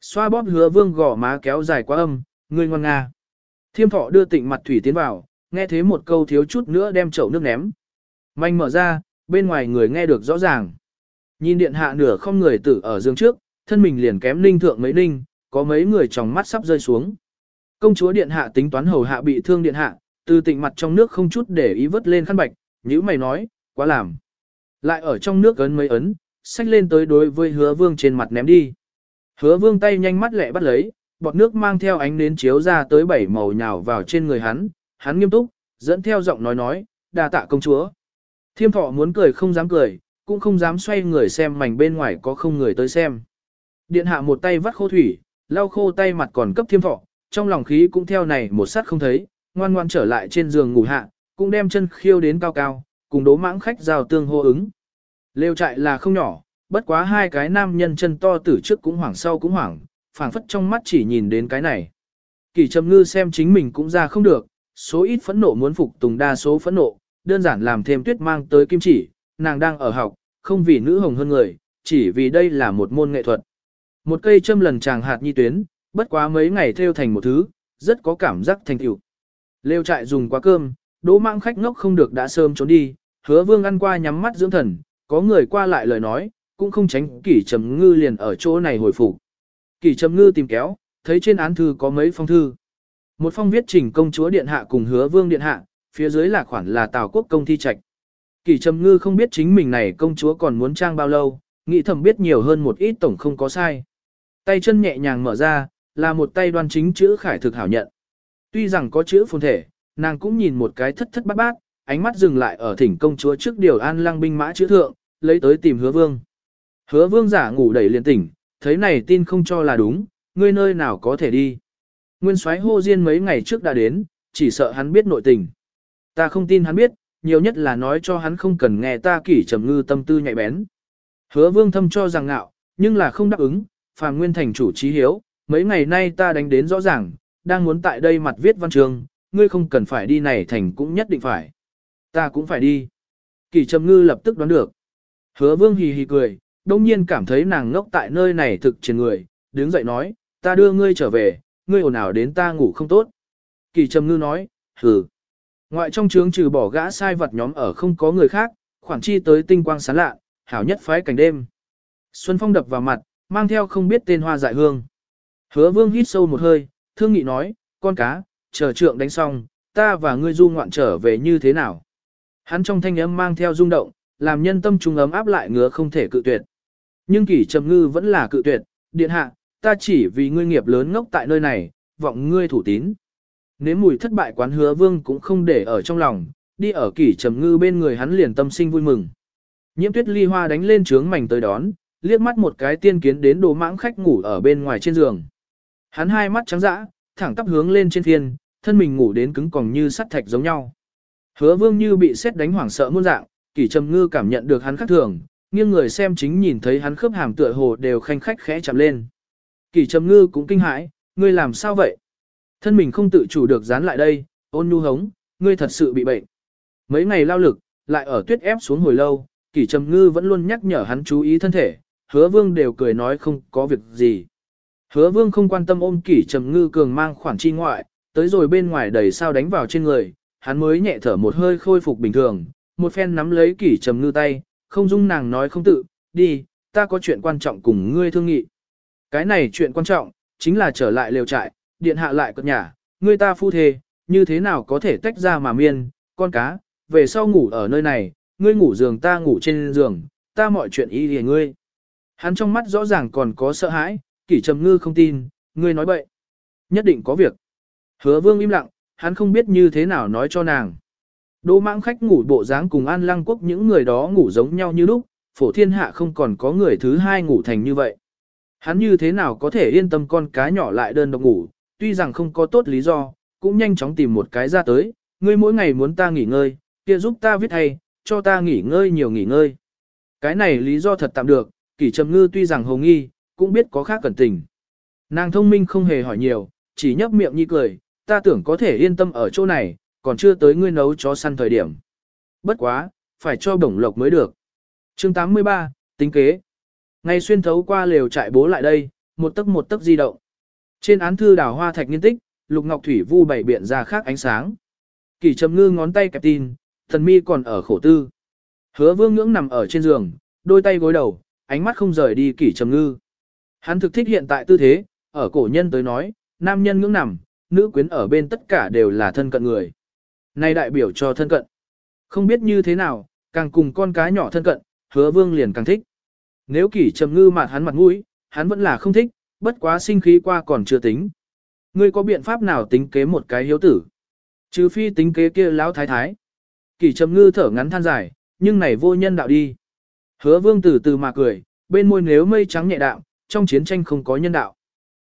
Xoa bóp hứa vương gò má kéo dài quá âm, ngươi ngoan nga. Thiêm thọ đưa tịnh mặt thủy tiến vào, nghe thế một câu thiếu chút nữa đem chậu nước ném. Manh mở ra, bên ngoài người nghe được rõ ràng. Nhìn điện hạ nửa không người tử ở giường trước, thân mình liền kém ninh thượng mấy ninh, có mấy người trong mắt sắp rơi xuống. Công chúa điện hạ tính toán hầu hạ bị thương điện hạ, từ tịnh mặt trong nước không chút để ý vớt lên khăn bạch, nhữ mày nói, quá làm. Lại ở trong nước ấn mấy ấn, xách lên tới đối với hứa vương trên mặt ném đi. Hứa vương tay nhanh mắt lẹ bắt lấy, bọt nước mang theo ánh nến chiếu ra tới bảy màu nhào vào trên người hắn, hắn nghiêm túc, dẫn theo giọng nói nói, đà tạ công chúa. Thiêm thọ muốn cười không dám cười, cũng không dám xoay người xem mảnh bên ngoài có không người tới xem. Điện hạ một tay vắt khô thủy, lau khô tay mặt còn cấp thiêm thọ, trong lòng khí cũng theo này một sát không thấy, ngoan ngoan trở lại trên giường ngủ hạ, cũng đem chân khiêu đến cao cao, cùng đố mãng khách giao tương hô ứng. Lêu trại là không nhỏ, bất quá hai cái nam nhân chân to từ trước cũng hoảng sau cũng hoảng, phảng phất trong mắt chỉ nhìn đến cái này. Kỳ trầm ngư xem chính mình cũng ra không được, số ít phẫn nộ muốn phục tùng đa số phẫn nộ, đơn giản làm thêm tuyết mang tới kim chỉ, nàng đang ở học, không vì nữ hồng hơn người, chỉ vì đây là một môn nghệ thuật. Một cây châm lần chàng hạt nhi tuyến, bất quá mấy ngày theo thành một thứ, rất có cảm giác thành tựu. Lêu trại dùng quá cơm, đỗ mạng khách ngốc không được đã sớm trốn đi, hứa vương ăn qua nhắm mắt dưỡng thần, có người qua lại lời nói, cũng không tránh kỷ trầm ngư liền ở chỗ này hồi phục. Kỷ trầm ngư tìm kéo, thấy trên án thư có mấy phong thư. Một phong viết trình công chúa điện hạ cùng hứa vương điện hạ, phía dưới là khoản là tào quốc công thi trạch. Kỷ trầm ngư không biết chính mình này công chúa còn muốn trang bao lâu, nghĩ thầm biết nhiều hơn một ít tổng không có sai. Tay chân nhẹ nhàng mở ra, là một tay đoan chính chữ khải thực hảo nhận. Tuy rằng có chữ phồn thể, nàng cũng nhìn một cái thất thất bát bát, ánh mắt dừng lại ở thỉnh công chúa trước điều an lăng binh mã chữ thượng, lấy tới tìm hứa vương. Hứa vương giả ngủ đầy liền tỉnh, thấy này tin không cho là đúng, ngươi nơi nào có thể đi. Nguyên soái hô diên mấy ngày trước đã đến, chỉ sợ hắn biết nội tình. Ta không tin hắn biết, nhiều nhất là nói cho hắn không cần nghe ta kỷ trầm ngư tâm tư nhạy bén. Hứa vương thâm cho rằng ngạo, nhưng là không đáp ứng, phàm nguyên thành chủ trí hiếu, mấy ngày nay ta đánh đến rõ ràng, đang muốn tại đây mặt viết văn trường, ngươi không cần phải đi này thành cũng nhất định phải. Ta cũng phải đi. Kỷ trầm ngư lập tức đoán được. Hứa vương hì hì cười, đông nhiên cảm thấy nàng ngốc tại nơi này thực trên người, đứng dậy nói, ta đưa ngươi trở về, ngươi ồn ào đến ta ngủ không tốt. Kỳ trầm ngư nói, hừ. Ngoại trong trướng trừ bỏ gã sai vật nhóm ở không có người khác, khoản chi tới tinh quang sáng lạ, hảo nhất phái cảnh đêm. Xuân phong đập vào mặt, mang theo không biết tên hoa dại hương. Hứa vương hít sâu một hơi, thương nghị nói, con cá, chờ trượng đánh xong, ta và ngươi du ngoạn trở về như thế nào. Hắn trong thanh âm mang theo rung động, làm nhân tâm trung ấm áp lại ngứa không thể cự tuyệt. Nhưng kỷ trầm ngư vẫn là cự tuyệt, điện hạ, ta chỉ vì ngươi nghiệp lớn ngốc tại nơi này, vọng ngươi thủ tín. Nếu mùi thất bại quán hứa vương cũng không để ở trong lòng, đi ở kỷ trầm ngư bên người hắn liền tâm sinh vui mừng. Nhiễm tuyết ly hoa đánh lên trướng mảnh tới đón, liếc mắt một cái tiên kiến đến đồ mãng khách ngủ ở bên ngoài trên giường. Hắn hai mắt trắng dã, thẳng tắp hướng lên trên thiên, thân mình ngủ đến cứng còng như sắt thạch giống nhau. Hứa vương như bị xét đánh hoảng sợ muôn dạng, kỷ trầm ngư cảm nhận được hắn khác thường, nghiêng người xem chính nhìn thấy hắn khớp hàm tựa hồ đều khanh khách khẽ chạm lên. Kỷ trầm ngư cũng kinh hãi, ngươi làm sao vậy? Thân mình không tự chủ được dán lại đây, ôn nhu hống, ngươi thật sự bị bệnh. Mấy ngày lao lực, lại ở tuyết ép xuống hồi lâu, kỷ trầm ngư vẫn luôn nhắc nhở hắn chú ý thân thể, hứa vương đều cười nói không có việc gì. Hứa vương không quan tâm ôm kỷ trầm ngư cường mang khoản chi ngoại, tới rồi bên ngoài đầy sao đánh vào trên người, hắn mới nhẹ thở một hơi khôi phục bình thường, một phen nắm lấy kỷ trầm ngư tay, không dung nàng nói không tự, đi, ta có chuyện quan trọng cùng ngươi thương nghị. Cái này chuyện quan trọng, chính là trở lại lều trại, điện hạ lại cất nhà, ngươi ta phu thề, như thế nào có thể tách ra mà miên, con cá, về sau ngủ ở nơi này, ngươi ngủ giường ta ngủ trên giường, ta mọi chuyện ý thì ngươi. Hắn trong mắt rõ ràng còn có sợ hãi, kỷ trầm ngư không tin, ngươi nói bậy. Nhất định có việc. Hứa vương im lặng, hắn không biết như thế nào nói cho nàng. Đỗ mãng khách ngủ bộ dáng cùng an lăng quốc những người đó ngủ giống nhau như lúc, phổ thiên hạ không còn có người thứ hai ngủ thành như vậy. Hắn như thế nào có thể yên tâm con cá nhỏ lại đơn độc ngủ, tuy rằng không có tốt lý do, cũng nhanh chóng tìm một cái ra tới, ngươi mỗi ngày muốn ta nghỉ ngơi, kia giúp ta viết hay, cho ta nghỉ ngơi nhiều nghỉ ngơi. Cái này lý do thật tạm được, kỷ trầm ngư tuy rằng hồng nghi, cũng biết có khác cẩn tình. Nàng thông minh không hề hỏi nhiều, chỉ nhấp miệng như cười, ta tưởng có thể yên tâm ở chỗ này, còn chưa tới ngươi nấu chó săn thời điểm. Bất quá, phải cho đồng lộc mới được. chương 83, tính kế. Ngày xuyên thấu qua lều trại bố lại đây, một tấc một tấc di động. Trên án thư đào hoa thạch nghiên tích, lục ngọc thủy vu bảy biện ra khác ánh sáng. Kỳ trầm ngư ngón tay kẹp tin, thần mi còn ở khổ tư. Hứa vương ngưỡng nằm ở trên giường, đôi tay gối đầu, ánh mắt không rời đi kỷ trầm ngư. Hắn thực thích hiện tại tư thế, ở cổ nhân tới nói, nam nhân ngưỡng nằm, nữ quyến ở bên tất cả đều là thân cận người. Này đại biểu cho thân cận. Không biết như thế nào, càng cùng con cá nhỏ thân cận, hứa vương liền càng thích. Nếu kỷ trầm ngư mặt hắn mặt mũi, hắn vẫn là không thích, bất quá sinh khí qua còn chưa tính. Ngươi có biện pháp nào tính kế một cái hiếu tử? Trừ phi tính kế kia lão thái thái. Kỷ trầm ngư thở ngắn than dài, nhưng này vô nhân đạo đi. Hứa vương từ từ mà cười, bên môi nếu mây trắng nhẹ đạo, trong chiến tranh không có nhân đạo.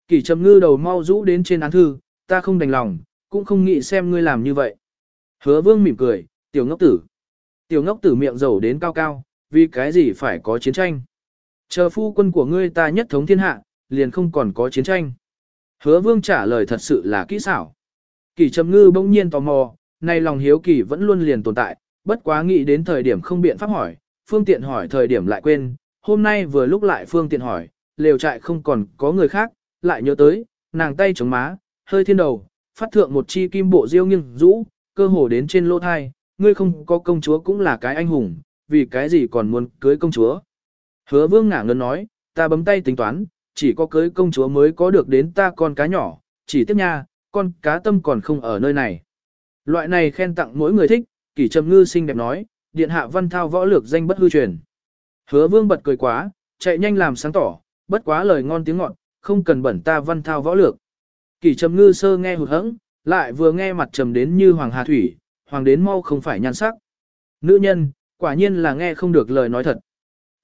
Kỷ trầm ngư đầu mau rũ đến trên án thư, ta không đành lòng, cũng không nghĩ xem ngươi làm như vậy. Hứa vương mỉm cười, tiểu ngốc tử. Tiểu ngốc tử miệng dầu đến cao cao, vì cái gì phải có chiến tranh. Chờ phu quân của ngươi ta nhất thống thiên hạ, liền không còn có chiến tranh. Hứa vương trả lời thật sự là kỹ xảo. Kỷ trầm ngư bỗng nhiên tò mò, nay lòng hiếu kỳ vẫn luôn liền tồn tại, bất quá nghĩ đến thời điểm không biện pháp hỏi, phương tiện hỏi thời điểm lại quên, hôm nay vừa lúc lại phương tiện hỏi, lều trại không còn có người khác, lại nhớ tới, nàng tay chống má, hơi thiên đầu, phát thượng một chi kim bộ diêu nghiêng rũ, cơ hồ đến trên lỗ thai, ngươi không có công chúa cũng là cái anh hùng, vì cái gì còn muốn cưới công chúa. Hứa vương ngả ngân nói, ta bấm tay tính toán, chỉ có cưới công chúa mới có được đến ta con cá nhỏ, chỉ tiếp nha, con cá tâm còn không ở nơi này. Loại này khen tặng mỗi người thích, kỷ trầm ngư xinh đẹp nói, điện hạ văn thao võ lược danh bất hư truyền. Hứa vương bật cười quá, chạy nhanh làm sáng tỏ, bất quá lời ngon tiếng ngọt, không cần bẩn ta văn thao võ lược. Kỷ trầm ngư sơ nghe hụt hẫng, lại vừa nghe mặt trầm đến như hoàng hà thủy, hoàng đến mau không phải nhan sắc. Nữ nhân, quả nhiên là nghe không được lời nói thật.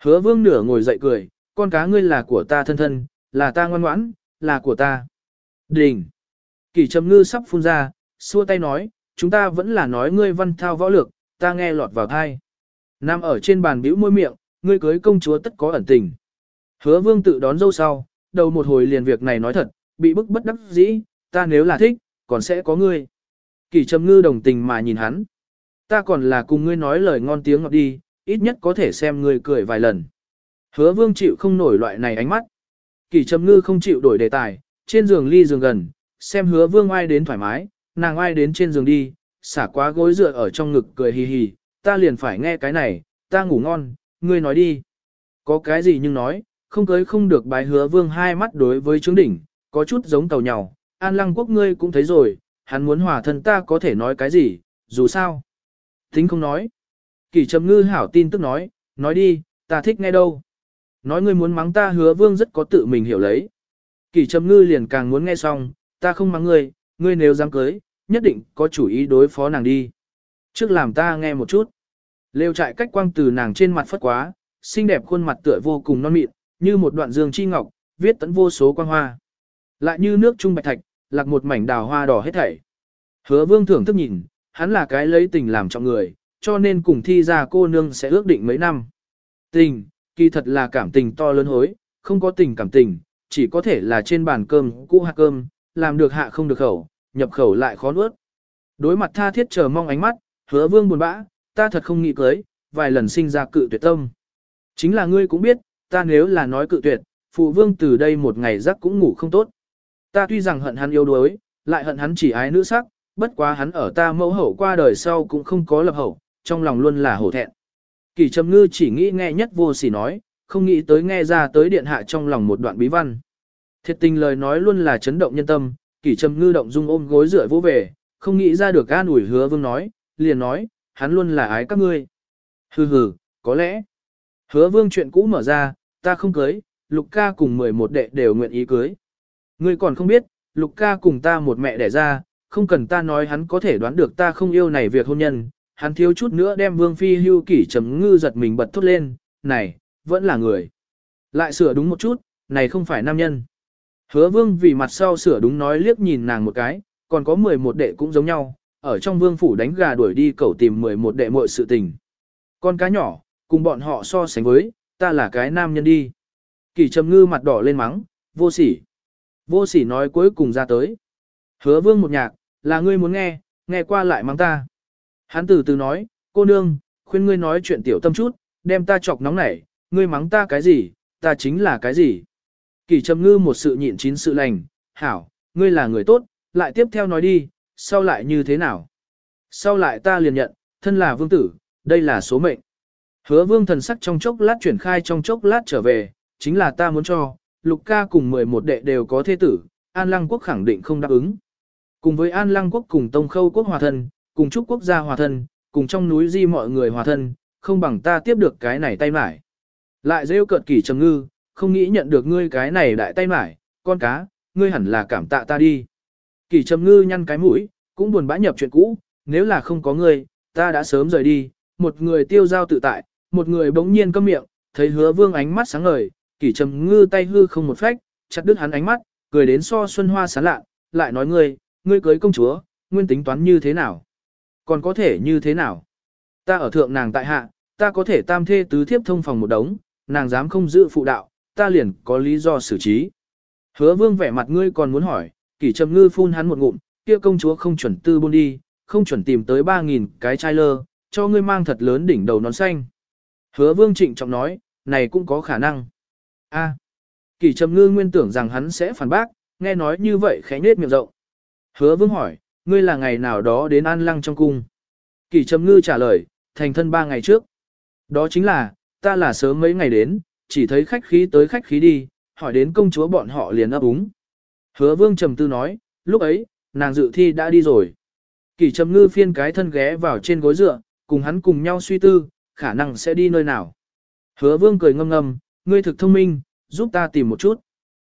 Hứa vương nửa ngồi dậy cười, con cá ngươi là của ta thân thân, là ta ngoan ngoãn, là của ta. Đình. Kỷ trầm ngư sắp phun ra, xua tay nói, chúng ta vẫn là nói ngươi văn thao võ lược, ta nghe lọt vào thai. Nam ở trên bàn bĩu môi miệng, ngươi cưới công chúa tất có ẩn tình. Hứa vương tự đón dâu sau, đầu một hồi liền việc này nói thật, bị bức bất đắc dĩ, ta nếu là thích, còn sẽ có ngươi. Kỷ trầm ngư đồng tình mà nhìn hắn. Ta còn là cùng ngươi nói lời ngon tiếng ngọt đi, ít nhất có thể xem ngươi cười vài lần. Hứa vương chịu không nổi loại này ánh mắt. Kỷ trầm ngư không chịu đổi đề tài, trên giường ly giường gần, xem hứa vương ai đến thoải mái, nàng ai đến trên giường đi, xả quá gối dựa ở trong ngực cười hì hì, ta liền phải nghe cái này, ta ngủ ngon, ngươi nói đi. Có cái gì nhưng nói, không cưới không được bái hứa vương hai mắt đối với trướng đỉnh, có chút giống tàu nhào. an lăng quốc ngươi cũng thấy rồi, hắn muốn hòa thân ta có thể nói cái gì, dù sao. Tính không nói. Kỷ trầm ngư hảo tin tức nói, nói đi, ta thích nghe đâu. Nói ngươi muốn mắng ta hứa vương rất có tự mình hiểu lấy. Kỷ trầm ngư liền càng muốn nghe xong, ta không mắng ngươi, ngươi nếu dám cưới, nhất định có chủ ý đối phó nàng đi. Trước làm ta nghe một chút. Lêu trại cách quang từ nàng trên mặt phất quá, xinh đẹp khuôn mặt tựa vô cùng non mịn, như một đoạn dương chi ngọc, viết tấn vô số quang hoa. Lại như nước trung bạch thạch, lạc một mảnh đào hoa đỏ hết thảy. Hứa vương thưởng thức nhìn, hắn là cái lấy tình làm trọng người, cho nên cùng thi ra cô nương sẽ ước định mấy năm. Tình, kỳ thật là cảm tình to lớn hối, không có tình cảm tình, chỉ có thể là trên bàn cơm, cũ hạ cơm, làm được hạ không được khẩu, nhập khẩu lại khó nuốt. Đối mặt tha thiết chờ mong ánh mắt, hứa vương buồn bã, ta thật không nghĩ cưới, vài lần sinh ra cự tuyệt tâm. Chính là ngươi cũng biết, ta nếu là nói cự tuyệt, phụ vương từ đây một ngày giấc cũng ngủ không tốt. Ta tuy rằng hận hắn yêu đuối, lại hận hắn chỉ ái nữ sắc, bất quá hắn ở ta mẫu hậu qua đời sau cũng không có lập hậu, trong lòng luôn là hổ thẹn. Kỳ trầm ngư chỉ nghĩ nghe nhất vô sỉ nói, không nghĩ tới nghe ra tới điện hạ trong lòng một đoạn bí văn. Thiệt tình lời nói luôn là chấn động nhân tâm, kỳ trầm ngư động dung ôm gối rửa vô về, không nghĩ ra được an ủi hứa vương nói, liền nói, hắn luôn là ái các ngươi. Hừ hừ, có lẽ. Hứa vương chuyện cũ mở ra, ta không cưới, lục ca cùng 11 đệ đều nguyện ý cưới. Ngươi còn không biết, lục ca cùng ta một mẹ đẻ ra, không cần ta nói hắn có thể đoán được ta không yêu này việc hôn nhân, hắn thiếu chút nữa đem vương phi hưu kỷ trầm ngư giật mình bật thốt lên, này, vẫn là người. Lại sửa đúng một chút, này không phải nam nhân. Hứa vương vì mặt sau sửa đúng nói liếc nhìn nàng một cái, còn có 11 đệ cũng giống nhau, ở trong vương phủ đánh gà đuổi đi cầu tìm 11 đệ mọi sự tình. Con cá nhỏ, cùng bọn họ so sánh với, ta là cái nam nhân đi. Kỳ trầm ngư mặt đỏ lên mắng, vô sỉ. Vô sỉ nói cuối cùng ra tới. Hứa vương một nhạc, là ngươi muốn nghe, nghe qua lại mắng ta. Hắn từ từ nói, cô nương, khuyên ngươi nói chuyện tiểu tâm chút, đem ta chọc nóng nảy, ngươi mắng ta cái gì, ta chính là cái gì. Kỳ trầm ngư một sự nhịn chín sự lành, hảo, ngươi là người tốt, lại tiếp theo nói đi, sau lại như thế nào. Sau lại ta liền nhận, thân là vương tử, đây là số mệnh. Hứa vương thần sắc trong chốc lát chuyển khai trong chốc lát trở về, chính là ta muốn cho, lục ca cùng 11 đệ đều có thế tử, An Lăng quốc khẳng định không đáp ứng. Cùng với An Lăng quốc cùng Tông Khâu quốc hòa thân, cùng Trúc quốc gia hòa thân, cùng trong núi di mọi người hòa thân, không bằng ta tiếp được cái này tay mải. Lại rêu cợt kỷ trầm ngư, không nghĩ nhận được ngươi cái này đại tay mải, con cá, ngươi hẳn là cảm tạ ta đi. Kỷ trầm ngư nhăn cái mũi, cũng buồn bã nhập chuyện cũ, nếu là không có ngươi, ta đã sớm rời đi, một người tiêu giao tự tại, một người bỗng nhiên câm miệng, thấy hứa vương ánh mắt sáng ngời, kỷ trầm ngư tay hư không một phách, chặt đứt hắn ánh mắt, cười đến so xuân hoa sáng lạ, lại nói ngươi, ngươi cưới công chúa, nguyên tính toán như thế nào? Còn có thể như thế nào? Ta ở thượng nàng tại hạ, ta có thể tam thê tứ thiếp thông phòng một đống, nàng dám không giữ phụ đạo, ta liền có lý do xử trí. Hứa vương vẻ mặt ngươi còn muốn hỏi, kỷ trầm ngư phun hắn một ngụm, kia công chúa không chuẩn tư buôn đi, không chuẩn tìm tới 3.000 cái chai lơ, cho ngươi mang thật lớn đỉnh đầu nón xanh. Hứa vương trịnh trọng nói, này cũng có khả năng. A. À, Kỷ trầm ngư nguyên tưởng rằng hắn sẽ phản bác, nghe nói như vậy khẽ nết miệng rộng. Hứa vương hỏi, ngươi là ngày nào đó đến an lăng trong cung. Kỷ trầm ngư trả lời, thành thân ba ngày trước. Đó chính là, ta là sớm mấy ngày đến, chỉ thấy khách khí tới khách khí đi, hỏi đến công chúa bọn họ liền ấp úng. Hứa vương trầm tư nói, lúc ấy, nàng dự thi đã đi rồi. Kỷ trầm ngư phiên cái thân ghé vào trên gối dựa, cùng hắn cùng nhau suy tư, khả năng sẽ đi nơi nào. Hứa vương cười ngâm ngâm, ngươi thực thông minh, giúp ta tìm một chút.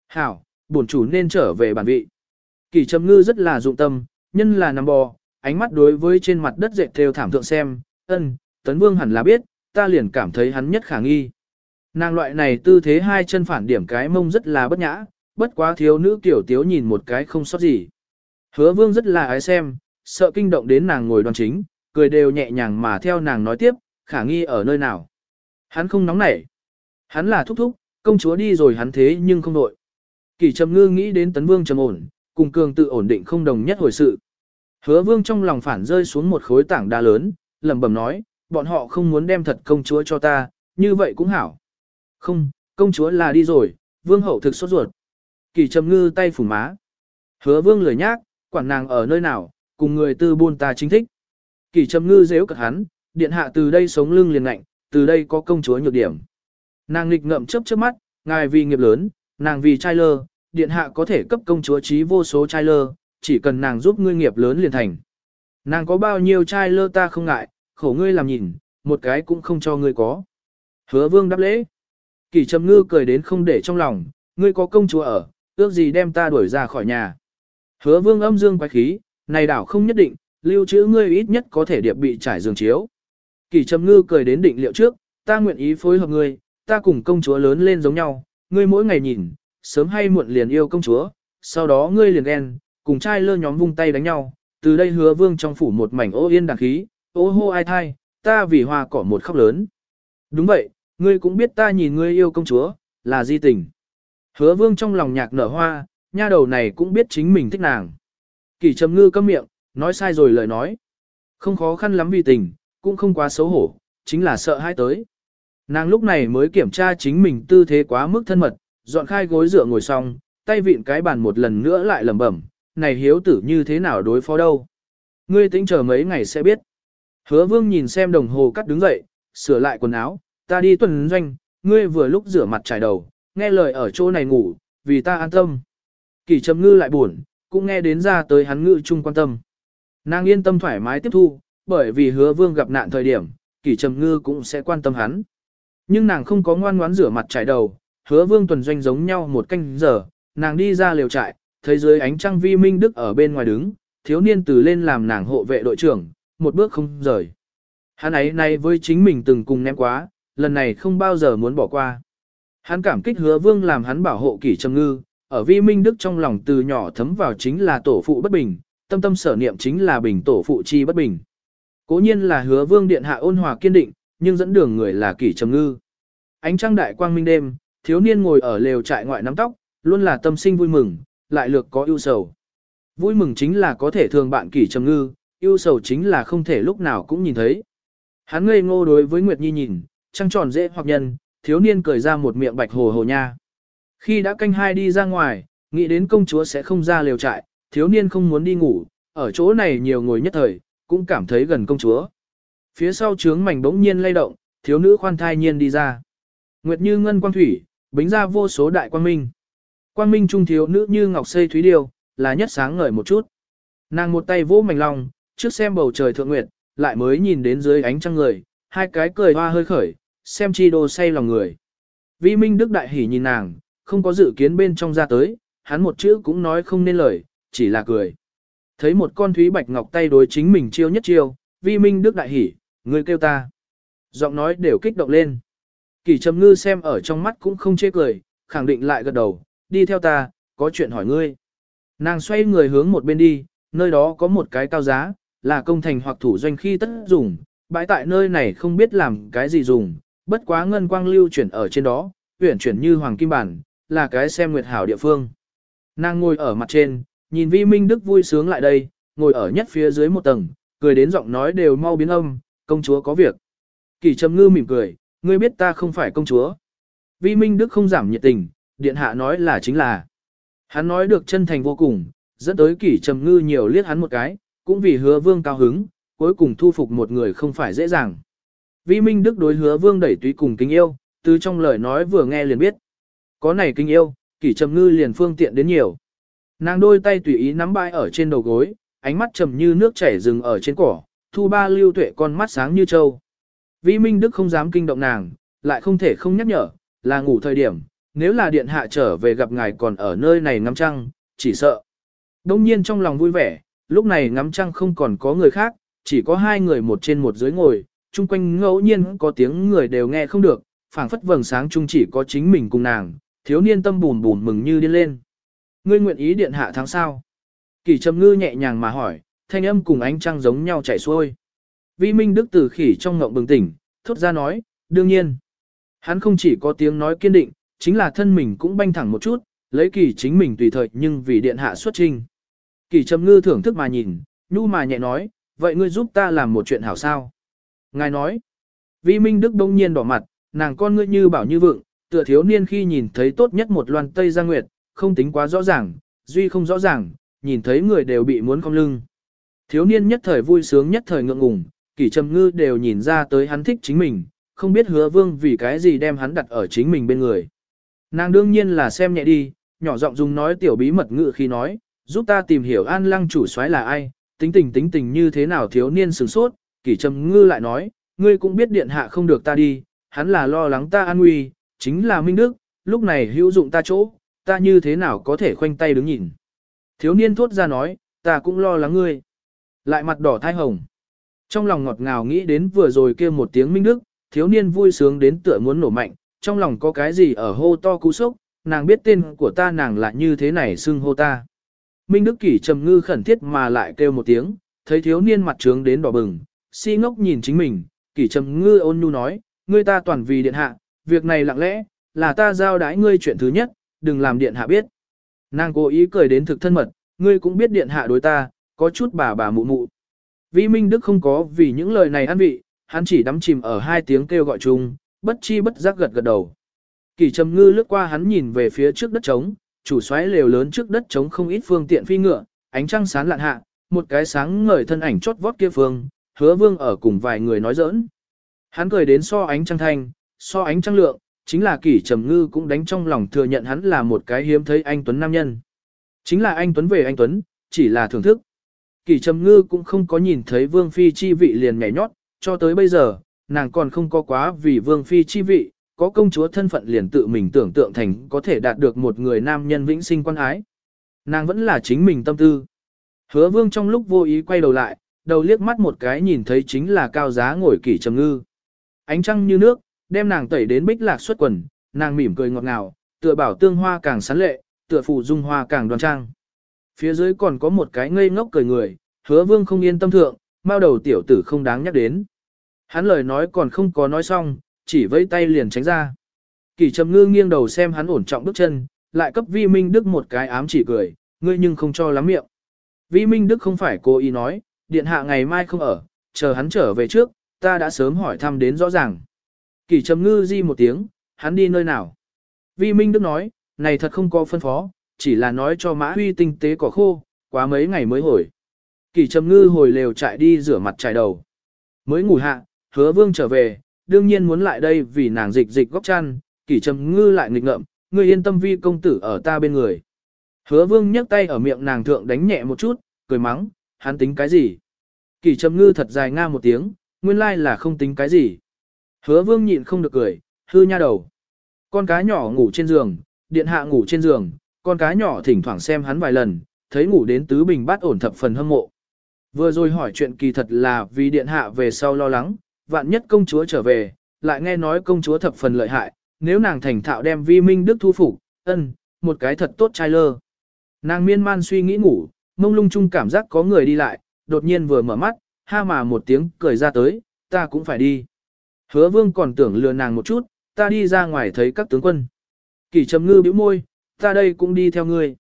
Hảo, bổn chủ nên trở về bản vị. Kỷ trầm ngư rất là dụng tâm, nhân là nằm bò, ánh mắt đối với trên mặt đất dệt theo thảm thượng xem, ân, tấn vương hẳn là biết, ta liền cảm thấy hắn nhất khả nghi. Nàng loại này tư thế hai chân phản điểm cái mông rất là bất nhã, bất quá thiếu nữ tiểu tiếu nhìn một cái không sót gì. Hứa vương rất là ái xem, sợ kinh động đến nàng ngồi đoan chính, cười đều nhẹ nhàng mà theo nàng nói tiếp, khả nghi ở nơi nào. Hắn không nóng nảy. Hắn là thúc thúc, công chúa đi rồi hắn thế nhưng không đội. Kỳ trầm ngư nghĩ đến tấn vương trầm ổn, cùng cường tự ổn định không đồng nhất hồi sự. Hứa vương trong lòng phản rơi xuống một khối tảng đá lớn, lẩm bẩm nói, bọn họ không muốn đem thật công chúa cho ta, như vậy cũng hảo. Không, công chúa là đi rồi, vương hậu thực sốt ruột. Kỳ trầm ngư tay phủ má. Hứa vương lười nhác, quản nàng ở nơi nào, cùng người tư buôn ta chính thích. Kỳ trầm ngư dễu cật hắn, điện hạ từ đây sống lưng liền ngạnh, từ đây có công chúa nhược điểm. Nàng nghịch ngậm chớp chớp mắt, ngài vì nghiệp lớn, nàng vì trai lơ, điện hạ có thể cấp công chúa trí vô số trai lơ, chỉ cần nàng giúp ngươi nghiệp lớn liền thành. Nàng có bao nhiêu trai lơ ta không ngại, khổ ngươi làm nhìn, một cái cũng không cho ngươi có. Hứa vương đáp lễ. Kỳ trầm ngư cười đến không để trong lòng, ngươi có công chúa ở, ước gì đem ta đuổi ra khỏi nhà. Hứa vương âm dương quái khí, này đảo không nhất định, lưu trữ ngươi ít nhất có thể điệp bị trải giường chiếu. Kỳ trầm ngư cười đến định liệu trước, ta nguyện ý phối hợp ngươi, ta cùng công chúa lớn lên giống nhau, ngươi mỗi ngày nhìn, sớm hay muộn liền yêu công chúa, sau đó ngươi liền ghen, cùng trai lơ nhóm vung tay đánh nhau, từ đây hứa vương trong phủ một mảnh ô yên đàng khí, ô hô ai thai, ta vì hoa cỏ một khóc lớn. Đúng vậy, ngươi cũng biết ta nhìn ngươi yêu công chúa, là di tình. Hứa vương trong lòng nhạc nở hoa, nha đầu này cũng biết chính mình thích nàng. Kỳ trầm ngư câm miệng, nói sai rồi lời nói. Không khó khăn lắm vì tình, cũng không quá xấu hổ, chính là sợ hai tới. Nàng lúc này mới kiểm tra chính mình tư thế quá mức thân mật, dọn khai gối dựa ngồi xong, tay vịn cái bàn một lần nữa lại lẩm bẩm, này hiếu tử như thế nào đối phó đâu. Ngươi tính chờ mấy ngày sẽ biết. Hứa vương nhìn xem đồng hồ cắt đứng dậy, sửa lại quần áo, ta đi tuần doanh, ngươi vừa lúc rửa mặt trải đầu, nghe lời ở chỗ này ngủ, vì ta an tâm. Kỳ trầm ngư lại buồn, cũng nghe đến ra tới hắn ngự chung quan tâm. Nàng yên tâm thoải mái tiếp thu, bởi vì hứa vương gặp nạn thời điểm, Kỷ trầm ngư cũng sẽ quan tâm hắn. Nhưng nàng không có ngoan ngoãn rửa mặt trải đầu, hứa vương tuần doanh giống nhau một canh giờ, nàng đi ra liều trại, thấy dưới ánh trăng vi minh đức ở bên ngoài đứng, thiếu niên từ lên làm nàng hộ vệ đội trưởng, một bước không rời. Hắn ấy nay với chính mình từng cùng ném quá, lần này không bao giờ muốn bỏ qua. Hắn cảm kích hứa vương làm hắn bảo hộ kỷ trầm ngư, ở vi minh đức trong lòng từ nhỏ thấm vào chính là tổ phụ bất bình, tâm tâm sở niệm chính là bình tổ phụ chi bất bình. Cố nhiên là hứa vương điện hạ ôn hòa kiên định, nhưng dẫn đường người là kỷ trầm ngư. Ánh trăng đại quang minh đêm, thiếu niên ngồi ở lều trại ngoại nắm tóc, luôn là tâm sinh vui mừng, lại lược có ưu sầu. Vui mừng chính là có thể thường bạn kỷ trầm ngư, ưu sầu chính là không thể lúc nào cũng nhìn thấy. Hắn ngây ngô đối với Nguyệt Nhi nhìn, trăng tròn dễ hoặc nhân, thiếu niên cười ra một miệng bạch hồ hồ nha. Khi đã canh hai đi ra ngoài, nghĩ đến công chúa sẽ không ra lều trại, thiếu niên không muốn đi ngủ, ở chỗ này nhiều ngồi nhất thời, cũng cảm thấy gần công chúa. Phía sau trướng mảnh bỗng nhiên lay động, thiếu nữ khoan thai nhiên đi ra. Nguyệt như ngân quang thủy, bính ra vô số đại quang minh. Quang minh trung thiếu nữ như ngọc xây thúy điêu, là nhất sáng ngời một chút. Nàng một tay vỗ mảnh lòng, trước xem bầu trời thượng nguyệt, lại mới nhìn đến dưới ánh trăng người, hai cái cười hoa hơi khởi, xem chi đồ say lòng người. Vi Minh Đức đại hỉ nhìn nàng, không có dự kiến bên trong ra tới, hắn một chữ cũng nói không nên lời, chỉ là cười. Thấy một con thúy bạch ngọc tay đối chính mình chiêu nhất chiêu, Vi Minh Đức đại hỉ, người kêu ta. Giọng nói đều kích động lên. Kỳ trầm ngư xem ở trong mắt cũng không chê cười, khẳng định lại gật đầu, đi theo ta, có chuyện hỏi ngươi. Nàng xoay người hướng một bên đi, nơi đó có một cái cao giá, là công thành hoặc thủ doanh khi tất dùng, bãi tại nơi này không biết làm cái gì dùng, bất quá ngân quang lưu chuyển ở trên đó, tuyển chuyển như hoàng kim bản, là cái xem nguyệt hảo địa phương. Nàng ngồi ở mặt trên, nhìn vi minh đức vui sướng lại đây, ngồi ở nhất phía dưới một tầng, cười đến giọng nói đều mau biến âm, công chúa có việc. Kỳ trầm ngư mỉm cười, ngươi biết ta không phải công chúa. Vi minh đức không giảm nhiệt tình, điện hạ nói là chính là. Hắn nói được chân thành vô cùng, dẫn tới kỷ trầm ngư nhiều liếc hắn một cái, cũng vì hứa vương cao hứng, cuối cùng thu phục một người không phải dễ dàng. Vi Minh Đức đối hứa vương đẩy túy cùng kính yêu, từ trong lời nói vừa nghe liền biết. Có này kính yêu, kỷ trầm ngư liền phương tiện đến nhiều. Nàng đôi tay tùy ý nắm bãi ở trên đầu gối, ánh mắt trầm như nước chảy rừng ở trên cỏ, thu ba lưu tuệ con mắt sáng như trâu. Vi Minh Đức không dám kinh động nàng, lại không thể không nhắc nhở, là ngủ thời điểm, nếu là điện hạ trở về gặp ngài còn ở nơi này ngắm trăng, chỉ sợ. Đông nhiên trong lòng vui vẻ, lúc này ngắm trăng không còn có người khác, chỉ có hai người một trên một dưới ngồi, chung quanh ngẫu nhiên có tiếng người đều nghe không được, phảng phất vầng sáng chung chỉ có chính mình cùng nàng, thiếu niên tâm bùn bùn mừng như điên lên. Ngươi nguyện ý điện hạ tháng sao? Kỳ trầm ngư nhẹ nhàng mà hỏi, thanh âm cùng ánh trăng giống nhau chảy xuôi. Vi Minh Đức từ khỉ trong ngộng bừng tỉnh, thốt ra nói, đương nhiên. Hắn không chỉ có tiếng nói kiên định, chính là thân mình cũng banh thẳng một chút, lấy kỳ chính mình tùy thời nhưng vì điện hạ xuất trình. Kỳ trầm ngư thưởng thức mà nhìn, nhu mà nhẹ nói, vậy ngươi giúp ta làm một chuyện hảo sao? Ngài nói, vi minh đức đông nhiên đỏ mặt, nàng con ngươi như bảo như vượng, tựa thiếu niên khi nhìn thấy tốt nhất một loan tây gia nguyệt, không tính quá rõ ràng, duy không rõ ràng, nhìn thấy người đều bị muốn cong lưng. Thiếu niên nhất thời vui sướng nhất thời ngượng ngùng, kỷ trầm ngư đều nhìn ra tới hắn thích chính mình, không biết hứa vương vì cái gì đem hắn đặt ở chính mình bên người. Nàng đương nhiên là xem nhẹ đi, nhỏ giọng dùng nói tiểu bí mật ngự khi nói, giúp ta tìm hiểu an lăng chủ soái là ai, tính tình tính tình như thế nào thiếu niên sửng sốt, kỷ trầm ngư lại nói, ngươi cũng biết điện hạ không được ta đi, hắn là lo lắng ta an nguy, chính là Minh Đức, lúc này hữu dụng ta chỗ, ta như thế nào có thể khoanh tay đứng nhìn. Thiếu niên thốt ra nói, ta cũng lo lắng ngươi. Lại mặt đỏ thai hồng. Trong lòng ngọt ngào nghĩ đến vừa rồi kia một tiếng Minh Đức, thiếu niên vui sướng đến tựa muốn nổ mạnh, trong lòng có cái gì ở hô to cú sốc, nàng biết tên của ta nàng là như thế này xưng hô ta. Minh Đức Kỷ trầm ngư khẩn thiết mà lại kêu một tiếng, thấy thiếu niên mặt trướng đến đỏ bừng, si ngốc nhìn chính mình, Kỷ trầm ngư ôn nhu nói, ngươi ta toàn vì điện hạ, việc này lặng lẽ, là ta giao đái ngươi chuyện thứ nhất, đừng làm điện hạ biết. Nàng cố ý cười đến thực thân mật, ngươi cũng biết điện hạ đối ta, có chút bà bà mụ mụ. Vi Minh Đức không có vì những lời này ăn vị, hắn chỉ đắm chìm ở hai tiếng kêu gọi chung, bất chi bất giác gật gật đầu. Kỳ trầm ngư lướt qua hắn nhìn về phía trước đất trống, chủ xoáy lều lớn trước đất trống không ít phương tiện phi ngựa, ánh trăng sáng lạn hạ, một cái sáng ngời thân ảnh chót vót kia phương, hứa vương ở cùng vài người nói giỡn. Hắn cười đến so ánh trăng thanh, so ánh trăng lượng, chính là kỷ trầm ngư cũng đánh trong lòng thừa nhận hắn là một cái hiếm thấy anh Tuấn nam nhân. Chính là anh Tuấn về anh Tuấn, chỉ là thưởng thức. Kỷ trầm ngư cũng không có nhìn thấy vương phi chi vị liền nhảy nhót, cho tới bây giờ, nàng còn không có quá vì vương phi chi vị, có công chúa thân phận liền tự mình tưởng tượng thành có thể đạt được một người nam nhân vĩnh sinh quan ái. Nàng vẫn là chính mình tâm tư. Hứa vương trong lúc vô ý quay đầu lại, đầu liếc mắt một cái nhìn thấy chính là cao giá ngồi kỷ trầm ngư. Ánh trăng như nước, đem nàng tẩy đến bích lạc xuất quần, nàng mỉm cười ngọt ngào, tựa bảo tương hoa càng sán lệ, tựa phụ dung hoa càng đoan trang. Phía dưới còn có một cái ngây ngốc cười người, hứa vương không yên tâm thượng, bao đầu tiểu tử không đáng nhắc đến. Hắn lời nói còn không có nói xong, chỉ vẫy tay liền tránh ra. Kỳ trầm ngư nghiêng đầu xem hắn ổn trọng bước chân, lại cấp vi minh đức một cái ám chỉ cười, ngươi nhưng không cho lắm miệng. Vi minh đức không phải cố ý nói, điện hạ ngày mai không ở, chờ hắn trở về trước, ta đã sớm hỏi thăm đến rõ ràng. Kỳ trầm ngư di một tiếng, hắn đi nơi nào. Vi minh đức nói, này thật không có phân phó, chỉ là nói cho mã huy tinh tế cỏ khô, quá mấy ngày mới hồi. Kỷ trầm ngư hồi lều chạy đi rửa mặt trải đầu. Mới ngủ hạ, hứa vương trở về, đương nhiên muốn lại đây vì nàng dịch dịch góc chăn, kỷ trầm ngư lại nghịch ngợm, ngươi yên tâm vi công tử ở ta bên người. Hứa vương nhấc tay ở miệng nàng thượng đánh nhẹ một chút, cười mắng, hắn tính cái gì? Kỷ trầm ngư thật dài nga một tiếng, nguyên lai là không tính cái gì. Hứa vương nhịn không được cười, hư nha đầu. Con cá nhỏ ngủ trên giường, điện hạ ngủ trên giường, con cá nhỏ thỉnh thoảng xem hắn vài lần, thấy ngủ đến tứ bình bát ổn thập phần hâm mộ. Vừa rồi hỏi chuyện kỳ thật là vì điện hạ về sau lo lắng, vạn nhất công chúa trở về, lại nghe nói công chúa thập phần lợi hại, nếu nàng thành thạo đem vi minh đức thu phục, ân, một cái thật tốt trai lơ. Nàng miên man suy nghĩ ngủ, mông lung chung cảm giác có người đi lại, đột nhiên vừa mở mắt, ha mà một tiếng cười ra tới, ta cũng phải đi. Hứa vương còn tưởng lừa nàng một chút, ta đi ra ngoài thấy các tướng quân. Kỳ trầm ngư bĩu môi, ta đây cũng đi theo ngươi.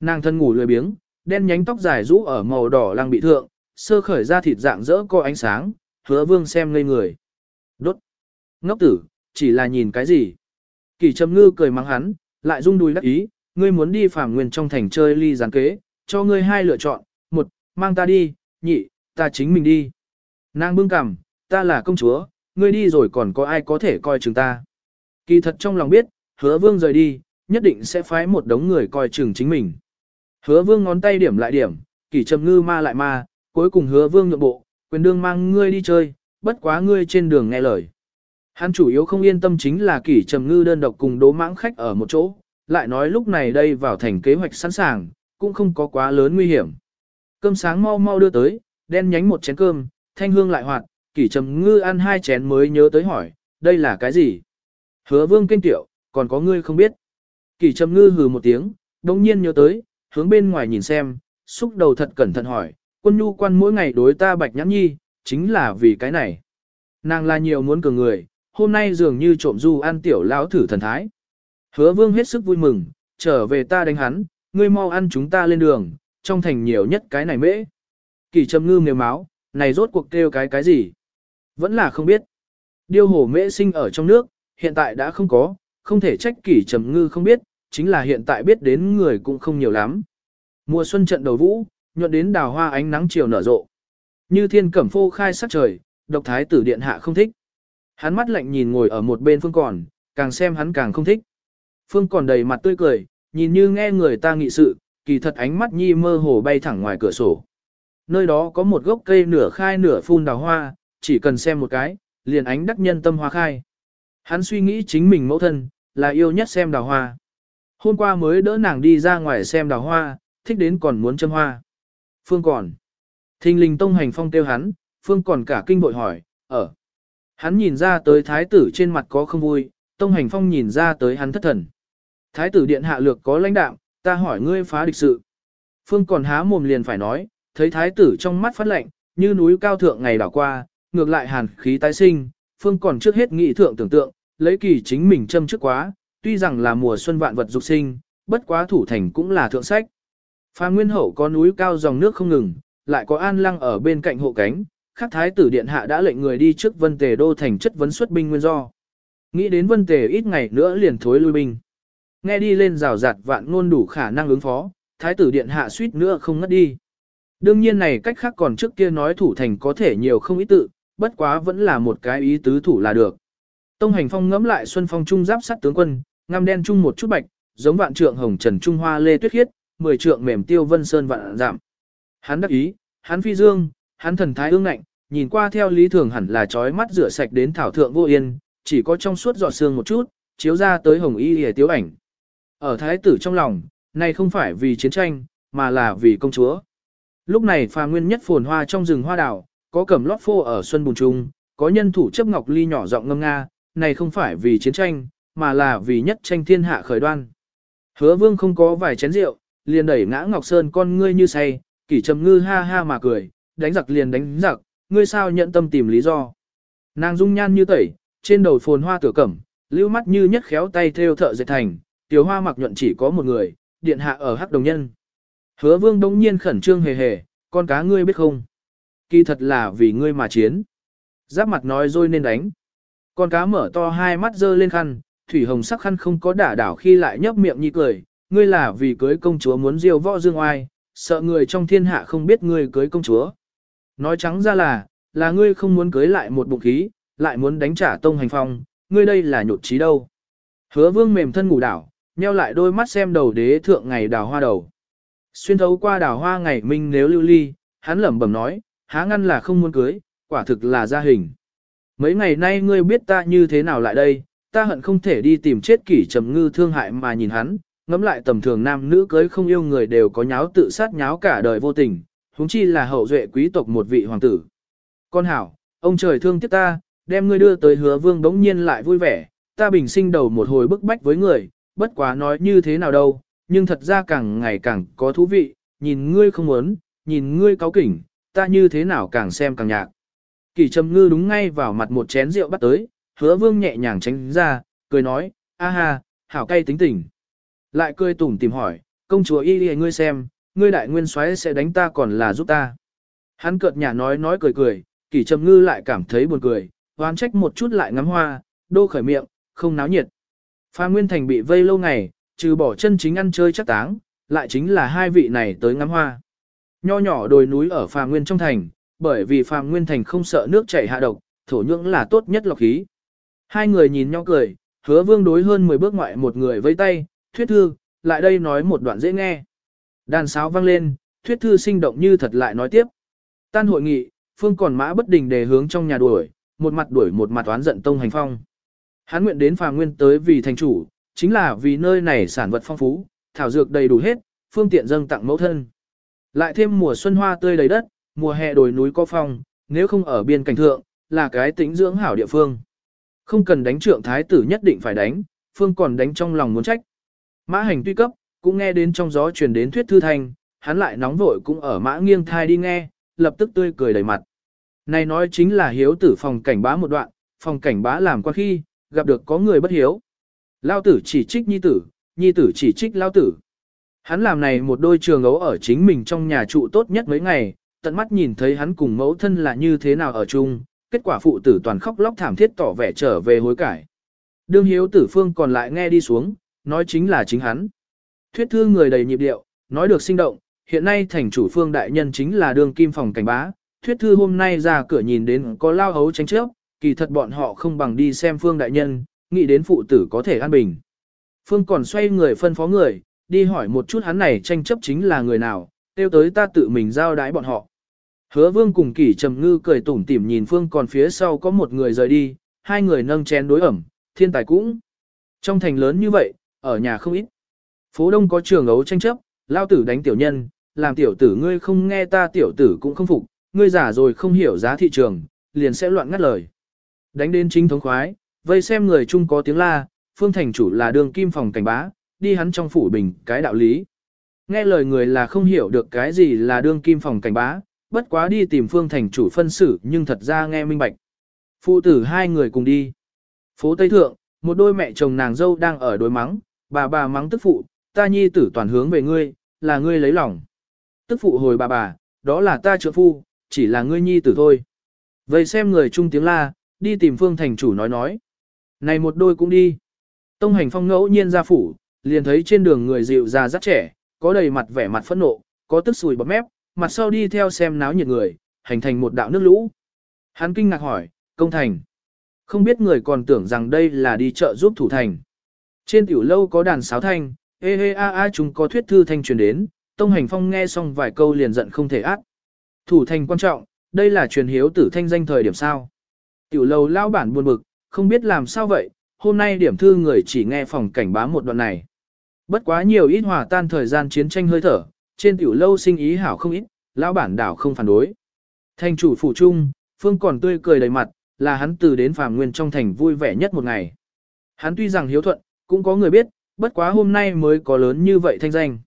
Nàng thân ngủ lười biếng, đen nhánh tóc dài rũ ở màu đỏ lăng bị thượng, sơ khởi ra thịt dạng dỡ có ánh sáng, hứa vương xem ngây người. Đốt. Ngốc tử, chỉ là nhìn cái gì? Kỳ trầm ngư cười mắng hắn, lại rung đùi đắc ý, ngươi muốn đi phàm nguyên trong thành chơi ly gián kế, cho ngươi hai lựa chọn, một, mang ta đi, nhị, ta chính mình đi. Nàng bưng cằm, ta là công chúa, ngươi đi rồi còn có ai có thể coi chừng ta. Kỳ thật trong lòng biết, hứa vương rời đi, nhất định sẽ phái một đống người coi chừng chính mình. Hứa vương ngón tay điểm lại điểm, kỳ trầm ngư ma lại ma, cuối cùng hứa vương nhượng bộ, quyền đương mang ngươi đi chơi, bất quá ngươi trên đường nghe lời. Hắn chủ yếu không yên tâm chính là kỷ trầm ngư đơn độc cùng đố mãng khách ở một chỗ, lại nói lúc này đây vào thành kế hoạch sẵn sàng, cũng không có quá lớn nguy hiểm. Cơm sáng mau mau đưa tới, đen nhánh một chén cơm, thanh hương lại hoạt, kỷ trầm ngư ăn hai chén mới nhớ tới hỏi, đây là cái gì? Hứa vương kinh tiểu, còn có ngươi không biết. Kỷ trầm ngư hừ một tiếng, đồng nhiên nhớ tới, hướng bên ngoài nhìn xem, xúc đầu thật cẩn thận hỏi, quân nhu quan mỗi ngày đối ta bạch nhãn nhi, chính là vì cái này. Nàng là nhiều muốn cường người, hôm nay dường như trộm du ăn tiểu lão thử thần thái. Hứa vương hết sức vui mừng, trở về ta đánh hắn, ngươi mau ăn chúng ta lên đường, trong thành nhiều nhất cái này mễ. Kỳ trầm ngư mềm máu, này rốt cuộc kêu cái cái gì? Vẫn là không biết. Điêu hổ mễ sinh ở trong nước, hiện tại đã không có, không thể trách kỷ trầm ngư không biết, chính là hiện tại biết đến người cũng không nhiều lắm. Mùa xuân trận đầu vũ, nhuận đến đào hoa ánh nắng chiều nở rộ. Như thiên cẩm phô khai sắc trời, độc thái tử điện hạ không thích. Hắn mắt lạnh nhìn ngồi ở một bên phương còn, càng xem hắn càng không thích. Phương còn đầy mặt tươi cười, nhìn như nghe người ta nghị sự, kỳ thật ánh mắt nhi mơ hồ bay thẳng ngoài cửa sổ. Nơi đó có một gốc cây nửa khai nửa phun đào hoa, chỉ cần xem một cái, liền ánh đắc nhân tâm hoa khai. Hắn suy nghĩ chính mình mẫu thân, là yêu nhất xem đào hoa. Hôm qua mới đỡ nàng đi ra ngoài xem đào hoa, thích đến còn muốn châm hoa. Phương còn. Thình lình tông hành phong tiêu hắn, Phương còn cả kinh bội hỏi, ở. Hắn nhìn ra tới thái tử trên mặt có không vui, tông hành phong nhìn ra tới hắn thất thần. Thái tử điện hạ lược có lãnh đạm, ta hỏi ngươi phá địch sự. Phương còn há mồm liền phải nói, thấy thái tử trong mắt phát lạnh, như núi cao thượng ngày đảo qua, ngược lại hàn khí tái sinh, Phương còn trước hết nghĩ thượng tưởng tượng, lấy kỳ chính mình châm trước quá, tuy rằng là mùa xuân vạn vật dục sinh, bất quá thủ thành cũng là thượng sách. Pha Nguyên Hậu có núi cao dòng nước không ngừng, lại có an lăng ở bên cạnh hộ cánh, khắc thái tử điện hạ đã lệnh người đi trước vân tề đô thành chất vấn xuất binh nguyên do. Nghĩ đến vân tề ít ngày nữa liền thối lui binh. Nghe đi lên rào rạt vạn ngôn đủ khả năng ứng phó, thái tử điện hạ suýt nữa không ngất đi. Đương nhiên này cách khác còn trước kia nói thủ thành có thể nhiều không ý tự, bất quá vẫn là một cái ý tứ thủ là được. Tông hành phong ngẫm lại xuân phong trung giáp sắt tướng quân, ngăm đen trung một chút bạch, giống vạn trượng hồng trần trung hoa lê tuyết khiết, mười trượng mềm tiêu vân sơn vạn giảm. Hắn đắc ý, hắn phi dương, hắn thần thái ương ngạnh, nhìn qua theo lý thường hẳn là trói mắt rửa sạch đến thảo thượng vô yên, chỉ có trong suốt giọt sương một chút, chiếu ra tới hồng y hề tiếu ảnh. Ở thái tử trong lòng, này không phải vì chiến tranh, mà là vì công chúa. Lúc này phà nguyên nhất phồn hoa trong rừng hoa đảo có cẩm lót phô ở xuân bùn trung, có nhân thủ chấp ngọc ly nhỏ giọng ngâm nga, này không phải vì chiến tranh, mà là vì nhất tranh thiên hạ khởi đoan. Hứa vương không có vài chén rượu, liền đẩy ngã Ngọc Sơn con ngươi như say, kỷ trầm ngư ha ha mà cười, đánh giặc liền đánh giặc, ngươi sao nhận tâm tìm lý do. Nàng dung nhan như tẩy, trên đầu phồn hoa tửa cẩm, lưu mắt như nhất khéo tay theo thợ dệt thành, tiểu hoa mặc nhuận chỉ có một người, điện hạ ở hắc đồng nhân. Hứa vương đông nhiên khẩn trương hề hề, con cá ngươi biết không? Kỳ thật là vì ngươi mà chiến. Giáp mặt nói rồi nên đánh. Con cá mở to hai mắt dơ lên khăn, thủy hồng sắc khăn không có đả đảo khi lại nhấp miệng nhi cười, ngươi là vì cưới công chúa muốn diêu võ dương oai, sợ người trong thiên hạ không biết ngươi cưới công chúa. Nói trắng ra là, là ngươi không muốn cưới lại một bụng khí, lại muốn đánh trả tông hành phong, ngươi đây là nhột trí đâu. Hứa vương mềm thân ngủ đảo, nheo lại đôi mắt xem đầu đế thượng ngày đào hoa đầu. Xuyên thấu qua đào hoa ngày minh nếu lưu ly, hắn lẩm bẩm nói, há ngăn là không muốn cưới, quả thực là gia hình. Mấy ngày nay ngươi biết ta như thế nào lại đây, ta hận không thể đi tìm chết kỷ trầm ngư thương hại mà nhìn hắn, ngẫm lại tầm thường nam nữ cưới không yêu người đều có nháo tự sát nháo cả đời vô tình, huống chi là hậu duệ quý tộc một vị hoàng tử. Con hảo, ông trời thương tiếc ta, đem ngươi đưa tới hứa vương đống nhiên lại vui vẻ, ta bình sinh đầu một hồi bức bách với người, bất quá nói như thế nào đâu, nhưng thật ra càng ngày càng có thú vị, nhìn ngươi không muốn, nhìn ngươi cáo kỉnh, ta như thế nào càng xem càng nhạc. Kỳ trầm ngư đúng ngay vào mặt một chén rượu bắt tới, hứa vương nhẹ nhàng tránh ra, cười nói, a ha, hảo cay tính tình. Lại cười tủm tìm hỏi, công chúa y đi ngươi xem, ngươi đại nguyên soái sẽ đánh ta còn là giúp ta. Hắn cợt nhả nói nói cười cười, kỳ trầm ngư lại cảm thấy buồn cười, hoán trách một chút lại ngắm hoa, đô khởi miệng, không náo nhiệt. Pha Nguyên Thành bị vây lâu ngày, trừ bỏ chân chính ăn chơi chắc táng, lại chính là hai vị này tới ngắm hoa. Nho nhỏ đồi núi ở Phà Nguyên trong thành, bởi vì Phà Nguyên thành không sợ nước chảy hạ độc, thổ nhưỡng là tốt nhất lọc khí. Hai người nhìn nhau cười, hứa vương đối hơn 10 bước ngoại một người vây tay, thuyết thư, lại đây nói một đoạn dễ nghe. Đàn sáo vang lên, thuyết thư sinh động như thật lại nói tiếp. Tan hội nghị, phương còn mã bất đình đề hướng trong nhà đuổi, một mặt đuổi một mặt oán giận tông hành phong. Hắn nguyện đến phà nguyên tới vì thành chủ, chính là vì nơi này sản vật phong phú, thảo dược đầy đủ hết, phương tiện dâng tặng mẫu thân. Lại thêm mùa xuân hoa tươi đầy đất, mùa hè đồi núi có phong, nếu không ở biên cảnh thượng, là cái tính dưỡng hảo địa phương. Không cần đánh trượng thái tử nhất định phải đánh, phương còn đánh trong lòng muốn trách. Mã hành tuy cấp, cũng nghe đến trong gió truyền đến thuyết thư thanh, hắn lại nóng vội cũng ở mã nghiêng thai đi nghe, lập tức tươi cười đầy mặt. Này nói chính là hiếu tử phòng cảnh bá một đoạn, phòng cảnh bá làm qua khi, gặp được có người bất hiếu. Lao tử chỉ trích nhi tử, nhi tử chỉ trích lao tử. Hắn làm này một đôi trường ấu ở chính mình trong nhà trụ tốt nhất mấy ngày, tận mắt nhìn thấy hắn cùng mẫu thân là như thế nào ở chung, kết quả phụ tử toàn khóc lóc thảm thiết tỏ vẻ trở về hối cải. Đương hiếu tử phương còn lại nghe đi xuống, nói chính là chính hắn. Thuyết thư người đầy nhịp điệu, nói được sinh động, hiện nay thành chủ phương đại nhân chính là đương kim phòng cảnh bá. Thuyết thư hôm nay ra cửa nhìn đến có lao hấu tránh trước, kỳ thật bọn họ không bằng đi xem phương đại nhân, nghĩ đến phụ tử có thể an bình. Phương còn xoay người phân phó người, đi hỏi một chút hắn này tranh chấp chính là người nào, tiêu tới ta tự mình giao đái bọn họ. Hứa vương cùng kỷ trầm ngư cười tủm tỉm nhìn Phương còn phía sau có một người rời đi, hai người nâng chén đối ẩm, thiên tài cũng. Trong thành lớn như vậy, ở nhà không ít. Phố đông có trường ấu tranh chấp, lao tử đánh tiểu nhân, làm tiểu tử ngươi không nghe ta tiểu tử cũng không phục, ngươi giả rồi không hiểu giá thị trường, liền sẽ loạn ngắt lời. Đánh đến chính thống khoái, vây xem người chung có tiếng la, phương thành chủ là đường kim phòng cảnh bá, đi hắn trong phủ bình cái đạo lý. Nghe lời người là không hiểu được cái gì là đương kim phòng cảnh bá, bất quá đi tìm phương thành chủ phân xử nhưng thật ra nghe minh bạch. Phụ tử hai người cùng đi. Phố Tây Thượng, một đôi mẹ chồng nàng dâu đang ở đối mắng, bà bà mắng tức phụ, ta nhi tử toàn hướng về ngươi, là ngươi lấy lòng. Tức phụ hồi bà bà, đó là ta trợ phu, chỉ là ngươi nhi tử thôi. Vậy xem người chung tiếng la, đi tìm phương thành chủ nói nói. Này một đôi cũng đi. Tông hành phong ngẫu nhiên ra phủ, liền thấy trên đường người dịu già rất trẻ, có đầy mặt vẻ mặt phẫn nộ, có tức sùi bọt mép, mặt sau đi theo xem náo nhiệt người, hành thành một đạo nước lũ. Hắn kinh ngạc hỏi, công thành. Không biết người còn tưởng rằng đây là đi chợ giúp thủ thành. Trên tiểu lâu có đàn sáo thanh, ê ê a a chúng có thuyết thư thanh truyền đến, Tông Hành Phong nghe xong vài câu liền giận không thể ác. Thủ thành quan trọng, đây là truyền hiếu tử thanh danh thời điểm sao. Tiểu lâu lao bản buồn bực, không biết làm sao vậy, hôm nay điểm thư người chỉ nghe phòng cảnh báo một đoạn này. Bất quá nhiều ít hòa tan thời gian chiến tranh hơi thở, trên tiểu lâu sinh ý hảo không ít, lão bản đảo không phản đối. Thành chủ phủ trung, Phương còn tươi cười đầy mặt, là hắn từ đến phàm nguyên trong thành vui vẻ nhất một ngày. Hắn tuy rằng hiếu thuận, cũng có người biết, bất quá hôm nay mới có lớn như vậy thanh danh.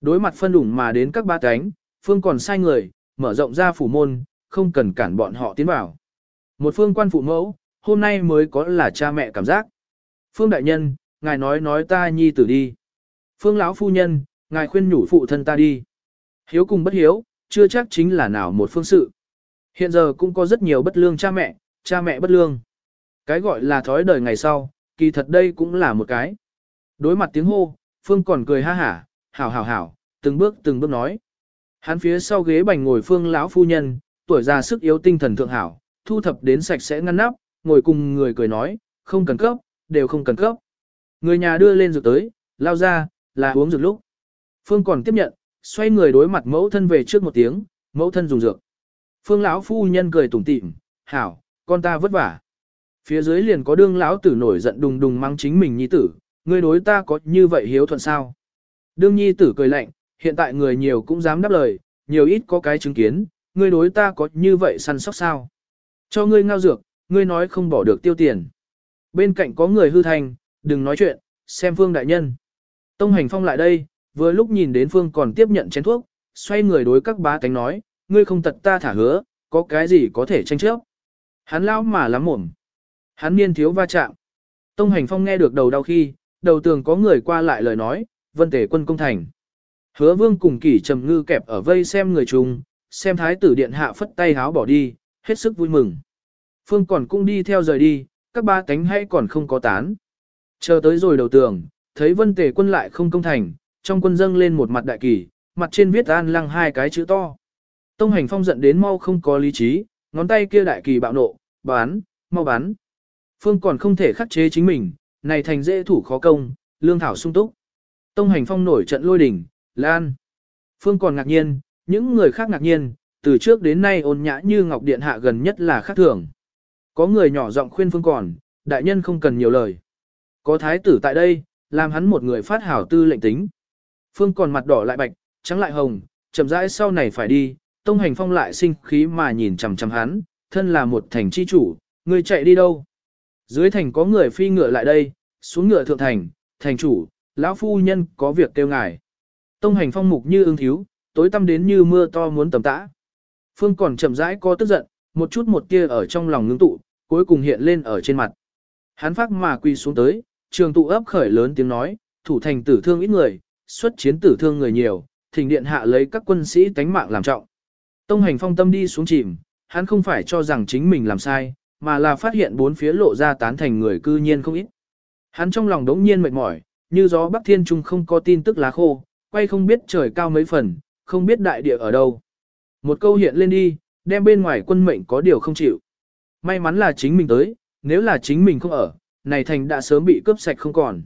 Đối mặt phân đủng mà đến các ba cánh, Phương còn sai người, mở rộng ra phủ môn, không cần cản bọn họ tiến vào. Một phương quan phụ mẫu, hôm nay mới có là cha mẹ cảm giác. Phương đại nhân, ngài nói nói ta nhi tử đi. Phương lão phu nhân, ngài khuyên nhủ phụ thân ta đi. Hiếu cùng bất hiếu, chưa chắc chính là nào một phương sự. Hiện giờ cũng có rất nhiều bất lương cha mẹ, cha mẹ bất lương. Cái gọi là thói đời ngày sau, kỳ thật đây cũng là một cái. Đối mặt tiếng hô, Phương còn cười ha hả, hảo hảo hảo, từng bước từng bước nói. Hắn phía sau ghế bành ngồi Phương lão phu nhân, tuổi già sức yếu tinh thần thượng hảo, thu thập đến sạch sẽ ngăn nắp, ngồi cùng người cười nói, không cần cấp, đều không cần cấp. Người nhà đưa lên dược tới, lao ra, là uống dược lúc. Phương còn tiếp nhận, xoay người đối mặt mẫu thân về trước một tiếng, mẫu thân dùng dược. Phương lão phu nhân cười tủm tỉm, hảo, con ta vất vả. Phía dưới liền có đương lão tử nổi giận đùng đùng mang chính mình nhi tử, ngươi đối ta có như vậy hiếu thuận sao? Đương nhi tử cười lạnh, hiện tại người nhiều cũng dám đáp lời, nhiều ít có cái chứng kiến, ngươi đối ta có như vậy săn sóc sao? Cho ngươi ngao dược, ngươi nói không bỏ được tiêu tiền. Bên cạnh có người hư thành, đừng nói chuyện, xem phương đại nhân. Tông hành phong lại đây, vừa lúc nhìn đến phương còn tiếp nhận chén thuốc, xoay người đối các bá tánh nói, ngươi không tật ta thả hứa, có cái gì có thể tranh chấp. Hắn lao mà lắm mồm. Hắn niên thiếu va chạm. Tông hành phong nghe được đầu đau khi, đầu tường có người qua lại lời nói, vân tể quân công thành. Hứa vương cùng kỷ trầm ngư kẹp ở vây xem người chung, xem thái tử điện hạ phất tay háo bỏ đi, hết sức vui mừng. Phương còn cũng đi theo rời đi, các ba cánh hay còn không có tán. Chờ tới rồi đầu tường, thấy vân tề quân lại không công thành, trong quân dâng lên một mặt đại kỳ, mặt trên viết an lăng hai cái chữ to. Tông hành phong giận đến mau không có lý trí, ngón tay kia đại kỳ bạo nộ, bán, mau bán. Phương còn không thể khắc chế chính mình, này thành dễ thủ khó công, lương thảo sung túc. Tông hành phong nổi trận lôi đỉnh, lan. Phương còn ngạc nhiên, những người khác ngạc nhiên, từ trước đến nay ôn nhã như ngọc điện hạ gần nhất là khác thường. Có người nhỏ giọng khuyên Phương còn, đại nhân không cần nhiều lời. Có thái tử tại đây, làm hắn một người phát hảo tư lệnh tính. Phương còn mặt đỏ lại bạch, trắng lại hồng, chậm rãi sau này phải đi, tông hành phong lại sinh khí mà nhìn chằm chằm hắn, thân là một thành chi chủ, người chạy đi đâu. Dưới thành có người phi ngựa lại đây, xuống ngựa thượng thành, thành chủ, lão phu nhân có việc kêu ngài. Tông hành phong mục như ưng thiếu, tối tăm đến như mưa to muốn tầm tã. Phương còn chậm rãi có tức giận, một chút một kia ở trong lòng ngưng tụ, cuối cùng hiện lên ở trên mặt. Hắn phát mà quỳ xuống tới, trường tụ ấp khởi lớn tiếng nói, thủ thành tử thương ít người, xuất chiến tử thương người nhiều, thỉnh điện hạ lấy các quân sĩ tánh mạng làm trọng. Tông hành phong tâm đi xuống chìm, hắn không phải cho rằng chính mình làm sai, mà là phát hiện bốn phía lộ ra tán thành người cư nhiên không ít. Hắn trong lòng đống nhiên mệt mỏi, như gió bắc thiên trung không có tin tức lá khô, quay không biết trời cao mấy phần, không biết đại địa ở đâu. Một câu hiện lên đi, đem bên ngoài quân mệnh có điều không chịu. May mắn là chính mình tới, nếu là chính mình không ở, này thành đã sớm bị cướp sạch không còn.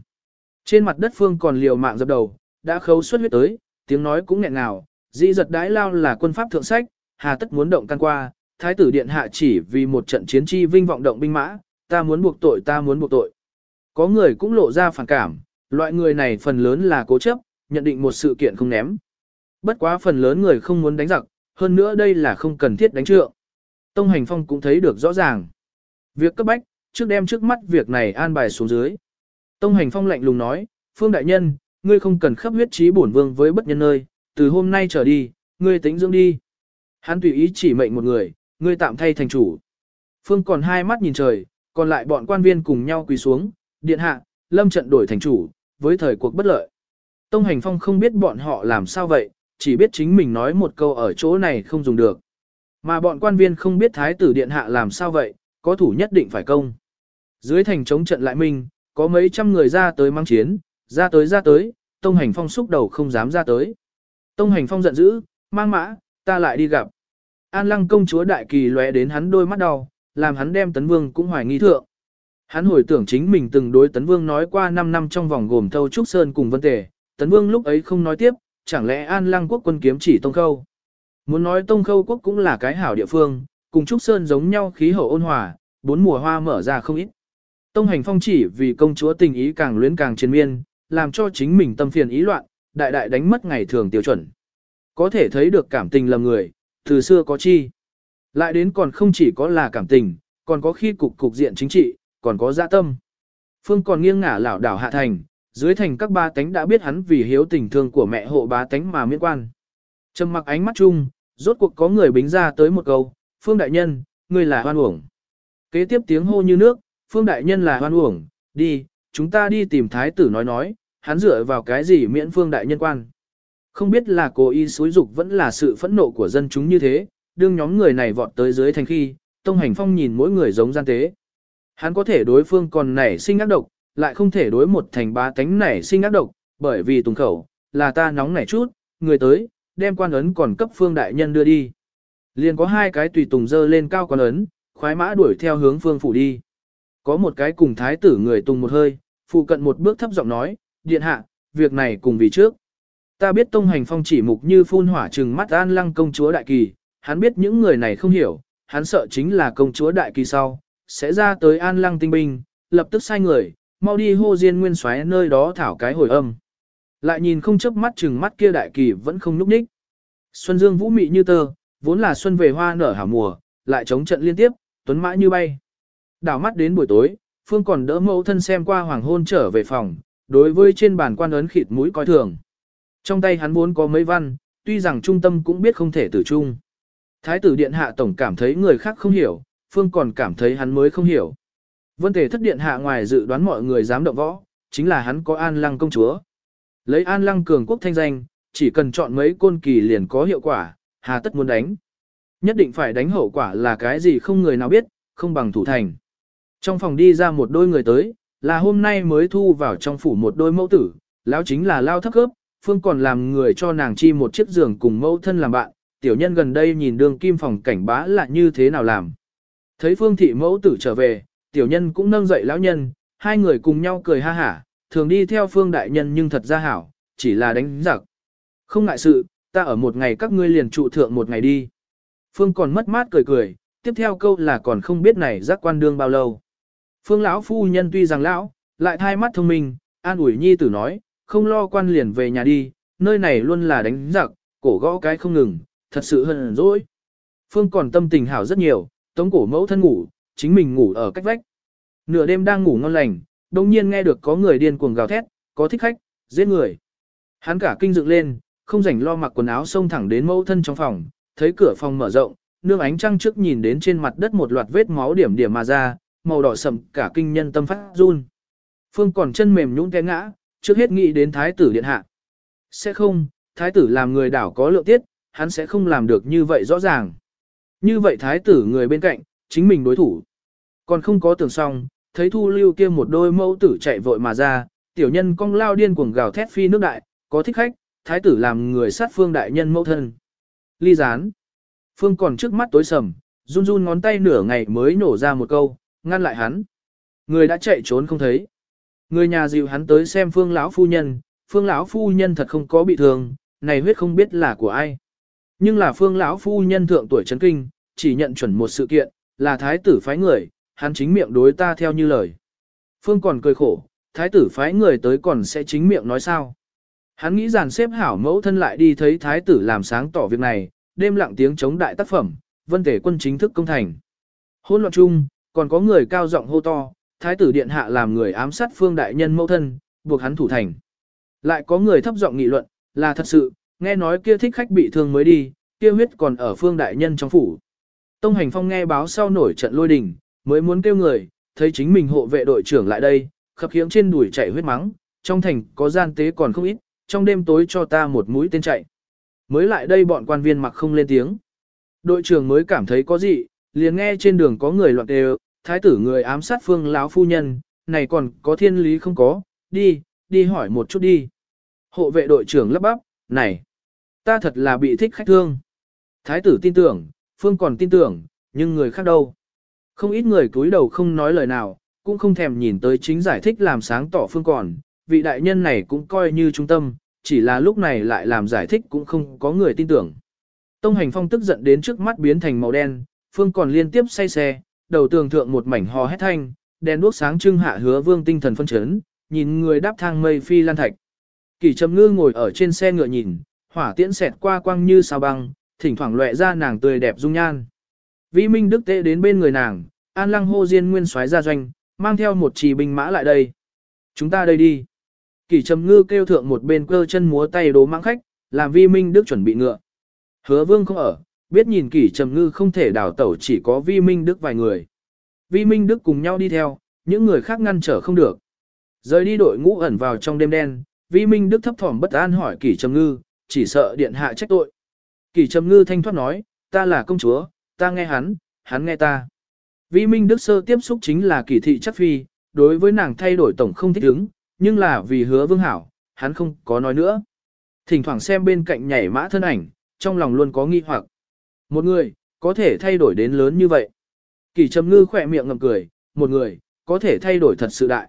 Trên mặt đất phương còn liều mạng dập đầu, đã khấu xuất huyết tới, tiếng nói cũng nghẹn ngào, dĩ giật đái lao là quân pháp thượng sách, hà tất muốn động can qua, thái tử điện hạ chỉ vì một trận chiến chi vinh vọng động binh mã, ta muốn buộc tội ta muốn buộc tội. Có người cũng lộ ra phản cảm, loại người này phần lớn là cố chấp, nhận định một sự kiện không ném. Bất quá phần lớn người không muốn đánh giặc, hơn nữa đây là không cần thiết đánh trượng. Tông Hành Phong cũng thấy được rõ ràng. Việc cấp bách, trước đem trước mắt việc này an bài xuống dưới. Tông Hành Phong lạnh lùng nói, Phương Đại Nhân, ngươi không cần khắp huyết trí bổn vương với bất nhân nơi, từ hôm nay trở đi, ngươi tính dưỡng đi. Hắn tùy ý chỉ mệnh một người, ngươi tạm thay thành chủ. Phương còn hai mắt nhìn trời, còn lại bọn quan viên cùng nhau quỳ xuống, điện hạ, lâm trận đổi thành chủ, với thời cuộc bất lợi. Tông Hành Phong không biết bọn họ làm sao vậy, chỉ biết chính mình nói một câu ở chỗ này không dùng được. Mà bọn quan viên không biết thái tử điện hạ làm sao vậy, có thủ nhất định phải công. Dưới thành chống trận lại mình, có mấy trăm người ra tới mang chiến, ra tới ra tới, Tông Hành Phong xúc đầu không dám ra tới. Tông Hành Phong giận dữ, mang mã, ta lại đi gặp. An lăng công chúa đại kỳ lóe đến hắn đôi mắt đau, làm hắn đem tấn vương cũng hoài nghi thượng. Hắn hồi tưởng chính mình từng đối tấn vương nói qua 5 năm trong vòng gồm thâu trúc sơn cùng vân tề, tấn vương lúc ấy không nói tiếp, chẳng lẽ an lăng quốc quân kiếm chỉ tông khâu. Muốn nói tông khâu quốc cũng là cái hảo địa phương, cùng trúc sơn giống nhau khí hậu ôn hòa, bốn mùa hoa mở ra không ít. Tông hành phong chỉ vì công chúa tình ý càng luyến càng chiến miên, làm cho chính mình tâm phiền ý loạn, đại đại đánh mất ngày thường tiêu chuẩn. Có thể thấy được cảm tình lầm người, từ xưa có chi. Lại đến còn không chỉ có là cảm tình, còn có khi cục cục diện chính trị, còn có dạ tâm. Phương còn nghiêng ngả lảo đảo hạ thành, dưới thành các ba tánh đã biết hắn vì hiếu tình thương của mẹ hộ bá tánh mà miễn quan. Trầm mặc ánh mắt chung, rốt cuộc có người bính ra tới một câu, Phương Đại Nhân, ngươi là hoan uổng. Kế tiếp tiếng hô như nước, Phương Đại Nhân là hoan uổng, đi, chúng ta đi tìm thái tử nói nói, hắn dựa vào cái gì miễn Phương Đại Nhân quan. Không biết là cố ý xúi dục vẫn là sự phẫn nộ của dân chúng như thế, đương nhóm người này vọt tới dưới thành khi, Tông Hành Phong nhìn mỗi người giống gian tế. Hắn có thể đối phương còn nảy sinh ác độc, lại không thể đối một thành ba tánh nảy sinh ác độc, bởi vì tùng khẩu, là ta nóng nảy chút, người tới, đem quan ấn còn cấp phương đại nhân đưa đi. Liền có hai cái tùy tùng dơ lên cao quan ấn, khoái mã đuổi theo hướng phương phủ đi. Có một cái cùng thái tử người tung một hơi, phụ cận một bước thấp giọng nói, điện hạ, việc này cùng vì trước. Ta biết tông hành phong chỉ mục như phun hỏa trừng mắt an lăng công chúa đại kỳ, hắn biết những người này không hiểu, hắn sợ chính là công chúa đại kỳ sau, sẽ ra tới an lăng tinh binh, lập tức sai người, mau đi hô diên nguyên xoáy nơi đó thảo cái hồi âm. Lại nhìn không chớp mắt chừng mắt kia đại kỳ vẫn không núp ních. Xuân dương vũ mị như tơ, vốn là xuân về hoa nở hảo mùa, lại chống trận liên tiếp, tuấn mã như bay. Đảo mắt đến buổi tối, Phương còn đỡ mẫu thân xem qua hoàng hôn trở về phòng, đối với trên bàn quan ấn khịt mũi coi thường. Trong tay hắn muốn có mấy văn, tuy rằng trung tâm cũng biết không thể tử trung. Thái tử điện hạ tổng cảm thấy người khác không hiểu, Phương còn cảm thấy hắn mới không hiểu. Vân thể thất điện hạ ngoài dự đoán mọi người dám động võ, chính là hắn có an lăng công chúa. Lấy an lăng cường quốc thanh danh, chỉ cần chọn mấy côn kỳ liền có hiệu quả, hà tất muốn đánh. Nhất định phải đánh hậu quả là cái gì không người nào biết, không bằng thủ thành. Trong phòng đi ra một đôi người tới, là hôm nay mới thu vào trong phủ một đôi mẫu tử, lão chính là lao thấp cấp, phương còn làm người cho nàng chi một chiếc giường cùng mẫu thân làm bạn, tiểu nhân gần đây nhìn đường kim phòng cảnh bá là như thế nào làm. Thấy phương thị mẫu tử trở về, tiểu nhân cũng nâng dậy lão nhân, hai người cùng nhau cười ha hả, thường đi theo phương đại nhân nhưng thật ra hảo, chỉ là đánh giặc. Không ngại sự, ta ở một ngày các ngươi liền trụ thượng một ngày đi. Phương còn mất mát cười cười, tiếp theo câu là còn không biết này giác quan đương bao lâu. Phương lão phu nhân tuy rằng lão, lại thai mắt thông minh, an ủi nhi tử nói, không lo quan liền về nhà đi, nơi này luôn là đánh giặc, cổ gõ cái không ngừng, thật sự hận dỗi. Phương còn tâm tình hảo rất nhiều, tống cổ mẫu thân ngủ, chính mình ngủ ở cách vách. Nửa đêm đang ngủ ngon lành, đồng nhiên nghe được có người điên cuồng gào thét, có thích khách, giết người. Hắn cả kinh dựng lên, không rảnh lo mặc quần áo xông thẳng đến mẫu thân trong phòng, thấy cửa phòng mở rộng, nương ánh trăng trước nhìn đến trên mặt đất một loạt vết máu điểm điểm mà ra, màu đỏ sậm cả kinh nhân tâm phát run. Phương còn chân mềm nhũn té ngã, trước hết nghĩ đến thái tử điện hạ. Sẽ không, thái tử làm người đảo có lượng tiết, hắn sẽ không làm được như vậy rõ ràng. Như vậy thái tử người bên cạnh, chính mình đối thủ. Còn không có tưởng xong, thấy thu lưu kia một đôi mẫu tử chạy vội mà ra, tiểu nhân cong lao điên cuồng gào thét phi nước đại, có thích khách, thái tử làm người sát phương đại nhân mẫu thân. Ly gián. Phương còn trước mắt tối sầm, run run ngón tay nửa ngày mới nổ ra một câu, ngăn lại hắn. Người đã chạy trốn không thấy. Người nhà dịu hắn tới xem phương lão phu nhân, phương lão phu nhân thật không có bị thương, này huyết không biết là của ai. Nhưng là phương lão phu nhân thượng tuổi chấn kinh, chỉ nhận chuẩn một sự kiện, là thái tử phái người, hắn chính miệng đối ta theo như lời. Phương còn cười khổ, thái tử phái người tới còn sẽ chính miệng nói sao. Hắn nghĩ giàn xếp hảo mẫu thân lại đi thấy thái tử làm sáng tỏ việc này, đêm lặng tiếng chống đại tác phẩm, vân thể quân chính thức công thành. Hôn loạn chung, còn có người cao giọng hô to, thái tử điện hạ làm người ám sát phương đại nhân mẫu thân, buộc hắn thủ thành. Lại có người thấp giọng nghị luận, là thật sự, nghe nói kia thích khách bị thương mới đi, kia huyết còn ở phương đại nhân trong phủ. Tông hành phong nghe báo sau nổi trận lôi đình, mới muốn kêu người, thấy chính mình hộ vệ đội trưởng lại đây, khập khiễng trên đùi chạy huyết mắng, trong thành có gian tế còn không ít, trong đêm tối cho ta một mũi tên chạy. Mới lại đây bọn quan viên mặc không lên tiếng. Đội trưởng mới cảm thấy có gì, liền nghe trên đường có người loạn đều, thái tử người ám sát phương lão phu nhân, này còn có thiên lý không có, đi, đi hỏi một chút đi. Hộ vệ đội trưởng lắp bắp, này, ta thật là bị thích khách thương. Thái tử tin tưởng, phương còn tin tưởng, nhưng người khác đâu. Không ít người cúi đầu không nói lời nào, cũng không thèm nhìn tới chính giải thích làm sáng tỏ phương còn, vị đại nhân này cũng coi như trung tâm, chỉ là lúc này lại làm giải thích cũng không có người tin tưởng. Tông hành phong tức giận đến trước mắt biến thành màu đen, phương còn liên tiếp say xe, đầu tường thượng một mảnh hò hét thanh, đèn đuốc sáng trưng hạ hứa vương tinh thần phân chấn, nhìn người đáp thang mây phi lan thạch. Kỳ trầm ngư ngồi ở trên xe ngựa nhìn, hỏa tiễn xẹt qua quang như sao băng, thỉnh thoảng lóe ra nàng tươi đẹp dung nhan. Vĩ Minh Đức Tế đến bên người nàng, An Lăng hô diên nguyên soái ra doanh, mang theo một chỉ binh mã lại đây. Chúng ta đây đi. Kỳ trầm ngư kêu thượng một bên cơ chân múa tay đố mang khách, làm Vi Minh Đức chuẩn bị ngựa. Hứa vương không ở, biết nhìn kỷ trầm ngư không thể đào tẩu chỉ có vi minh đức vài người. Vi minh đức cùng nhau đi theo, những người khác ngăn trở không được. Rời đi đội ngũ ẩn vào trong đêm đen, vi minh đức thấp thỏm bất an hỏi kỷ trầm ngư, chỉ sợ điện hạ trách tội. Kỷ trầm ngư thanh thoát nói, ta là công chúa, ta nghe hắn, hắn nghe ta. Vi minh đức sơ tiếp xúc chính là kỷ thị chắc phi, đối với nàng thay đổi tổng không thích ứng, nhưng là vì hứa vương hảo, hắn không có nói nữa. Thỉnh thoảng xem bên cạnh nhảy mã thân ảnh, trong lòng luôn có nghi hoặc. Một người, có thể thay đổi đến lớn như vậy. Kỷ trầm ngư khỏe miệng ngầm cười, một người, có thể thay đổi thật sự đại.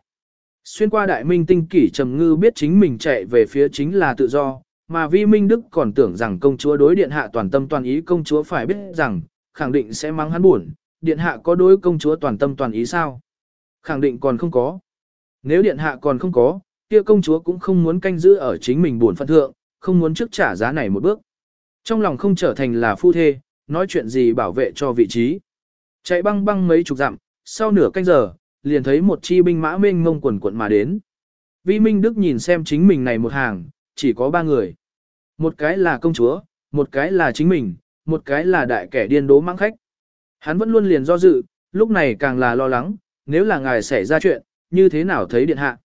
Xuyên qua đại minh tinh kỷ trầm ngư biết chính mình chạy về phía chính là tự do, mà vi minh đức còn tưởng rằng công chúa đối điện hạ toàn tâm toàn ý công chúa phải biết rằng, khẳng định sẽ mang hắn buồn, điện hạ có đối công chúa toàn tâm toàn ý sao? Khẳng định còn không có. Nếu điện hạ còn không có, kia công chúa cũng không muốn canh giữ ở chính mình buồn phận thượng, không muốn trước trả giá này một bước. Trong lòng không trở thành là phu thê, nói chuyện gì bảo vệ cho vị trí. Chạy băng băng mấy chục dặm, sau nửa canh giờ, liền thấy một chi binh mã mênh ngông quần quận mà đến. Vi Minh Đức nhìn xem chính mình này một hàng, chỉ có ba người. Một cái là công chúa, một cái là chính mình, một cái là đại kẻ điên đố mang khách. Hắn vẫn luôn liền do dự, lúc này càng là lo lắng, nếu là ngài xảy ra chuyện, như thế nào thấy điện hạ.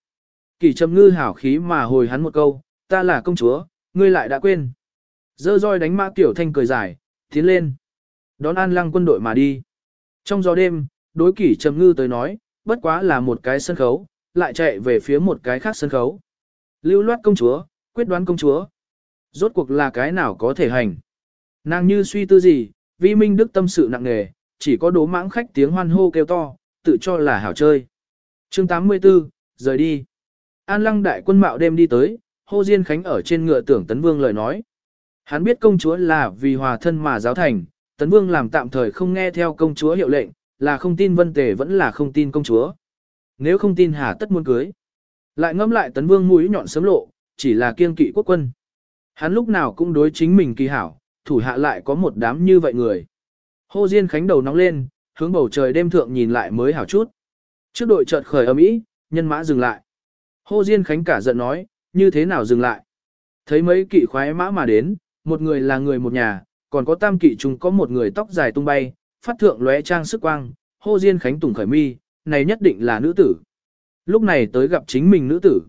Kỳ trầm ngư hảo khí mà hồi hắn một câu, ta là công chúa, ngươi lại đã quên. Dơ roi đánh mã tiểu thanh cười dài, tiến lên. Đón an lăng quân đội mà đi. Trong gió đêm, đối kỷ trầm ngư tới nói, bất quá là một cái sân khấu, lại chạy về phía một cái khác sân khấu. Lưu loát công chúa, quyết đoán công chúa. Rốt cuộc là cái nào có thể hành. Nàng như suy tư gì, vi minh đức tâm sự nặng nề, chỉ có đố mãng khách tiếng hoan hô kêu to, tự cho là hảo chơi. chương 84, rời đi. An lăng đại quân mạo đêm đi tới, hô Diên Khánh ở trên ngựa tưởng Tấn Vương lời nói. Hắn biết công chúa là vì hòa thân mà giáo thành, Tấn Vương làm tạm thời không nghe theo công chúa hiệu lệnh, là không tin vân tề vẫn là không tin công chúa. Nếu không tin hà tất muốn cưới. Lại ngâm lại Tấn Vương mũi nhọn sớm lộ, chỉ là kiên kỵ quốc quân. Hắn lúc nào cũng đối chính mình kỳ hảo, thủ hạ lại có một đám như vậy người. Hô Diên Khánh đầu nóng lên, hướng bầu trời đêm thượng nhìn lại mới hảo chút. Trước đội chợt khởi ầm ĩ, nhân mã dừng lại. Hô Diên Khánh cả giận nói, như thế nào dừng lại? Thấy mấy kỵ khoái mã mà đến, một người là người một nhà, còn có tam kỵ chúng có một người tóc dài tung bay, phát thượng lóe trang sức quang, hô Diên Khánh tùng khởi mi, này nhất định là nữ tử. Lúc này tới gặp chính mình nữ tử.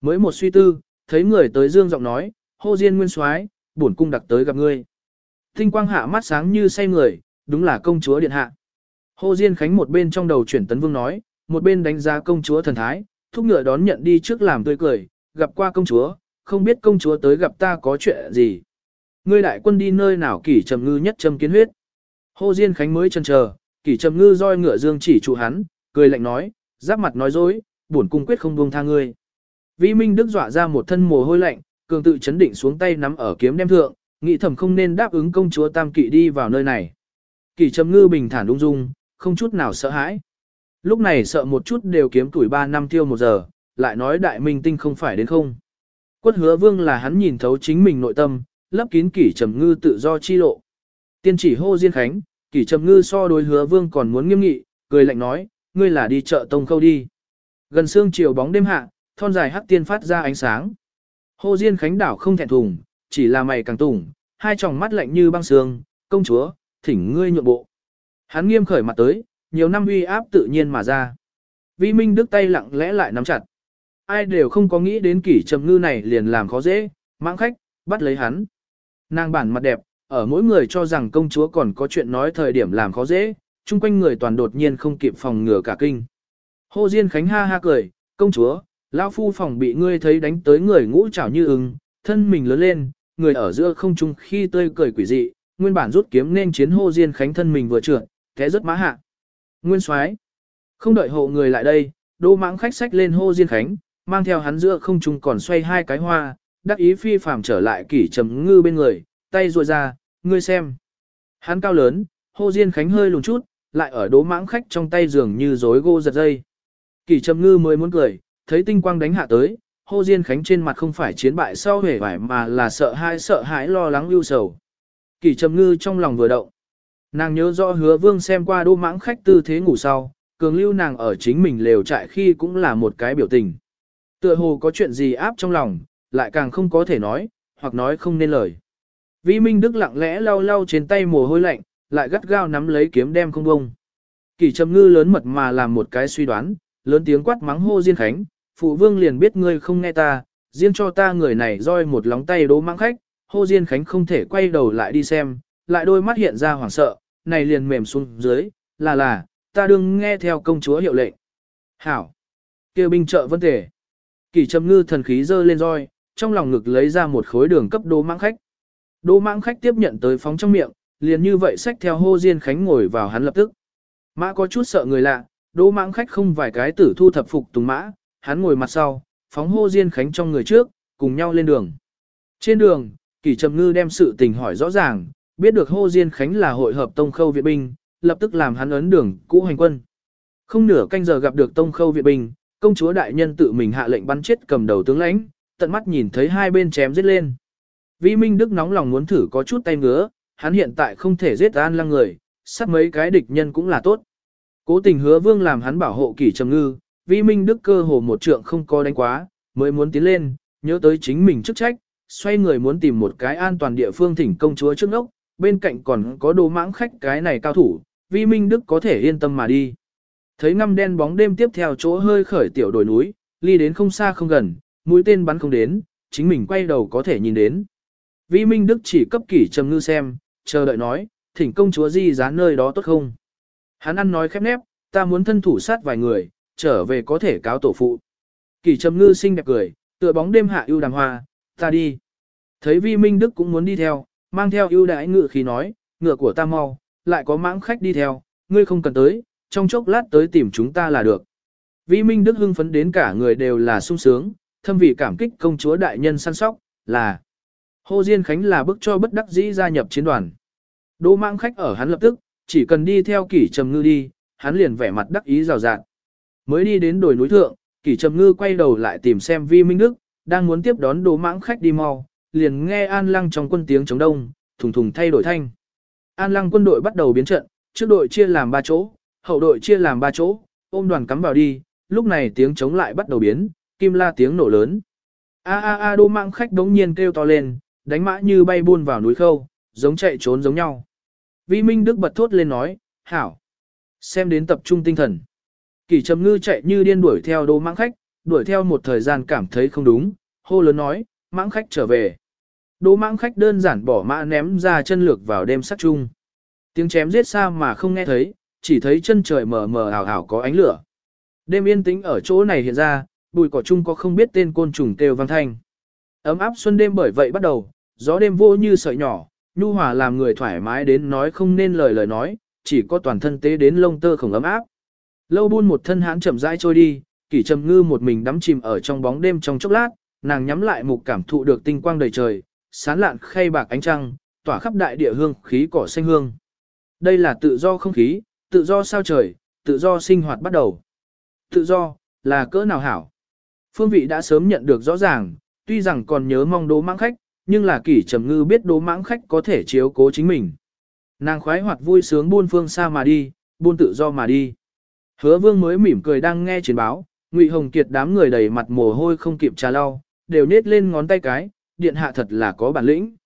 Mới một suy tư, thấy người tới dương giọng nói, hô Diên Nguyên Soái, bổn cung đặc tới gặp ngươi. Tinh quang hạ mắt sáng như say người, đúng là công chúa điện hạ. hô Diên Khánh một bên trong đầu chuyển tấn vương nói, một bên đánh giá công chúa thần thái, thúc ngựa đón nhận đi trước làm tươi cười, gặp qua công chúa, không biết công chúa tới gặp ta có chuyện gì. Ngươi đại quân đi nơi nào kỷ trầm ngư nhất châm kiến huyết. Hồ Diên Khánh mới chân chờ, kỷ trầm ngư roi ngựa dương chỉ trụ hắn, cười lạnh nói, giáp mặt nói dối, bổn cung quyết không buông tha ngươi. Vĩ Minh Đức dọa ra một thân mồ hôi lạnh, cường tự chấn định xuống tay nắm ở kiếm đem thượng, nghĩ thầm không nên đáp ứng công chúa Tam Kỵ đi vào nơi này. Kỷ Trầm Ngư bình thản ung dung, không chút nào sợ hãi. Lúc này sợ một chút đều kiếm tuổi 3 năm tiêu một giờ, lại nói đại minh tinh không phải đến không. Quất hứa vương là hắn nhìn thấu chính mình nội tâm, lấp kín Kỷ Trầm Ngư tự do chi lộ. Tiên chỉ hô Diên Khánh, Kỷ Trầm Ngư so đối hứa vương còn muốn nghiêm nghị, cười lạnh nói, ngươi là đi chợ tông khâu đi. Gần xương chiều bóng đêm hạ, thon dài hắc tiên phát ra ánh sáng. hô Diên Khánh đảo không thẹn thùng, chỉ là mày càng tủng, hai tròng mắt lạnh như băng sương, công chúa, thỉnh ngươi nhượng bộ. Hắn nghiêm khởi mặt tới, nhiều năm uy áp tự nhiên mà ra. Vi Minh Đức tay lặng lẽ lại nắm chặt. Ai đều không có nghĩ đến kỷ trầm ngư này liền làm khó dễ, mạng khách, bắt lấy hắn. Nàng bản mặt đẹp, ở mỗi người cho rằng công chúa còn có chuyện nói thời điểm làm khó dễ, chung quanh người toàn đột nhiên không kịp phòng ngừa cả kinh. Hồ Diên Khánh ha ha cười, công chúa, lão phu phòng bị ngươi thấy đánh tới người ngũ trảo như ưng, thân mình lớn lên, người ở giữa không trung khi tươi cười quỷ dị, nguyên bản rút kiếm nên chiến hô diên khánh thân mình vừa trượt, té rất mã hạ. Nguyên soái không đợi hộ người lại đây, đô mãng khách sách lên hô diên khánh, mang theo hắn giữa không trung còn xoay hai cái hoa, đắc ý phi phàm trở lại kỷ trầm ngư bên người, tay ruồi ra, ngươi xem. Hắn cao lớn, hô diên khánh hơi lùn chút, lại ở đố mãng khách trong tay giường như rối gô giật dây. Kỷ trầm ngư mới muốn cười, thấy tinh quang đánh hạ tới, hô diên khánh trên mặt không phải chiến bại sau hề vải mà là sợ hãi sợ hãi lo lắng lưu sầu. Kỷ trầm ngư trong lòng vừa động. Nàng nhớ rõ hứa vương xem qua đô mãng khách tư thế ngủ sau, cường lưu nàng ở chính mình lều trại khi cũng là một cái biểu tình. Tựa hồ có chuyện gì áp trong lòng, lại càng không có thể nói, hoặc nói không nên lời. Vĩ Minh Đức lặng lẽ lau lau trên tay mồ hôi lạnh, lại gắt gao nắm lấy kiếm đem không bông. Kỳ trầm ngư lớn mật mà làm một cái suy đoán, lớn tiếng quát mắng hô Diên Khánh, phụ vương liền biết ngươi không nghe ta, riêng cho ta người này roi một lóng tay đố mang khách, hô Diên Khánh không thể quay đầu lại đi xem, lại đôi mắt hiện ra hoảng sợ, này liền mềm xuống dưới, là là, ta đừng nghe theo công chúa hiệu lệnh. Hảo! kêu binh trợ vấn đề. Kỳ trầm ngư thần khí dơ lên roi, trong lòng ngực lấy ra một khối đường cấp đô mãng khách. Đô mãng khách tiếp nhận tới phóng trong miệng, liền như vậy xách theo hô Diên Khánh ngồi vào hắn lập tức. Mã có chút sợ người lạ, đô mãng khách không vài cái tử thu thập phục tùng mã, hắn ngồi mặt sau, phóng hô Diên Khánh trong người trước, cùng nhau lên đường. Trên đường, Kỷ Trầm Ngư đem sự tình hỏi rõ ràng, biết được hô Diên Khánh là hội hợp Tông Khâu Viện Binh, lập tức làm hắn ấn đường cũ hành quân. Không nửa canh giờ gặp được Tông Khâu Viện Binh, công chúa đại nhân tự mình hạ lệnh bắn chết cầm đầu tướng lãnh, tận mắt nhìn thấy hai bên chém giết lên. Vi Minh Đức nóng lòng muốn thử có chút tay ngứa, hắn hiện tại không thể giết an lăng người, sát mấy cái địch nhân cũng là tốt. Cố tình hứa vương làm hắn bảo hộ kỷ trầm ngư, Vi Minh Đức cơ hồ một trượng không có đánh quá, mới muốn tiến lên, nhớ tới chính mình chức trách, xoay người muốn tìm một cái an toàn địa phương thỉnh công chúa trước ốc, bên cạnh còn có đồ mãng khách cái này cao thủ, Vi Minh Đức có thể yên tâm mà đi. Thấy ngăm đen bóng đêm tiếp theo chỗ hơi khởi tiểu đồi núi, ly đến không xa không gần, mũi tên bắn không đến, chính mình quay đầu có thể nhìn đến. Vi Minh Đức chỉ cấp kỷ trầm ngư xem, chờ đợi nói, thỉnh công chúa di giá nơi đó tốt không. Hắn ăn nói khép nép, ta muốn thân thủ sát vài người, trở về có thể cáo tổ phụ. Kỷ trầm ngư xinh đẹp cười, tựa bóng đêm hạ ưu đàm hoa, ta đi. Thấy Vi Minh Đức cũng muốn đi theo, mang theo ưu đãi ngựa khi nói, ngựa của ta mau, lại có mãng khách đi theo, ngươi không cần tới, trong chốc lát tới tìm chúng ta là được. Vi Minh Đức hưng phấn đến cả người đều là sung sướng, thâm vị cảm kích công chúa đại nhân săn sóc, là Hồ Diên Khánh là bức cho bất đắc dĩ gia nhập chiến đoàn. Đỗ mãng khách ở hắn lập tức, chỉ cần đi theo kỷ trầm ngư đi, hắn liền vẻ mặt đắc ý rào rạt. Mới đi đến đồi núi thượng, kỷ trầm ngư quay đầu lại tìm xem Vi Minh Đức, đang muốn tiếp đón đỗ mãng khách đi mau, liền nghe An Lăng trong quân tiếng chống đông, thùng thùng thay đổi thanh. An Lăng quân đội bắt đầu biến trận, trước đội chia làm ba chỗ, hậu đội chia làm ba chỗ, ôm đoàn cắm vào đi, lúc này tiếng chống lại bắt đầu biến, kim la tiếng nổ lớn. A a a đô mạng khách đống nhiên kêu to lên, đánh mã như bay buôn vào núi khâu, giống chạy trốn giống nhau. Vi Minh Đức bật thốt lên nói, hảo, xem đến tập trung tinh thần. Kỳ trầm ngư chạy như điên đuổi theo đô mạng khách, đuổi theo một thời gian cảm thấy không đúng, hô lớn nói, mãng khách trở về. Đô mãng khách đơn giản bỏ mã ném ra chân lược vào đêm sắc chung. Tiếng chém giết xa mà không nghe thấy, chỉ thấy chân trời mờ mờ ảo ảo có ánh lửa. Đêm yên tĩnh ở chỗ này hiện ra, bụi cỏ chung có không biết tên côn trùng kêu vang thanh. Ấm áp xuân đêm bởi vậy bắt đầu, gió đêm vô như sợi nhỏ, nhu hòa làm người thoải mái đến nói không nên lời lời nói, chỉ có toàn thân tế đến lông tơ khổng ấm áp. Lâu buôn một thân hãn chậm rãi trôi đi, kỷ trầm ngư một mình đắm chìm ở trong bóng đêm trong chốc lát, nàng nhắm lại mục cảm thụ được tinh quang đầy trời, sán lạn khay bạc ánh trăng, tỏa khắp đại địa hương khí cỏ xanh hương. Đây là tự do không khí, tự do sao trời, tự do sinh hoạt bắt đầu. Tự do, là cỡ nào hảo. Phương vị đã sớm nhận được rõ ràng, tuy rằng còn nhớ mong đố mãng khách, nhưng là kỷ trầm ngư biết đố mãng khách có thể chiếu cố chính mình. Nàng khoái hoạt vui sướng buôn phương xa mà đi, buôn tự do mà đi. Hứa vương mới mỉm cười đang nghe chiến báo, Ngụy Hồng Kiệt đám người đầy mặt mồ hôi không kịp trà lau, đều nết lên ngón tay cái, điện hạ thật là có bản lĩnh.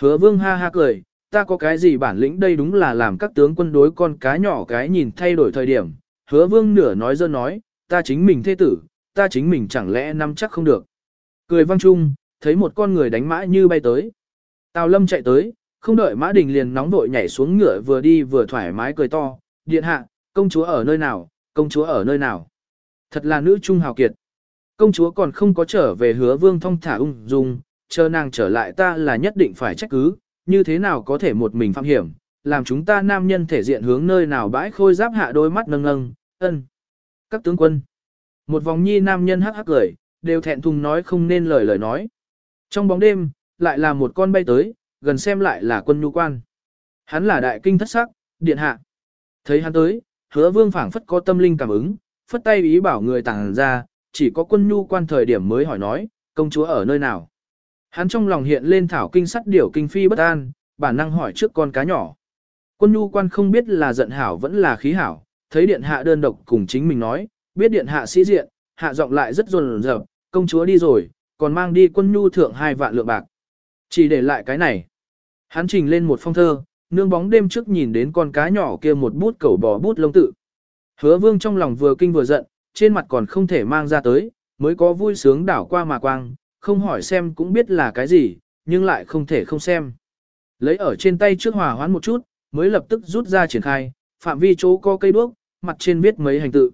Hứa vương ha ha cười, ta có cái gì bản lĩnh đây đúng là làm các tướng quân đối con cá nhỏ cái nhìn thay đổi thời điểm. Hứa vương nửa nói dơ nói, ta chính mình thế tử, ta chính mình chẳng lẽ nắm chắc không được. Cười văng chung, thấy một con người đánh mã như bay tới. Tào lâm chạy tới, không đợi mã đình liền nóng vội nhảy xuống ngựa vừa đi vừa thoải mái cười to, điện hạ, công chúa ở nơi nào, công chúa ở nơi nào. Thật là nữ trung hào kiệt. Công chúa còn không có trở về hứa vương thông thả ung dung, chờ nàng trở lại ta là nhất định phải trách cứ, như thế nào có thể một mình phạm hiểm, làm chúng ta nam nhân thể diện hướng nơi nào bãi khôi giáp hạ đôi mắt nâng nâng, ân. Các tướng quân. Một vòng nhi nam nhân hắc hắc cười, đều thẹn thùng nói không nên lời lời nói. Trong bóng đêm, lại là một con bay tới, gần xem lại là quân nhu quan. Hắn là đại kinh thất sắc, điện hạ. Thấy hắn tới, hứa vương phảng phất có tâm linh cảm ứng, phất tay ý bảo người tàng ra, chỉ có quân nhu quan thời điểm mới hỏi nói, công chúa ở nơi nào. Hắn trong lòng hiện lên thảo kinh sắt điểu kinh phi bất an, bản năng hỏi trước con cá nhỏ. Quân nhu quan không biết là giận hảo vẫn là khí hảo, thấy điện hạ đơn độc cùng chính mình nói, biết điện hạ sĩ diện, hạ giọng lại rất rồn rợp, công chúa đi rồi, còn mang đi quân nhu thượng hai vạn lượng bạc. Chỉ để lại cái này. Hắn trình lên một phong thơ, nương bóng đêm trước nhìn đến con cá nhỏ kia một bút cẩu bò bút lông tự. Hứa vương trong lòng vừa kinh vừa giận, trên mặt còn không thể mang ra tới, mới có vui sướng đảo qua mà quang, không hỏi xem cũng biết là cái gì, nhưng lại không thể không xem. Lấy ở trên tay trước hòa hoán một chút, mới lập tức rút ra triển khai, phạm vi chỗ có cây đuốc, mặt trên viết mấy hành tự.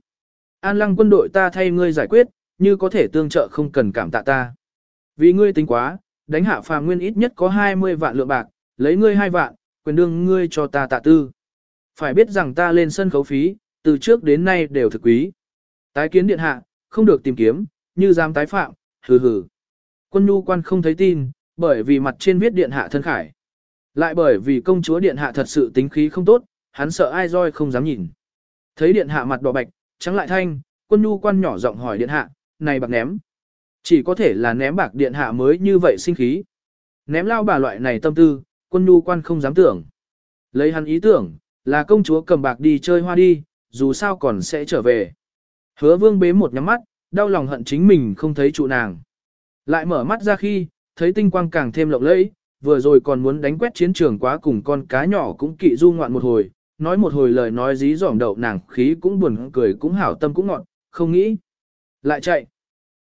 An lăng quân đội ta thay ngươi giải quyết, như có thể tương trợ không cần cảm tạ ta. Vì ngươi tính quá, đánh hạ phàm nguyên ít nhất có 20 vạn lượng bạc, lấy ngươi hai vạn, quyền đương ngươi cho ta tạ tư. Phải biết rằng ta lên sân khấu phí, từ trước đến nay đều thực quý. Tái kiến điện hạ, không được tìm kiếm, như dám tái phạm, hừ hừ. Quân nhu quan không thấy tin, bởi vì mặt trên viết điện hạ thân khải. Lại bởi vì công chúa điện hạ thật sự tính khí không tốt, hắn sợ ai roi không dám nhìn. Thấy điện hạ mặt đỏ bạch, trắng lại thanh, quân nhu quan nhỏ giọng hỏi điện hạ, này bạc ném. Chỉ có thể là ném bạc điện hạ mới như vậy sinh khí. Ném lao bà loại này tâm tư, quân nhu quan không dám tưởng. Lấy hắn ý tưởng, là công chúa cầm bạc đi chơi hoa đi, dù sao còn sẽ trở về. Hứa vương bế một nhắm mắt, đau lòng hận chính mình không thấy trụ nàng. Lại mở mắt ra khi, thấy tinh quang càng thêm lộng lẫy, vừa rồi còn muốn đánh quét chiến trường quá cùng con cá nhỏ cũng kỵ du ngoạn một hồi, nói một hồi lời nói dí dỏm đậu nàng khí cũng buồn cười cũng hảo tâm cũng ngọn, không nghĩ. Lại chạy.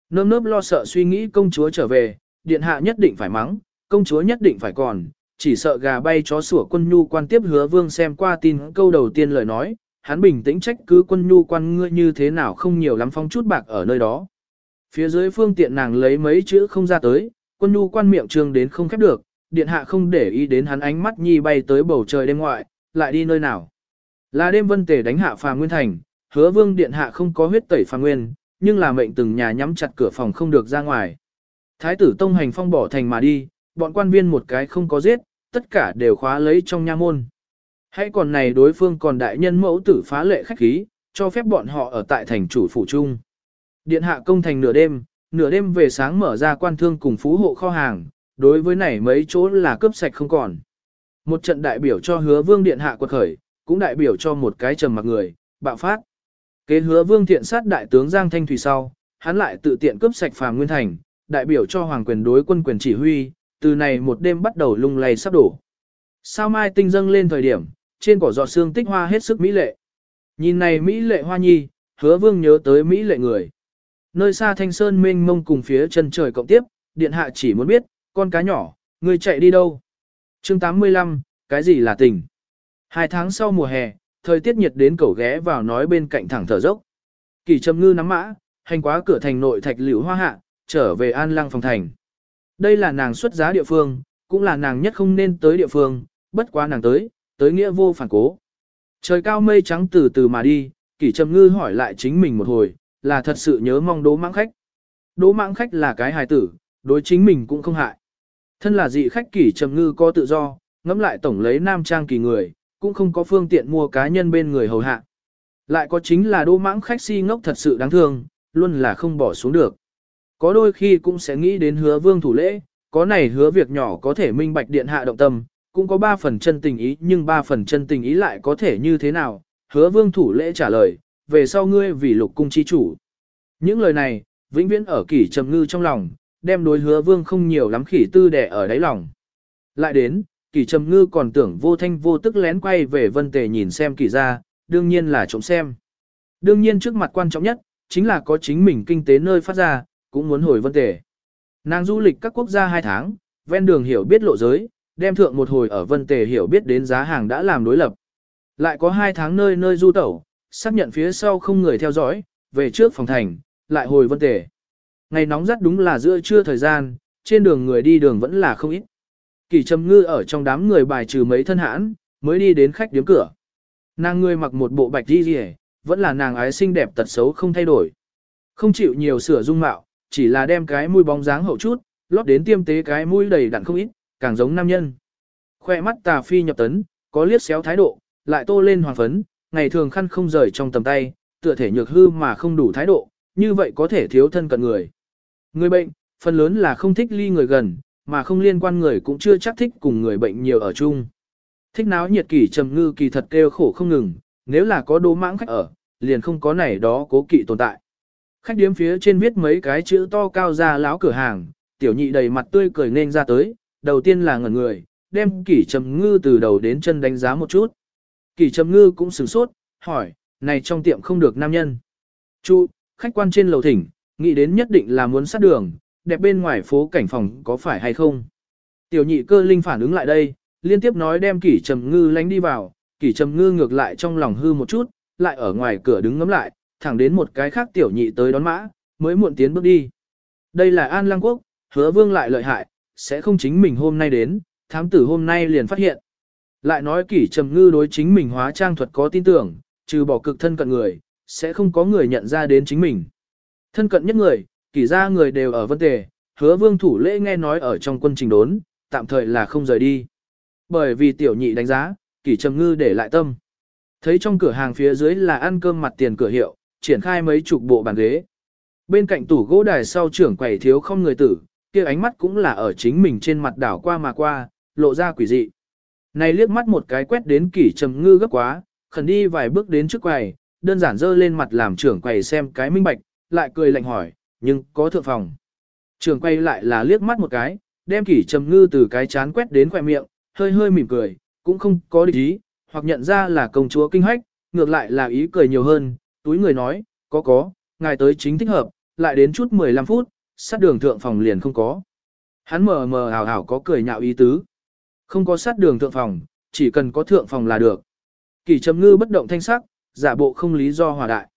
Nơm nớp lo sợ suy nghĩ công chúa trở về, điện hạ nhất định phải mắng, công chúa nhất định phải còn, chỉ sợ gà bay chó sủa quân nhu quan tiếp hứa vương xem qua tin câu đầu tiên lời nói, hắn bình tĩnh trách cứ quân nhu quan ngươi như thế nào không nhiều lắm phong chút bạc ở nơi đó. Phía dưới phương tiện nàng lấy mấy chữ không ra tới, quân nhu quan miệng trương đến không khép được, điện hạ không để ý đến hắn ánh mắt nhi bay tới bầu trời đêm ngoại, lại đi nơi nào. Là đêm vân tề đánh hạ phà nguyên thành, hứa vương điện hạ không có huyết tẩy phà nguyên, nhưng là mệnh từng nhà nhắm chặt cửa phòng không được ra ngoài. Thái tử tông hành phong bỏ thành mà đi, bọn quan viên một cái không có giết, tất cả đều khóa lấy trong nha môn. Hãy còn này đối phương còn đại nhân mẫu tử phá lệ khách khí, cho phép bọn họ ở tại thành chủ phủ trung. Điện hạ công thành nửa đêm, nửa đêm về sáng mở ra quan thương cùng phú hộ kho hàng, đối với này mấy chỗ là cướp sạch không còn. Một trận đại biểu cho hứa vương điện hạ quật khởi, cũng đại biểu cho một cái trầm mặc người, bạo phát. Kế hứa vương thiện sát đại tướng Giang Thanh Thủy sau, hắn lại tự tiện cướp sạch phàm nguyên thành, đại biểu cho hoàng quyền đối quân quyền chỉ huy, từ này một đêm bắt đầu lung lay sắp đổ. Sao mai tinh dâng lên thời điểm, trên cỏ giọt xương tích hoa hết sức mỹ lệ. Nhìn này mỹ lệ hoa nhi, hứa vương nhớ tới mỹ lệ người. Nơi xa thanh sơn mênh mông cùng phía chân trời cộng tiếp, điện hạ chỉ muốn biết, con cá nhỏ, người chạy đi đâu chương 85, cái gì là tình? Hai tháng sau mùa hè, thời tiết nhiệt đến cẩu ghé vào nói bên cạnh thẳng thở dốc. Kỳ trầm ngư nắm mã, hành quá cửa thành nội thạch liễu hoa hạ, trở về an lăng phòng thành. Đây là nàng xuất giá địa phương, cũng là nàng nhất không nên tới địa phương, bất quá nàng tới, tới nghĩa vô phản cố. Trời cao mây trắng từ từ mà đi, kỷ trầm ngư hỏi lại chính mình một hồi, là thật sự nhớ mong đố mãng khách. Đố mãng khách là cái hài tử, đối chính mình cũng không hại. Thân là dị khách kỷ trầm ngư có tự do, ngẫm lại tổng lấy nam trang kỳ người, cũng không có phương tiện mua cá nhân bên người hầu hạ. Lại có chính là đô mãng khách si ngốc thật sự đáng thương, luôn là không bỏ xuống được. Có đôi khi cũng sẽ nghĩ đến hứa vương thủ lễ, có này hứa việc nhỏ có thể minh bạch điện hạ động tâm, cũng có ba phần chân tình ý nhưng ba phần chân tình ý lại có thể như thế nào, hứa vương thủ lễ trả lời, về sau ngươi vì lục cung chi chủ. Những lời này, vĩnh viễn ở kỷ trầm ngư trong lòng, đem đối hứa vương không nhiều lắm khỉ tư đẻ ở đáy lòng. Lại đến, kỷ trầm ngư còn tưởng vô thanh vô tức lén quay về vân tề nhìn xem kỷ ra, đương nhiên là trộm xem. Đương nhiên trước mặt quan trọng nhất, chính là có chính mình kinh tế nơi phát ra, cũng muốn hồi vân tề. Nàng du lịch các quốc gia hai tháng, ven đường hiểu biết lộ giới, đem thượng một hồi ở vân tề hiểu biết đến giá hàng đã làm đối lập. Lại có hai tháng nơi nơi du tẩu, xác nhận phía sau không người theo dõi, về trước phòng thành, lại hồi vân tề. Ngày nóng rất đúng là giữa trưa thời gian, trên đường người đi đường vẫn là không ít. Kỳ trầm ngư ở trong đám người bài trừ mấy thân hãn, mới đi đến khách điếm cửa. Nàng người mặc một bộ bạch đi rìa, vẫn là nàng ái xinh đẹp tật xấu không thay đổi. Không chịu nhiều sửa dung mạo, chỉ là đem cái mũi bóng dáng hậu chút, lót đến tiêm tế cái mũi đầy đặn không ít, càng giống nam nhân. Khoe mắt tà phi nhập tấn, có liếc xéo thái độ, lại tô lên hoàng phấn, ngày thường khăn không rời trong tầm tay, tựa thể nhược hư mà không đủ thái độ, như vậy có thể thiếu thân cận người. Người bệnh, phần lớn là không thích ly người gần, mà không liên quan người cũng chưa chắc thích cùng người bệnh nhiều ở chung. Thích náo nhiệt kỳ trầm ngư kỳ thật kêu khổ không ngừng, nếu là có đố mãng khách ở, liền không có này đó cố kỵ tồn tại. Khách điếm phía trên viết mấy cái chữ to cao ra láo cửa hàng, tiểu nhị đầy mặt tươi cười nên ra tới, đầu tiên là ngẩn người, đem kỷ trầm ngư từ đầu đến chân đánh giá một chút. Kỷ trầm ngư cũng sửng sốt, hỏi, này trong tiệm không được nam nhân. Chu, khách quan trên lầu thỉnh, nghĩ đến nhất định là muốn sát đường, đẹp bên ngoài phố cảnh phòng có phải hay không. Tiểu nhị cơ linh phản ứng lại đây, liên tiếp nói đem kỷ trầm ngư lánh đi vào, kỷ trầm ngư ngược lại trong lòng hư một chút, lại ở ngoài cửa đứng ngắm lại, thẳng đến một cái khác tiểu nhị tới đón mã, mới muộn tiến bước đi. Đây là An Lăng Quốc, hứa vương lại lợi hại, sẽ không chính mình hôm nay đến, thám tử hôm nay liền phát hiện. Lại nói kỷ trầm ngư đối chính mình hóa trang thuật có tin tưởng, trừ bỏ cực thân cận người, sẽ không có người nhận ra đến chính mình. Thân cận nhất người, kỷ ra người đều ở vân tề, hứa vương thủ lễ nghe nói ở trong quân trình đốn, tạm thời là không rời đi. Bởi vì tiểu nhị đánh giá, kỷ trầm ngư để lại tâm. Thấy trong cửa hàng phía dưới là ăn cơm mặt tiền cửa hiệu, triển khai mấy chục bộ bàn ghế. Bên cạnh tủ gỗ đài sau trưởng quầy thiếu không người tử, kia ánh mắt cũng là ở chính mình trên mặt đảo qua mà qua, lộ ra quỷ dị. Này liếc mắt một cái quét đến kỷ trầm ngư gấp quá, khẩn đi vài bước đến trước quầy, đơn giản dơ lên mặt làm trưởng quầy xem cái minh bạch, lại cười lạnh hỏi, nhưng có thượng phòng. trường quay lại là liếc mắt một cái, đem kỷ trầm ngư từ cái chán quét đến khỏe miệng, hơi hơi mỉm cười, cũng không có địch ý, hoặc nhận ra là công chúa kinh hách, ngược lại là ý cười nhiều hơn, túi người nói, có có, ngài tới chính thích hợp, lại đến chút 15 phút, sát đường thượng phòng liền không có. Hắn mờ mờ ảo ảo có cười nhạo ý tứ. Không có sát đường thượng phòng, chỉ cần có thượng phòng là được. kỷ trầm ngư bất động thanh sắc, giả bộ không lý do hòa đại.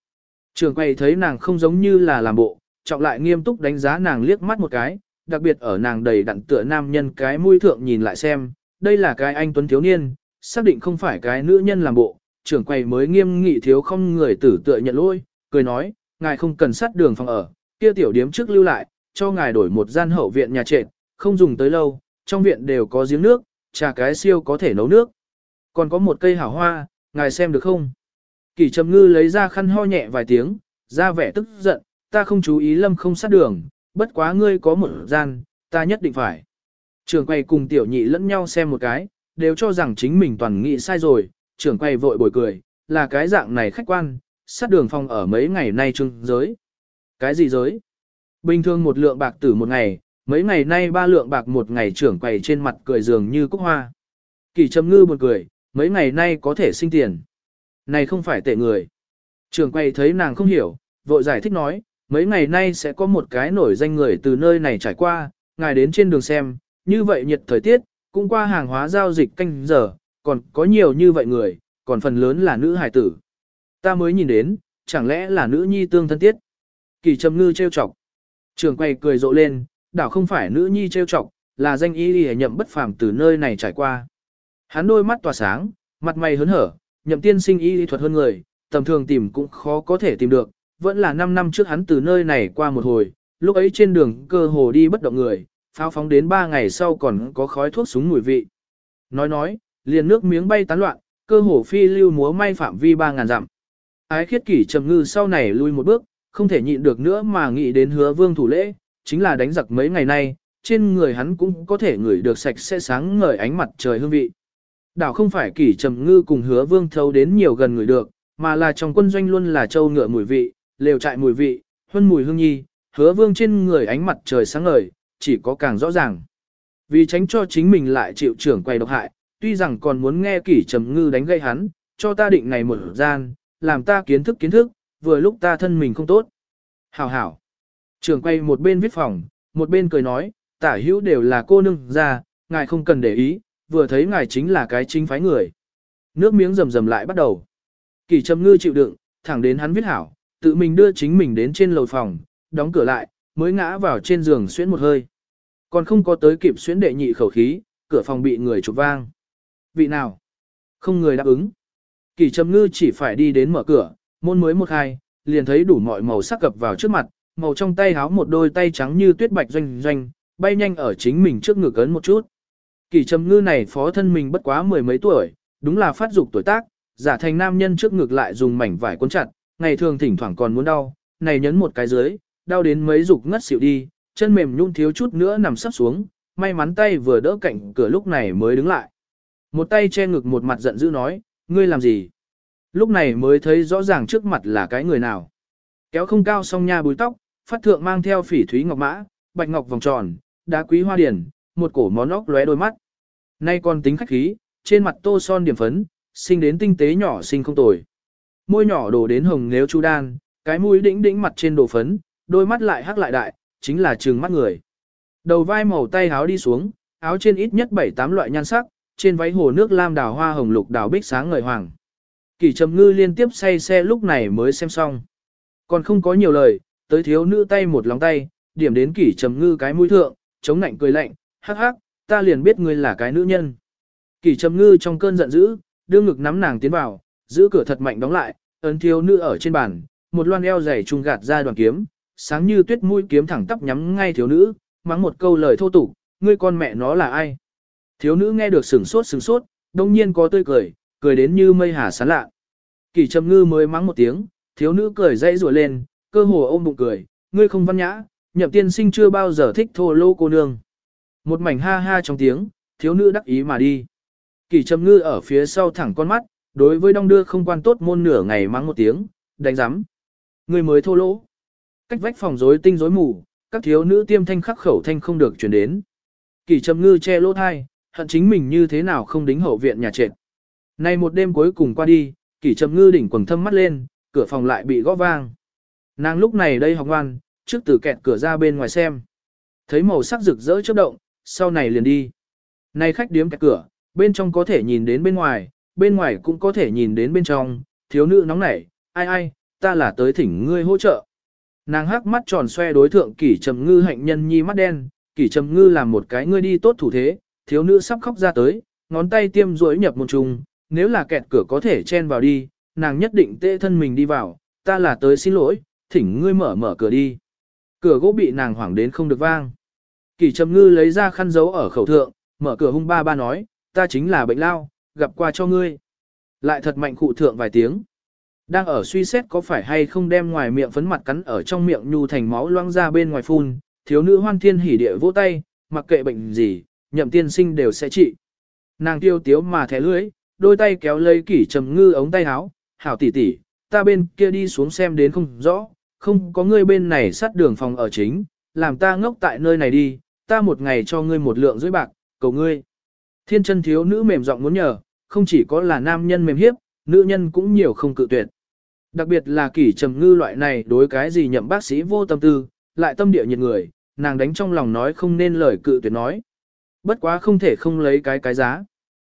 Trường quay thấy nàng không giống như là làm bộ, trọng lại nghiêm túc đánh giá nàng liếc mắt một cái, đặc biệt ở nàng đầy đặn tựa nam nhân cái mũi thượng nhìn lại xem, đây là cái anh tuấn thiếu niên, xác định không phải cái nữ nhân làm bộ, trưởng quầy mới nghiêm nghị thiếu không người tử tựa nhận lỗi, cười nói, ngài không cần sát đường phòng ở, kia tiểu điếm trước lưu lại, cho ngài đổi một gian hậu viện nhà trệt, không dùng tới lâu, trong viện đều có giếng nước, trà cái siêu có thể nấu nước. Còn có một cây hảo hoa, ngài xem được không? Kỳ trầm ngư lấy ra khăn ho nhẹ vài tiếng, ra vẻ tức giận, ta không chú ý lâm không sát đường, bất quá ngươi có một gian, ta nhất định phải. Trường quay cùng tiểu nhị lẫn nhau xem một cái, đều cho rằng chính mình toàn nghĩ sai rồi, trưởng quay vội bồi cười, là cái dạng này khách quan, sát đường phòng ở mấy ngày nay trưng giới. Cái gì giới? Bình thường một lượng bạc tử một ngày, mấy ngày nay ba lượng bạc một ngày trưởng quầy trên mặt cười dường như cúc hoa. Kỳ trầm ngư một cười, mấy ngày nay có thể sinh tiền. Này không phải tệ người. Trường quay thấy nàng không hiểu, vội giải thích nói, mấy ngày nay sẽ có một cái nổi danh người từ nơi này trải qua, ngài đến trên đường xem, như vậy nhiệt thời tiết, cũng qua hàng hóa giao dịch canh giờ, còn có nhiều như vậy người, còn phần lớn là nữ hài tử. Ta mới nhìn đến, chẳng lẽ là nữ nhi tương thân tiết. Kỳ trầm ngư trêu chọc. Trường quay cười rộ lên, đảo không phải nữ nhi trêu chọc, là danh y y nhậm bất phàm từ nơi này trải qua. Hắn đôi mắt tỏa sáng, mặt mày hớn hở, nhậm tiên sinh y lý thuật hơn người, tầm thường tìm cũng khó có thể tìm được, vẫn là 5 năm trước hắn từ nơi này qua một hồi, lúc ấy trên đường cơ hồ đi bất động người, pháo phóng đến 3 ngày sau còn có khói thuốc súng mùi vị. Nói nói, liền nước miếng bay tán loạn, cơ hồ phi lưu múa may phạm vi 3.000 dặm. Ái khiết kỷ trầm ngư sau này lui một bước, không thể nhịn được nữa mà nghĩ đến hứa vương thủ lễ, chính là đánh giặc mấy ngày nay, trên người hắn cũng có thể ngửi được sạch sẽ sáng ngời ánh mặt trời hương vị. Đảo không phải kỷ trầm ngư cùng hứa vương thâu đến nhiều gần người được, mà là trong quân doanh luôn là châu ngựa mùi vị, lều trại mùi vị, huân mùi hương nhi, hứa vương trên người ánh mặt trời sáng ngời, chỉ có càng rõ ràng. Vì tránh cho chính mình lại chịu trưởng quay độc hại, tuy rằng còn muốn nghe kỷ trầm ngư đánh gây hắn, cho ta định này một gian, làm ta kiến thức kiến thức, vừa lúc ta thân mình không tốt. Hảo hảo. Trưởng quay một bên viết phòng, một bên cười nói, tả hữu đều là cô nương ra, ngài không cần để ý, vừa thấy ngài chính là cái chính phái người. Nước miếng rầm rầm lại bắt đầu. Kỳ trầm ngư chịu đựng, thẳng đến hắn viết hảo, tự mình đưa chính mình đến trên lầu phòng, đóng cửa lại, mới ngã vào trên giường xuyến một hơi. Còn không có tới kịp xuyến đệ nhị khẩu khí, cửa phòng bị người chụp vang. Vị nào? Không người đáp ứng. Kỳ trầm ngư chỉ phải đi đến mở cửa, môn mới một hai, liền thấy đủ mọi màu sắc cập vào trước mặt, màu trong tay háo một đôi tay trắng như tuyết bạch doanh doanh, bay nhanh ở chính mình trước ngực ấn một chút. Kỳ trầm ngư này phó thân mình bất quá mười mấy tuổi, đúng là phát dục tuổi tác, giả thành nam nhân trước ngực lại dùng mảnh vải cuốn chặt, ngày thường thỉnh thoảng còn muốn đau, này nhấn một cái dưới, đau đến mấy dục ngất xỉu đi, chân mềm nhún thiếu chút nữa nằm sắp xuống, may mắn tay vừa đỡ cạnh cửa lúc này mới đứng lại. Một tay che ngực một mặt giận dữ nói, ngươi làm gì? Lúc này mới thấy rõ ràng trước mặt là cái người nào. Kéo không cao song nha búi tóc, phát thượng mang theo phỉ thúy ngọc mã, bạch ngọc vòng tròn, đá quý hoa điển, một cổ món óc lóe đôi mắt. Nay còn tính khách khí, trên mặt tô son điểm phấn, sinh đến tinh tế nhỏ xinh không tồi. Môi nhỏ đổ đến hồng nếu chu đan, cái mũi đĩnh đĩnh mặt trên đồ phấn, đôi mắt lại hắc lại đại, chính là trừng mắt người. Đầu vai màu tay áo đi xuống, áo trên ít nhất 7-8 loại nhan sắc, trên váy hồ nước lam đào hoa hồng lục đào bích sáng ngời hoàng. Kỳ trầm ngư liên tiếp say xe lúc này mới xem xong. Còn không có nhiều lời, tới thiếu nữ tay một lòng tay, điểm đến Kỳ trầm ngư cái mũi thượng, chống nạnh cười lạnh, hắc hắc, ta liền biết ngươi là cái nữ nhân. Kỷ trầm ngư trong cơn giận dữ, đưa ngực nắm nàng tiến vào, giữ cửa thật mạnh đóng lại, ấn thiếu nữ ở trên bàn, một loan eo dày trung gạt ra đoàn kiếm, sáng như tuyết mũi kiếm thẳng tắp nhắm ngay thiếu nữ, mắng một câu lời thô tục, ngươi con mẹ nó là ai? Thiếu nữ nghe được sừng sốt sừng sốt, đông nhiên có tươi cười, cười đến như mây hà sán lạ. Kỷ trầm ngư mới mắng một tiếng, thiếu nữ cười dãy rủa lên, cơ hồ ôm bụng cười, ngươi không văn nhã, nhậm tiên sinh chưa bao giờ thích thô lô cô nương. Một mảnh ha ha trong tiếng, thiếu nữ đắc ý mà đi. Kỷ trầm ngư ở phía sau thẳng con mắt, đối với đông đưa không quan tốt môn nửa ngày mắng một tiếng, đánh giám. Người mới thô lỗ. Cách vách phòng rối tinh rối mù, các thiếu nữ tiêm thanh khắc khẩu thanh không được truyền đến. Kỷ trầm ngư che lỗ thai, hận chính mình như thế nào không đính hậu viện nhà trệt. Nay một đêm cuối cùng qua đi, kỷ trầm ngư đỉnh quầng thâm mắt lên, cửa phòng lại bị gõ vang. Nàng lúc này đây học ngoan, trước từ kẹt cửa ra bên ngoài xem. Thấy màu sắc rực rỡ chớp động, sau này liền đi. Nay khách điếm kẹt cửa, bên trong có thể nhìn đến bên ngoài, bên ngoài cũng có thể nhìn đến bên trong, thiếu nữ nóng nảy, ai ai, ta là tới thỉnh ngươi hỗ trợ. Nàng hắc mắt tròn xoe đối thượng kỷ trầm ngư hạnh nhân nhi mắt đen, kỷ trầm ngư làm một cái ngươi đi tốt thủ thế, thiếu nữ sắp khóc ra tới, ngón tay tiêm rối nhập một trùng, nếu là kẹt cửa có thể chen vào đi, nàng nhất định tê thân mình đi vào, ta là tới xin lỗi, thỉnh ngươi mở mở cửa đi. Cửa gỗ bị nàng hoảng đến không được vang. Kỷ trầm ngư lấy ra khăn giấu ở khẩu thượng, mở cửa hung ba ba nói, ta chính là bệnh lao, gặp qua cho ngươi. Lại thật mạnh cụ thượng vài tiếng. Đang ở suy xét có phải hay không đem ngoài miệng phấn mặt cắn ở trong miệng nhu thành máu loang ra bên ngoài phun, thiếu nữ hoan thiên hỉ địa vỗ tay, mặc kệ bệnh gì, nhậm tiên sinh đều sẽ trị. Nàng tiêu tiếu mà thẻ lưỡi, đôi tay kéo lấy kỷ trầm ngư ống tay áo, hảo tỷ tỷ, ta bên kia đi xuống xem đến không rõ, không có ngươi bên này sát đường phòng ở chính, làm ta ngốc tại nơi này đi, ta một ngày cho ngươi một lượng rưỡi bạc, cầu ngươi. Thiên chân thiếu nữ mềm giọng muốn nhờ, không chỉ có là nam nhân mềm hiếp, nữ nhân cũng nhiều không cự tuyệt. Đặc biệt là kỷ trầm ngư loại này đối cái gì nhậm bác sĩ vô tâm tư, lại tâm địa nhiệt người, nàng đánh trong lòng nói không nên lời cự tuyệt nói. Bất quá không thể không lấy cái cái giá.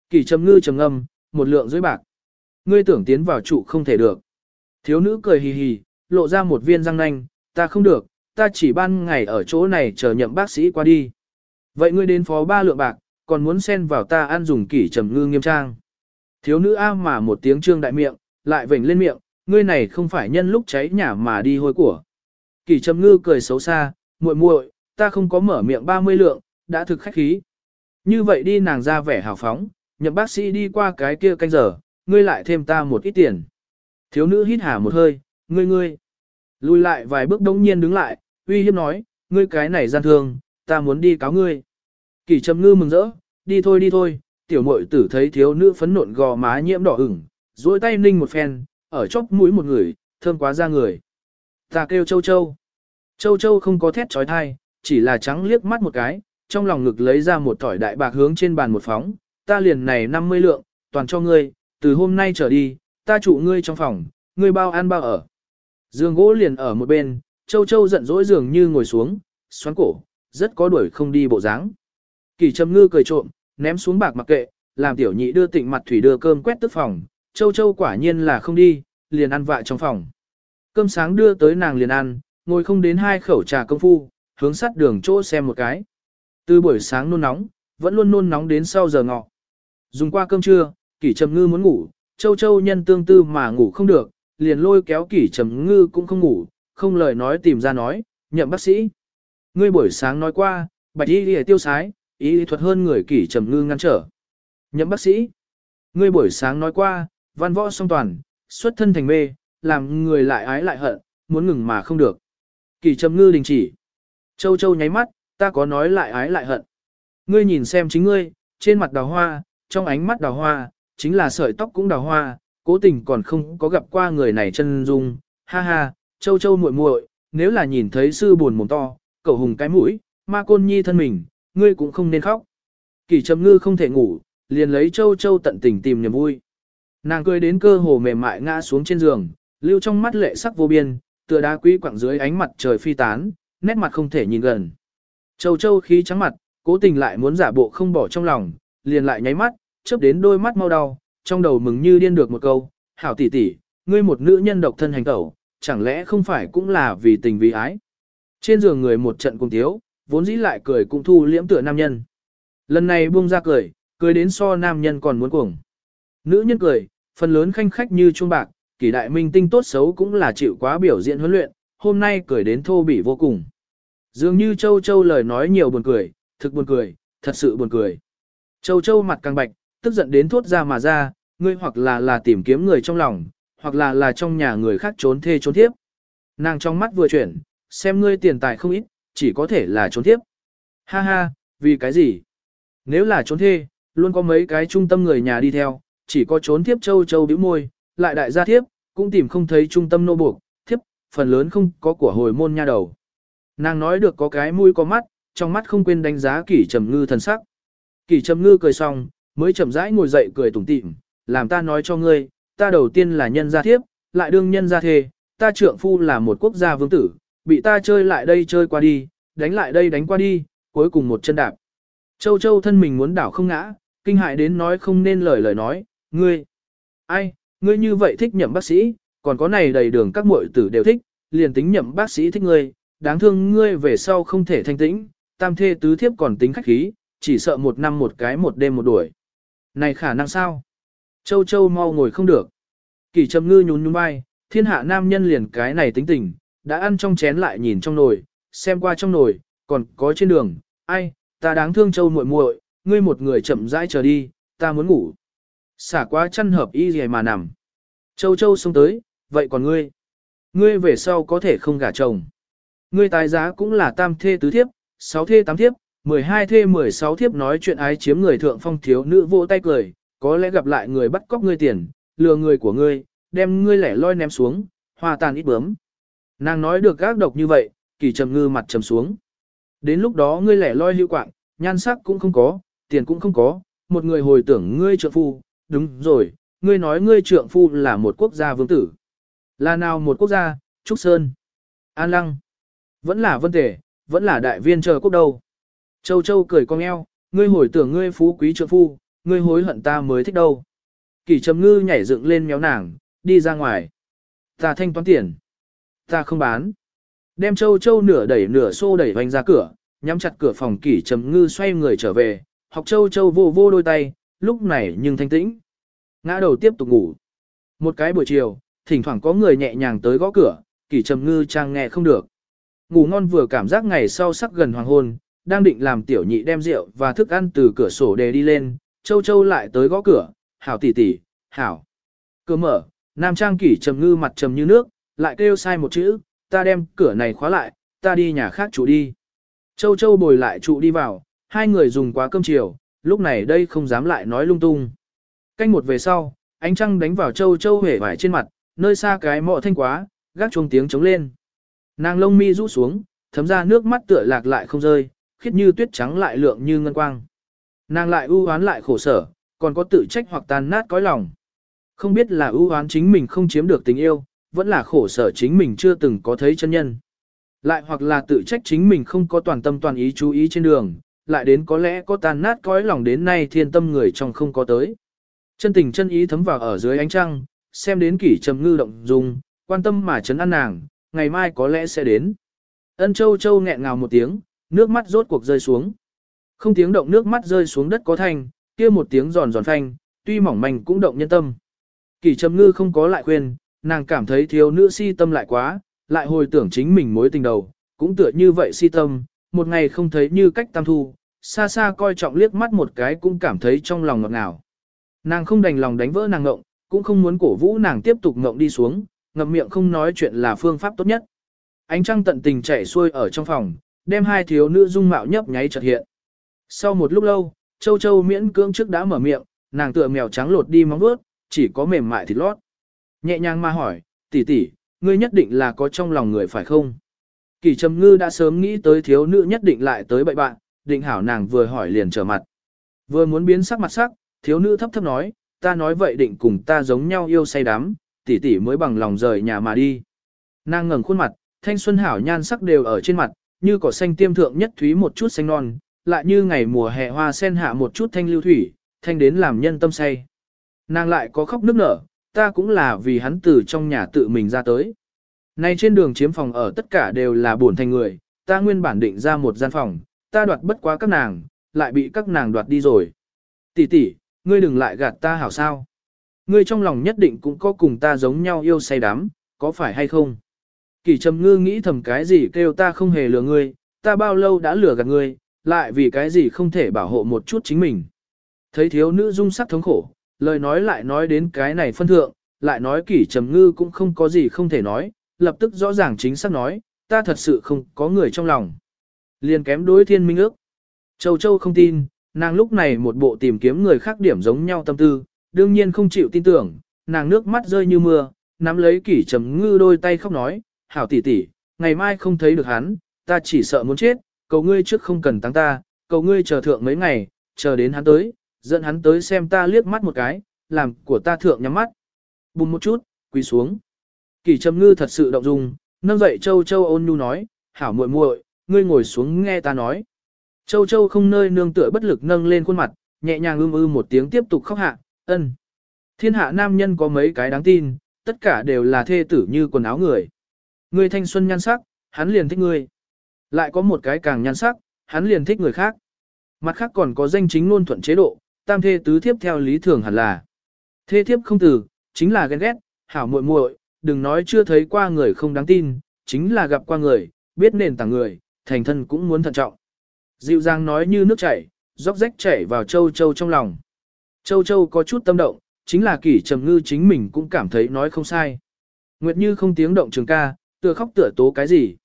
Kỷ trầm ngư trầm ngâm, một lượng dưới bạc. Ngươi tưởng tiến vào trụ không thể được. Thiếu nữ cười hì hì, lộ ra một viên răng nanh, ta không được, ta chỉ ban ngày ở chỗ này chờ nhậm bác sĩ qua đi. Vậy ngươi đến phó ba lượng bạc, còn muốn xen vào ta ăn dùng kỷ trầm ngư nghiêm trang. Thiếu nữ a mà một tiếng trương đại miệng, lại vểnh lên miệng, ngươi này không phải nhân lúc cháy nhà mà đi hôi của. Kỷ trầm ngư cười xấu xa, muội muội, ta không có mở miệng 30 lượng, đã thực khách khí. Như vậy đi nàng ra vẻ hào phóng, nhậm bác sĩ đi qua cái kia canh giờ, ngươi lại thêm ta một ít tiền. Thiếu nữ hít hà một hơi, ngươi ngươi. Lùi lại vài bước đống nhiên đứng lại, uy hiếp nói, ngươi cái này gian thương, ta muốn đi cáo ngươi. Kỷ trầm ngư mừng rỡ, đi thôi đi thôi, tiểu muội tử thấy thiếu nữ phấn nộn gò má nhiễm đỏ ửng, duỗi tay ninh một phen, ở chóp mũi một người, thơm quá ra người. Ta kêu châu châu. Châu châu không có thét trói thai, chỉ là trắng liếc mắt một cái, trong lòng ngực lấy ra một thỏi đại bạc hướng trên bàn một phóng, ta liền này 50 lượng, toàn cho ngươi, từ hôm nay trở đi, ta trụ ngươi trong phòng, ngươi bao ăn bao ở. Dương gỗ liền ở một bên, châu châu giận dỗi dường như ngồi xuống, xoắn cổ, rất có đuổi không đi bộ dáng. Kỳ trầm ngư cười trộm, ném xuống bạc mặc kệ, làm tiểu nhị đưa tịnh mặt thủy đưa cơm quét tức phòng, châu châu quả nhiên là không đi, liền ăn vạ trong phòng. Cơm sáng đưa tới nàng liền ăn, ngồi không đến hai khẩu trà công phu, hướng sát đường chỗ xem một cái. Từ buổi sáng nôn nóng, vẫn luôn nôn nóng đến sau giờ ngọ. Dùng qua cơm trưa, kỷ trầm ngư muốn ngủ, châu châu nhân tương tư mà ngủ không được, liền lôi kéo kỷ trầm ngư cũng không ngủ, không lời nói tìm ra nói, nhậm bác sĩ. Ngươi buổi sáng nói qua, bạch y lìa tiêu sái, y thuật hơn người kỷ trầm ngư ngăn trở. Nhậm bác sĩ. Ngươi buổi sáng nói qua, văn võ song toàn, xuất thân thành mê, làm người lại ái lại hận, muốn ngừng mà không được. Kỷ trầm ngư đình chỉ. Châu châu nháy mắt, ta có nói lại ái lại hận. Ngươi nhìn xem chính ngươi, trên mặt đào hoa, trong ánh mắt đào hoa, chính là sợi tóc cũng đào hoa, cố tình còn không có gặp qua người này chân dung, ha ha, châu châu muội muội, nếu là nhìn thấy sư buồn mồm to, cậu hùng cái mũi, ma côn nhi thân mình, ngươi cũng không nên khóc. Kỳ trầm ngư không thể ngủ, liền lấy châu châu tận tình tìm niềm vui. Nàng cười đến cơ hồ mềm mại ngã xuống trên giường, lưu trong mắt lệ sắc vô biên, tựa đá quý quặng dưới ánh mặt trời phi tán, nét mặt không thể nhìn gần. Châu châu khí trắng mặt, cố tình lại muốn giả bộ không bỏ trong lòng, liền lại nháy mắt, chớp đến đôi mắt mau đau, trong đầu mừng như điên được một câu, hảo tỷ tỷ, ngươi một nữ nhân độc thân hành tẩu, chẳng lẽ không phải cũng là vì tình vì ái. Trên giường người một trận cùng thiếu, vốn dĩ lại cười cũng thu liễm tựa nam nhân. Lần này buông ra cười, cười đến so nam nhân còn muốn cuồng. Nữ nhân cười, phần lớn khanh khách như chuông bạc, kỳ đại minh tinh tốt xấu cũng là chịu quá biểu diễn huấn luyện, hôm nay cười đến thô bỉ vô cùng. Dường như Châu Châu lời nói nhiều buồn cười, thực buồn cười, thật sự buồn cười. Châu Châu mặt càng bạch, tức giận đến thốt ra mà ra, ngươi hoặc là là tìm kiếm người trong lòng, hoặc là là trong nhà người khác trốn thê trốn thiếp. Nàng trong mắt vừa chuyển, xem ngươi tiền tài không ít, chỉ có thể là trốn thiếp. Ha ha, vì cái gì? Nếu là trốn thê, luôn có mấy cái trung tâm người nhà đi theo, chỉ có trốn thiếp châu châu bĩu môi, lại đại gia thiếp, cũng tìm không thấy trung tâm nô buộc, thiếp, phần lớn không có của hồi môn nha đầu. Nàng nói được có cái mũi có mắt, trong mắt không quên đánh giá kỷ trầm ngư thần sắc. Kỷ trầm ngư cười xong, mới chậm rãi ngồi dậy cười tủm tỉm, làm ta nói cho ngươi, ta đầu tiên là nhân gia thiếp, lại đương nhân gia thề, ta trượng phu là một quốc gia vương tử, bị ta chơi lại đây chơi qua đi, đánh lại đây đánh qua đi, cuối cùng một chân đạp. Châu châu thân mình muốn đảo không ngã, kinh hại đến nói không nên lời lời nói, ngươi, ai, ngươi như vậy thích nhậm bác sĩ, còn có này đầy đường các muội tử đều thích, liền tính nhậm bác sĩ thích ngươi, đáng thương ngươi về sau không thể thanh tĩnh, tam thê tứ thiếp còn tính khách khí, chỉ sợ một năm một cái một đêm một đuổi. Này khả năng sao? Châu Châu mau ngồi không được. Kỳ trầm ngư nhún nhún vai, thiên hạ nam nhân liền cái này tính tình, đã ăn trong chén lại nhìn trong nồi, xem qua trong nồi, còn có trên đường, ai, ta đáng thương Châu muội muội, ngươi một người chậm rãi chờ đi, ta muốn ngủ. Xả quá chăn hợp y gì mà nằm. Châu Châu xuống tới, vậy còn ngươi? Ngươi về sau có thể không gả chồng. Ngươi tài giá cũng là tam thê tứ thiếp, sáu thê tám thiếp, mười hai thê mười sáu thiếp nói chuyện ái chiếm người thượng phong thiếu nữ vỗ tay cười, có lẽ gặp lại người bắt cóc ngươi tiền, lừa người của ngươi, đem ngươi lẻ loi ném xuống, hòa tàn ít bướm. Nàng nói được gác độc như vậy, kỳ trầm ngư mặt trầm xuống. Đến lúc đó ngươi lẻ loi hữu quạng, nhan sắc cũng không có, tiền cũng không có, một người hồi tưởng ngươi trượng phu, đúng rồi, ngươi nói ngươi trượng phu là một quốc gia vương tử. Là nào một quốc gia, Trúc Sơn, An Lăng, vẫn là Vân Tể, vẫn là đại viên chờ quốc đâu. Châu Châu cười cong eo, ngươi hồi tưởng ngươi phú quý trượng phu, ngươi hối hận ta mới thích đâu. Kỳ trầm ngư nhảy dựng lên méo nàng, đi ra ngoài. Ta thanh toán tiền. Ta không bán. Đem châu châu nửa đẩy nửa xô đẩy hoành ra cửa, nhắm chặt cửa phòng kỷ trầm ngư xoay người trở về, học châu châu vô vô đôi tay, lúc này nhưng thanh tĩnh. Ngã đầu tiếp tục ngủ. Một cái buổi chiều, thỉnh thoảng có người nhẹ nhàng tới gõ cửa, kỷ trầm ngư trang nghe không được. Ngủ ngon vừa cảm giác ngày sau sắc gần hoàng hôn, đang định làm tiểu nhị đem rượu và thức ăn từ cửa sổ đề đi lên, châu châu lại tới gõ cửa, hảo tỷ tỷ, hảo. Cửa mở, nam trang kỷ trầm ngư mặt trầm như nước, lại kêu sai một chữ, ta đem cửa này khóa lại, ta đi nhà khác trụ đi. Châu châu bồi lại trụ đi vào, hai người dùng quá cơm chiều, lúc này đây không dám lại nói lung tung. Canh một về sau, ánh trăng đánh vào châu châu hể vải trên mặt, nơi xa cái mọ thanh quá, gác chuông tiếng trống lên. Nàng lông mi rũ xuống, thấm ra nước mắt tựa lạc lại không rơi, khiết như tuyết trắng lại lượng như ngân quang. Nàng lại ưu oán lại khổ sở, còn có tự trách hoặc tàn nát cõi lòng. Không biết là ưu oán chính mình không chiếm được tình yêu, vẫn là khổ sở chính mình chưa từng có thấy chân nhân. Lại hoặc là tự trách chính mình không có toàn tâm toàn ý chú ý trên đường, lại đến có lẽ có tàn nát cõi lòng đến nay thiên tâm người trong không có tới. Chân tình chân ý thấm vào ở dưới ánh trăng, xem đến kỷ trầm ngư động dung, quan tâm mà chấn an nàng, ngày mai có lẽ sẽ đến. Ân châu châu nghẹn ngào một tiếng, nước mắt rốt cuộc rơi xuống. Không tiếng động nước mắt rơi xuống đất có thanh, kia một tiếng giòn giòn phanh, tuy mỏng manh cũng động nhân tâm. Kỳ trầm ngư không có lại khuyên, nàng cảm thấy thiếu nữ si tâm lại quá, lại hồi tưởng chính mình mối tình đầu, cũng tựa như vậy si tâm, một ngày không thấy như cách tam thu, xa xa coi trọng liếc mắt một cái cũng cảm thấy trong lòng ngọt ngào. Nàng không đành lòng đánh vỡ nàng ngộng, cũng không muốn cổ vũ nàng tiếp tục ngộng đi xuống, ngậm miệng không nói chuyện là phương pháp tốt nhất. Ánh trăng tận tình chảy xuôi ở trong phòng, đem hai thiếu nữ dung mạo nhấp nháy chợt hiện. Sau một lúc lâu, Châu Châu miễn cưỡng trước đã mở miệng, nàng tựa mèo trắng lột đi móng vuốt, chỉ có mềm mại thịt lót. Nhẹ nhàng mà hỏi, tỷ tỷ, ngươi nhất định là có trong lòng người phải không? Kỳ Trầm Ngư đã sớm nghĩ tới thiếu nữ nhất định lại tới bậy bạn, định hảo nàng vừa hỏi liền trở mặt. Vừa muốn biến sắc mặt sắc, thiếu nữ thấp thấp nói, ta nói vậy định cùng ta giống nhau yêu say đắm, tỷ tỷ mới bằng lòng rời nhà mà đi. Nàng ngẩng khuôn mặt, thanh xuân hảo nhan sắc đều ở trên mặt, như cỏ xanh tiêm thượng nhất thúy một chút xanh non, lại như ngày mùa hè hoa sen hạ một chút thanh lưu thủy, thanh đến làm nhân tâm say. Nàng lại có khóc nức nở, ta cũng là vì hắn từ trong nhà tự mình ra tới. Nay trên đường chiếm phòng ở tất cả đều là buồn thành người, ta nguyên bản định ra một gian phòng, ta đoạt bất quá các nàng, lại bị các nàng đoạt đi rồi. Tỷ tỷ, ngươi đừng lại gạt ta hảo sao. Ngươi trong lòng nhất định cũng có cùng ta giống nhau yêu say đắm, có phải hay không? Kỳ trầm ngư nghĩ thầm cái gì kêu ta không hề lừa ngươi, ta bao lâu đã lừa gạt ngươi, lại vì cái gì không thể bảo hộ một chút chính mình. Thấy thiếu nữ dung sắc thống khổ, lời nói lại nói đến cái này phân thượng, lại nói kỷ trầm ngư cũng không có gì không thể nói, lập tức rõ ràng chính xác nói, ta thật sự không có người trong lòng. Liền kém đối thiên minh ước. Châu Châu không tin, nàng lúc này một bộ tìm kiếm người khác điểm giống nhau tâm tư, đương nhiên không chịu tin tưởng, nàng nước mắt rơi như mưa, nắm lấy kỷ trầm ngư đôi tay khóc nói, hảo tỷ tỷ, ngày mai không thấy được hắn, ta chỉ sợ muốn chết, cầu ngươi trước không cần tăng ta, cầu ngươi chờ thượng mấy ngày, chờ đến hắn tới, dẫn hắn tới xem ta liếc mắt một cái, làm của ta thượng nhắm mắt. Bùng một chút, quỳ xuống. Kỳ trầm ngư thật sự động dung, nâng dậy châu châu ôn nhu nói, hảo muội muội, ngươi ngồi xuống nghe ta nói. Châu châu không nơi nương tựa bất lực nâng lên khuôn mặt, nhẹ nhàng ưm ư một tiếng tiếp tục khóc hạ, ân. Thiên hạ nam nhân có mấy cái đáng tin, tất cả đều là thê tử như quần áo người. Ngươi thanh xuân nhan sắc, hắn liền thích ngươi. Lại có một cái càng nhan sắc, hắn liền thích người khác. Mặt khác còn có danh chính ngôn thuận chế độ, tam thê tứ thiếp theo lý thường hẳn là. Thê thiếp không từ, chính là ghen ghét, hảo muội muội, đừng nói chưa thấy qua người không đáng tin, chính là gặp qua người, biết nền tảng người, thành thân cũng muốn thận trọng. Dịu dàng nói như nước chảy, róc rách chảy vào châu châu trong lòng. Châu châu có chút tâm động, chính là kỷ trầm ngư chính mình cũng cảm thấy nói không sai. Nguyệt như không tiếng động trường ca, tựa khóc tựa tố cái gì.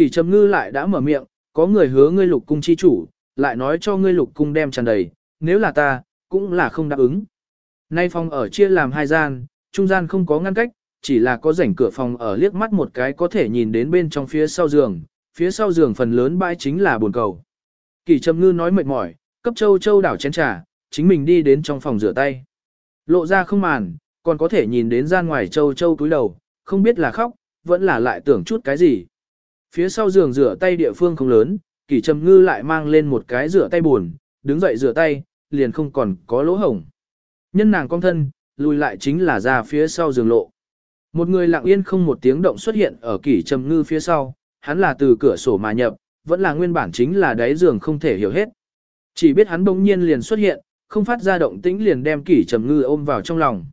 Kỳ trầm ngư lại đã mở miệng, có người hứa ngươi lục cung chi chủ, lại nói cho ngươi lục cung đem tràn đầy, nếu là ta, cũng là không đáp ứng. Nay phòng ở chia làm hai gian, trung gian không có ngăn cách, chỉ là có rảnh cửa phòng ở liếc mắt một cái có thể nhìn đến bên trong phía sau giường, phía sau giường phần lớn bãi chính là buồn cầu. Kỳ Trầm Ngư nói mệt mỏi, cấp châu châu đảo chén trà, chính mình đi đến trong phòng rửa tay. Lộ ra không màn, còn có thể nhìn đến gian ngoài châu châu túi đầu, không biết là khóc, vẫn là lại tưởng chút cái gì. Phía sau giường rửa tay địa phương không lớn, Kỳ Trầm Ngư lại mang lên một cái rửa tay buồn, đứng dậy rửa tay, liền không còn có lỗ hổng. Nhân nàng cong thân, lùi lại chính là ra phía sau giường lộ. Một người lặng yên không một tiếng động xuất hiện ở kỷ trầm ngư phía sau, hắn là từ cửa sổ mà nhập, vẫn là nguyên bản chính là đáy giường không thể hiểu hết. Chỉ biết hắn bỗng nhiên liền xuất hiện, không phát ra động tĩnh liền đem kỷ trầm ngư ôm vào trong lòng.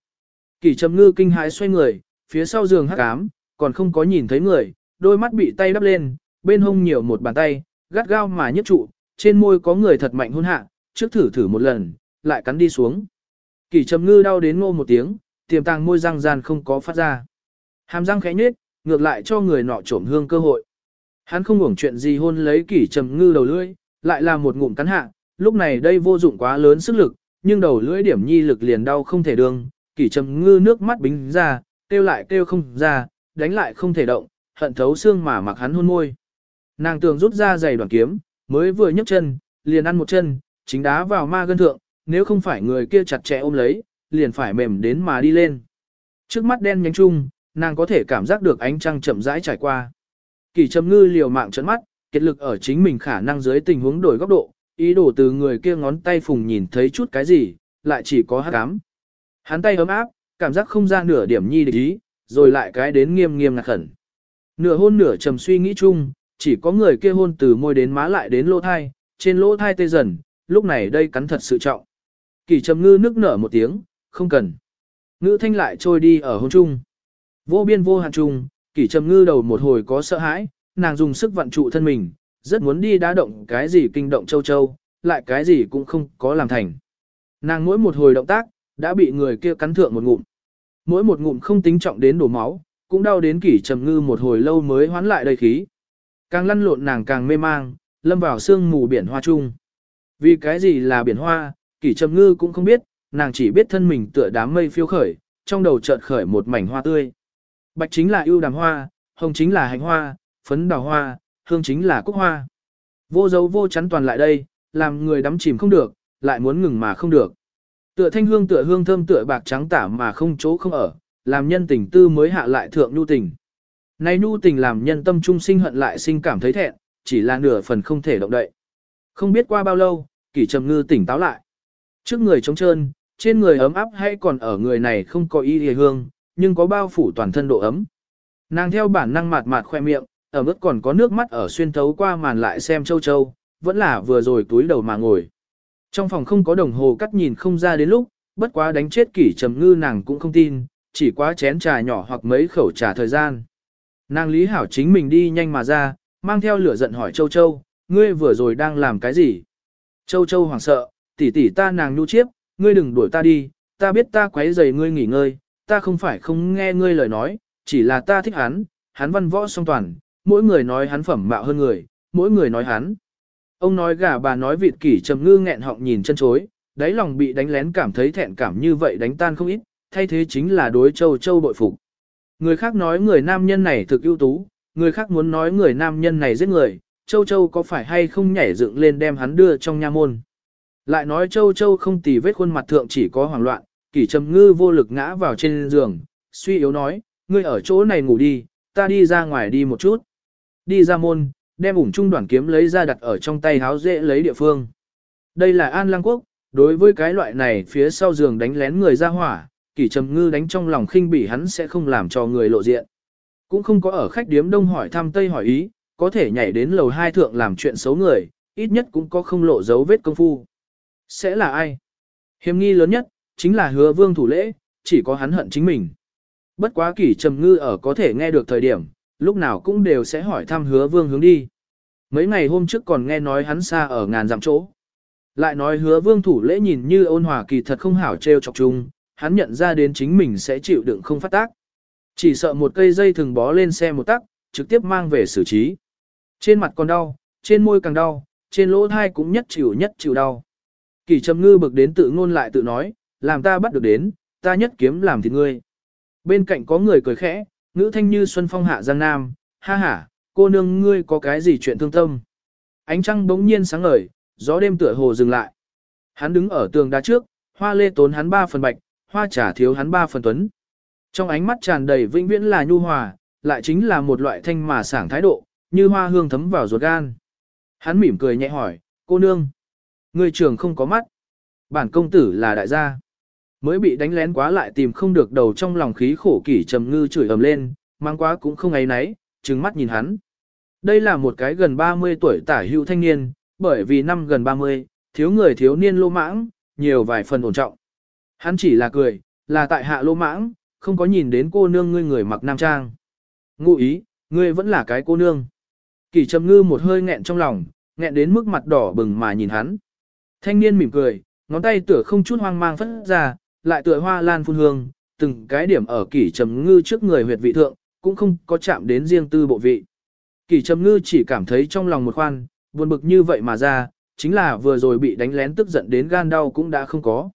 Kỷ trầm ngư kinh hãi xoay người, phía sau giường hắc ám, còn không có nhìn thấy người, đôi mắt bị tay đắp lên, bên hông nhiều một bàn tay, gắt gao mà nhấp trụ, trên môi có người thật mạnh hôn hạ, trước thử thử một lần, lại cắn đi xuống. Kỷ trầm ngư đau đến ngô một tiếng, tiềm tàng môi răng ràn không có phát ra. Hàm răng khẽ nhếch, ngược lại cho người nọ trộm hương cơ hội. Hắn không hưởng chuyện gì hôn lấy kỷ trầm ngư đầu lưỡi, lại là một ngụm cắn hạ, lúc này đây vô dụng quá lớn sức lực, nhưng đầu lưỡi điểm nhi lực liền đau không thể đương, kỷ trầm ngư nước mắt bính ra, kêu lại kêu không ra, đánh lại không thể động, hận thấu xương mà mặc hắn hôn môi. Nàng tường rút ra giày đoàn kiếm, mới vừa nhấc chân, liền ăn một chân, chính đá vào ma gân thượng, nếu không phải người kia chặt chẽ ôm lấy, liền phải mềm đến mà đi lên. Trước mắt đen nhánh chung, nàng có thể cảm giác được ánh trăng chậm rãi trải qua. Kỳ trầm ngư liều mạng trấn mắt, kết lực ở chính mình khả năng dưới tình huống đổi góc độ, ý đồ từ người kia ngón tay phùng nhìn thấy chút cái gì, lại chỉ có hắc ám. Hắn tay ấm áp, cảm giác không ra nửa điểm nhi địch ý, rồi lại cái đến nghiêm nghiêm ngặt khẩn. Nửa hôn nửa trầm suy nghĩ chung, chỉ có người kia hôn từ môi đến má lại đến lỗ thai, trên lỗ thai tê dần, lúc này đây cắn thật sự trọng. Kỳ trầm ngư nước nở một tiếng, không cần. Ngữ thanh lại trôi đi ở hôn chung Vô biên vô hạn chung kỳ trầm ngư đầu một hồi có sợ hãi, nàng dùng sức vận trụ thân mình, rất muốn đi đá động cái gì kinh động châu châu, lại cái gì cũng không có làm thành. Nàng mỗi một hồi động tác, đã bị người kia cắn thượng một ngụm. Mỗi một ngụm không tính trọng đến đổ máu, cũng đau đến kỷ trầm ngư một hồi lâu mới hoán lại đầy khí. Càng lăn lộn nàng càng mê mang, lâm vào sương mù biển hoa chung. Vì cái gì là biển hoa, kỷ trầm ngư cũng không biết, nàng chỉ biết thân mình tựa đám mây phiêu khởi, trong đầu chợt khởi một mảnh hoa tươi. Bạch chính là ưu đàm hoa, hồng chính là hành hoa, phấn đào hoa, hương chính là cúc hoa. Vô dấu vô chắn toàn lại đây, làm người đắm chìm không được, lại muốn ngừng mà không được. Tựa thanh hương tựa hương thơm tựa bạc trắng tả mà không chỗ không ở, làm nhân tình tư mới hạ lại thượng nhu tình. Này nhu tình làm nhân tâm trung sinh hận lại sinh cảm thấy thẹn, chỉ là nửa phần không thể động đậy. Không biết qua bao lâu, kỷ trầm ngư tỉnh táo lại. Trước người trống trơn, trên người ấm áp hay còn ở người này không có y hề hương, nhưng có bao phủ toàn thân độ ấm. Nàng theo bản năng mạt mạt khoe miệng, ở mức còn có nước mắt ở xuyên thấu qua màn lại xem châu châu, vẫn là vừa rồi túi đầu mà ngồi. Trong phòng không có đồng hồ cắt nhìn không ra đến lúc, bất quá đánh chết kỷ trầm ngư nàng cũng không tin, chỉ quá chén trà nhỏ hoặc mấy khẩu trà thời gian. Nàng Lý Hảo chính mình đi nhanh mà ra, mang theo lửa giận hỏi Châu Châu, ngươi vừa rồi đang làm cái gì? Châu Châu hoảng sợ, tỷ tỷ ta nàng nhu chiếp, ngươi đừng đuổi ta đi, ta biết ta quấy rầy ngươi nghỉ ngơi, ta không phải không nghe ngươi lời nói, chỉ là ta thích hắn, hắn văn võ song toàn, mỗi người nói hắn phẩm mạo hơn người, mỗi người nói hắn. Ông nói gà bà nói vịt kỷ trầm ngư nghẹn họng nhìn chân chối, đáy lòng bị đánh lén cảm thấy thẹn cảm như vậy đánh tan không ít, thay thế chính là đối châu châu bội phục. Người khác nói người nam nhân này thực ưu tú, người khác muốn nói người nam nhân này giết người, châu châu có phải hay không nhảy dựng lên đem hắn đưa trong nha môn. Lại nói châu châu không tì vết khuôn mặt thượng chỉ có hoảng loạn, kỷ trầm ngư vô lực ngã vào trên giường, suy yếu nói, ngươi ở chỗ này ngủ đi, ta đi ra ngoài đi một chút. Đi ra môn, đem ủng trung đoạn kiếm lấy ra đặt ở trong tay háo dễ lấy địa phương. Đây là An Lăng Quốc, đối với cái loại này phía sau giường đánh lén người ra hỏa, kỷ trầm ngư đánh trong lòng khinh bỉ hắn sẽ không làm cho người lộ diện. Cũng không có ở khách điếm đông hỏi thăm tây hỏi ý, có thể nhảy đến lầu hai thượng làm chuyện xấu người, ít nhất cũng có không lộ dấu vết công phu. Sẽ là ai? Hiểm nghi lớn nhất, chính là hứa vương thủ lễ, chỉ có hắn hận chính mình. Bất quá kỷ trầm ngư ở có thể nghe được thời điểm, lúc nào cũng đều sẽ hỏi thăm hứa vương hướng đi. Mấy ngày hôm trước còn nghe nói hắn xa ở ngàn dặm chỗ. Lại nói hứa vương thủ lễ nhìn như ôn hòa kỳ thật không hảo trêu chọc chung, hắn nhận ra đến chính mình sẽ chịu đựng không phát tác. Chỉ sợ một cây dây thường bó lên xe một tắc, trực tiếp mang về xử trí. Trên mặt còn đau, trên môi càng đau, trên lỗ thai cũng nhất chịu nhất chịu đau. Kỳ trầm ngư bực đến tự ngôn lại tự nói, làm ta bắt được đến, ta nhất kiếm làm thịt ngươi. Bên cạnh có người cười khẽ, ngữ thanh như xuân phong hạ giang nam, ha ha, cô nương ngươi có cái gì chuyện thương tâm. Ánh trăng bỗng nhiên sáng ngời, gió đêm tựa hồ dừng lại. Hắn đứng ở tường đá trước, hoa lê tốn hắn ba phần bạch, hoa trà thiếu hắn ba phần tuấn. Trong ánh mắt tràn đầy vĩnh viễn là nhu hòa, lại chính là một loại thanh mà sảng thái độ, như hoa hương thấm vào ruột gan. Hắn mỉm cười nhẹ hỏi, cô nương, người trường không có mắt. Bản công tử là đại gia. Mới bị đánh lén quá lại tìm không được đầu trong lòng khí khổ kỷ trầm ngư chửi ầm lên, mang quá cũng không ấy nấy, trừng mắt nhìn hắn. Đây là một cái gần 30 tuổi tả hữu thanh niên, bởi vì năm gần 30, thiếu người thiếu niên lô mãng, nhiều vài phần ổn trọng. Hắn chỉ là cười, là tại hạ lô mãng, không có nhìn đến cô nương ngươi người mặc nam trang. Ngụ ý, ngươi vẫn là cái cô nương. Kỳ trầm ngư một hơi nghẹn trong lòng, nghẹn đến mức mặt đỏ bừng mà nhìn hắn. Thanh niên mỉm cười, ngón tay tựa không chút hoang mang phất ra, lại tựa hoa lan phun hương, từng cái điểm ở kỷ trầm ngư trước người huyệt vị thượng, cũng không có chạm đến riêng tư bộ vị. Kỷ trầm ngư chỉ cảm thấy trong lòng một khoan, buồn bực như vậy mà ra, chính là vừa rồi bị đánh lén tức giận đến gan đau cũng đã không có.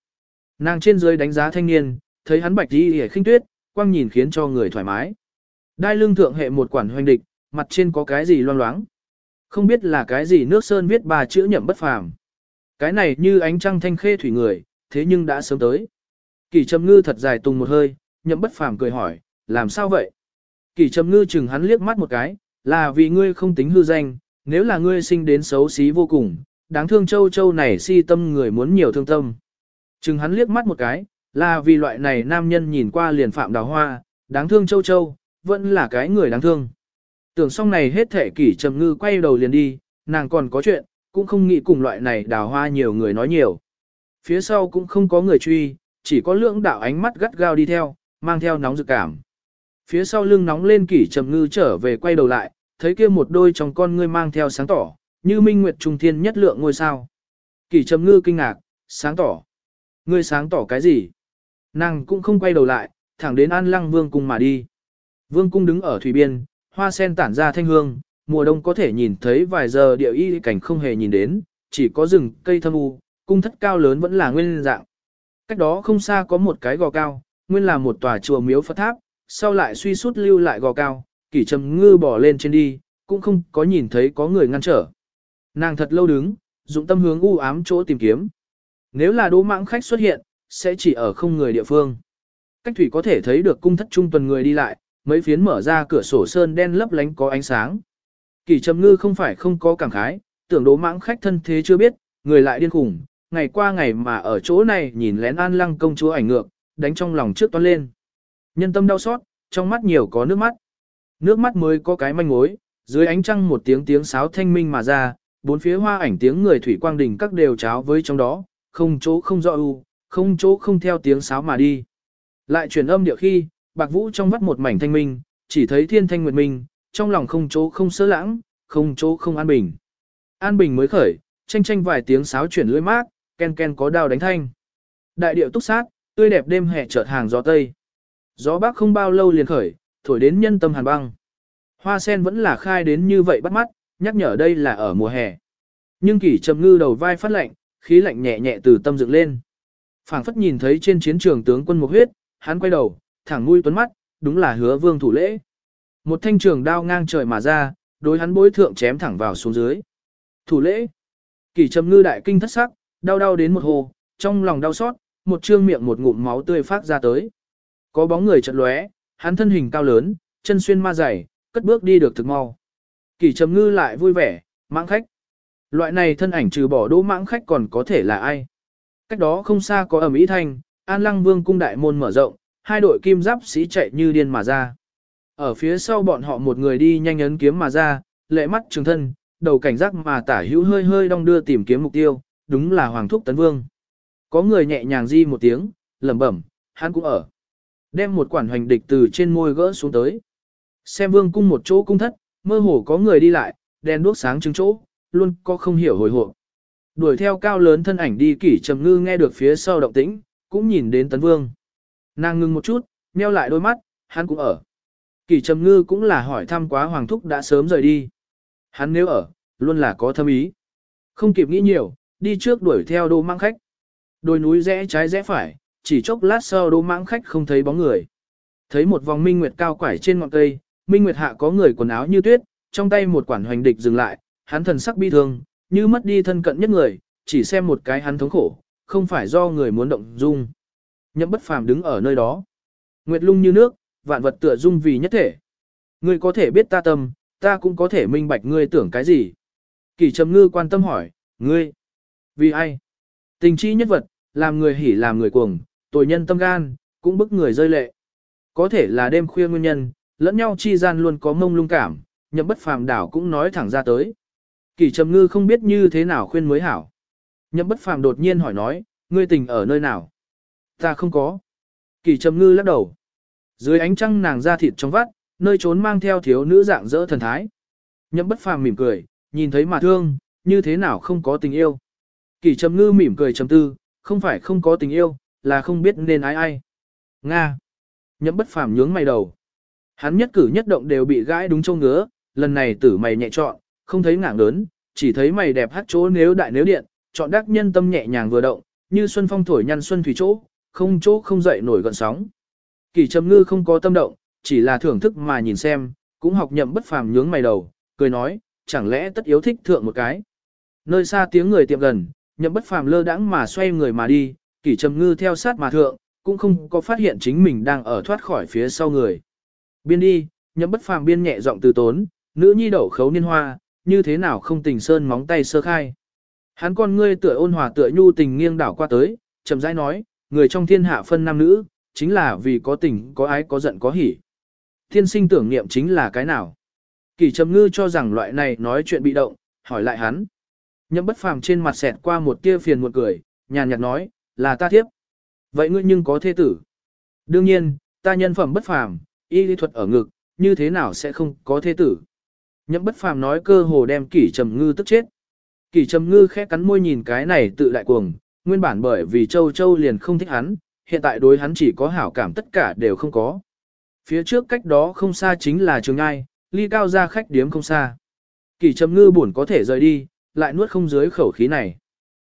Nàng trên dưới đánh giá thanh niên, thấy hắn bạch đi hề khinh tuyết, quang nhìn khiến cho người thoải mái. Đai lưng thượng hệ một quản hoành địch, mặt trên có cái gì loang loáng. Không biết là cái gì nước sơn viết ba chữ nhậm bất phàm. Cái này như ánh trăng thanh khê thủy người, thế nhưng đã sớm tới. Kỳ trầm ngư thật dài tung một hơi, nhậm bất phàm cười hỏi, làm sao vậy? Kỳ trầm ngư chừng hắn liếc mắt một cái, là vì ngươi không tính hư danh, nếu là ngươi sinh đến xấu xí vô cùng, đáng thương châu châu này si tâm người muốn nhiều thương tâm. Chừng hắn liếc mắt một cái, là vì loại này nam nhân nhìn qua liền phạm đào hoa, đáng thương châu châu, vẫn là cái người đáng thương. Tưởng xong này hết thể kỷ trầm ngư quay đầu liền đi, nàng còn có chuyện, cũng không nghĩ cùng loại này đào hoa nhiều người nói nhiều. Phía sau cũng không có người truy, chỉ có lưỡng đạo ánh mắt gắt gao đi theo, mang theo nóng dự cảm. Phía sau lưng nóng lên kỷ trầm ngư trở về quay đầu lại, thấy kia một đôi trong con ngươi mang theo sáng tỏ, như minh nguyệt trung thiên nhất lượng ngôi sao. Kỷ trầm ngư kinh ngạc, sáng tỏ. Ngươi sáng tỏ cái gì? Nàng cũng không quay đầu lại, thẳng đến An Lăng Vương cung mà đi. Vương cung đứng ở thủy biên, hoa sen tản ra thanh hương, mùa đông có thể nhìn thấy vài giờ địa y cảnh không hề nhìn đến, chỉ có rừng cây thâm u, cung thất cao lớn vẫn là nguyên dạng. Cách đó không xa có một cái gò cao, nguyên là một tòa chùa miếu Phật tháp, sau lại suy sút lưu lại gò cao, kỷ trầm ngư bỏ lên trên đi, cũng không có nhìn thấy có người ngăn trở. Nàng thật lâu đứng, dụng tâm hướng u ám chỗ tìm kiếm. Nếu là đố mãng khách xuất hiện, sẽ chỉ ở không người địa phương. Cách thủy có thể thấy được cung thất trung tuần người đi lại, mấy phiến mở ra cửa sổ sơn đen lấp lánh có ánh sáng. Kỳ trầm ngư không phải không có cảm khái, tưởng đố mãng khách thân thế chưa biết, người lại điên khủng, ngày qua ngày mà ở chỗ này nhìn lén an lăng công chúa ảnh ngược, đánh trong lòng trước toan lên. Nhân tâm đau xót, trong mắt nhiều có nước mắt. Nước mắt mới có cái manh mối, dưới ánh trăng một tiếng tiếng sáo thanh minh mà ra, bốn phía hoa ảnh tiếng người thủy quang đình các đều cháo với trong đó, không chỗ không rõ u, không chỗ không theo tiếng sáo mà đi. Lại truyền âm điệu khi, bạc vũ trong vắt một mảnh thanh minh, chỉ thấy thiên thanh nguyệt minh, trong lòng không chỗ không sơ lãng, không chỗ không an bình. An bình mới khởi, tranh tranh vài tiếng sáo chuyển lưỡi mát, ken ken có đao đánh thanh. Đại điệu túc sát, tươi đẹp đêm hè chợt hàng gió tây. Gió bắc không bao lâu liền khởi, thổi đến nhân tâm hàn băng. Hoa sen vẫn là khai đến như vậy bắt mắt, nhắc nhở đây là ở mùa hè. Nhưng kỷ trầm ngư đầu vai phát lạnh, khí lạnh nhẹ nhẹ từ tâm dựng lên. phảng phất nhìn thấy trên chiến trường tướng quân một huyết, hắn quay đầu, thẳng mũi tuấn mắt, đúng là hứa vương thủ lễ. Một thanh trường đao ngang trời mà ra, đối hắn bối thượng chém thẳng vào xuống dưới. Thủ lễ. Kỷ trầm ngư đại kinh thất sắc, đau đau đến một hồ, trong lòng đau xót, một trương miệng một ngụm máu tươi phát ra tới. Có bóng người chợt lóe, hắn thân hình cao lớn, chân xuyên ma dày, cất bước đi được thực mau. Kỷ trầm ngư lại vui vẻ, mãng khách. Loại này thân ảnh trừ bỏ đỗ mãng khách còn có thể là ai? Cách đó không xa có ẩm ý thanh, an lăng vương cung đại môn mở rộng, hai đội kim giáp sĩ chạy như điên mà ra. Ở phía sau bọn họ một người đi nhanh ấn kiếm mà ra, lệ mắt trường thân, đầu cảnh giác mà tả hữu hơi hơi đong đưa tìm kiếm mục tiêu, đúng là Hoàng Thúc Tấn Vương. Có người nhẹ nhàng di một tiếng, lẩm bẩm, hắn cũng ở. Đem một quản hoành địch từ trên môi gỡ xuống tới. Xem vương cung một chỗ cung thất, mơ hồ có người đi lại, đèn đuốc sáng chứng chỗ, luôn có không hiểu hồi hộp. Đuổi theo cao lớn thân ảnh đi kỷ trầm ngư nghe được phía sau động tĩnh, cũng nhìn đến tấn vương. Nàng ngưng một chút, nheo lại đôi mắt, hắn cũng ở. Kỷ trầm ngư cũng là hỏi thăm quá hoàng thúc đã sớm rời đi. Hắn nếu ở, luôn là có thâm ý. Không kịp nghĩ nhiều, đi trước đuổi theo đô mang khách. Đôi núi rẽ trái rẽ phải, chỉ chốc lát sau đô mang khách không thấy bóng người. Thấy một vòng minh nguyệt cao quải trên ngọn cây, minh nguyệt hạ có người quần áo như tuyết, trong tay một quản hoành địch dừng lại, hắn thần sắc bi thương, như mất đi thân cận nhất người, chỉ xem một cái hắn thống khổ, không phải do người muốn động dung. Nhậm bất phàm đứng ở nơi đó. Nguyệt lung như nước, vạn vật tựa dung vì nhất thể. Ngươi có thể biết ta tâm, ta cũng có thể minh bạch ngươi tưởng cái gì. Kỳ trầm ngư quan tâm hỏi, ngươi, vì ai? Tình chi nhất vật, làm người hỉ làm người cuồng, tội nhân tâm gan, cũng bức người rơi lệ. Có thể là đêm khuya nguyên nhân, lẫn nhau chi gian luôn có mông lung cảm, nhậm bất phàm đảo cũng nói thẳng ra tới. Kỳ trầm ngư không biết như thế nào khuyên mới hảo. Nhậm bất phàm đột nhiên hỏi nói, ngươi tình ở nơi nào? Ta không có. Kỳ trầm ngư lắc đầu. Dưới ánh trăng nàng ra thịt trong vắt, nơi trốn mang theo thiếu nữ dạng dỡ thần thái. Nhậm bất phàm mỉm cười, nhìn thấy mà thương, như thế nào không có tình yêu. Kỳ trầm ngư mỉm cười trầm tư, không phải không có tình yêu, là không biết nên ai ai. Nga. Nhậm bất phàm nhướng mày đầu. Hắn nhất cử nhất động đều bị gãi đúng châu ngứa, lần này tử mày nhẹ trọn, không thấy ngảng lớn, chỉ thấy mày đẹp hát chỗ nếu đại nếu điện, chọn đắc nhân tâm nhẹ nhàng vừa động, như xuân phong thổi nhăn xuân thủy chỗ, không chỗ không dậy nổi gọn sóng. Kỳ trầm ngư không có tâm động, chỉ là thưởng thức mà nhìn xem, cũng học nhậm bất phàm nhướng mày đầu, cười nói, chẳng lẽ tất yếu thích thượng một cái. Nơi xa tiếng người tiệm gần, nhậm bất phàm lơ đãng mà xoay người mà đi, kỳ trầm ngư theo sát mà thượng, cũng không có phát hiện chính mình đang ở thoát khỏi phía sau người. Biên đi, nhậm bất phàm biên nhẹ giọng từ tốn, nữ nhi đậu khấu niên hoa, như thế nào không tình sơn móng tay sơ khai. Hắn con ngươi tựa ôn hòa tựa nhu tình nghiêng đảo qua tới, chậm rãi nói, người trong thiên hạ phân nam nữ, chính là vì có tình, có ái, có giận, có hỉ. Thiên sinh tưởng niệm chính là cái nào? Kỳ trầm ngư cho rằng loại này nói chuyện bị động, hỏi lại hắn. Nhậm bất phàm trên mặt xẹt qua một tia phiền một cười, nhàn nhạt nói, là ta thiếp. Vậy ngươi nhưng có thế tử? Đương nhiên, ta nhân phẩm bất phàm, y lý thuật ở ngực, như thế nào sẽ không có thế tử? Nhậm bất phàm nói cơ hồ đem kỷ trầm ngư tức chết. Kỷ trầm ngư khẽ cắn môi nhìn cái này tự đại cuồng, nguyên bản bởi vì châu châu liền không thích hắn, hiện tại đối hắn chỉ có hảo cảm tất cả đều không có. Phía trước cách đó không xa chính là trường ai, ly cao ra khách điếm không xa. Kỷ trầm ngư buồn có thể rời đi, lại nuốt không dưới khẩu khí này.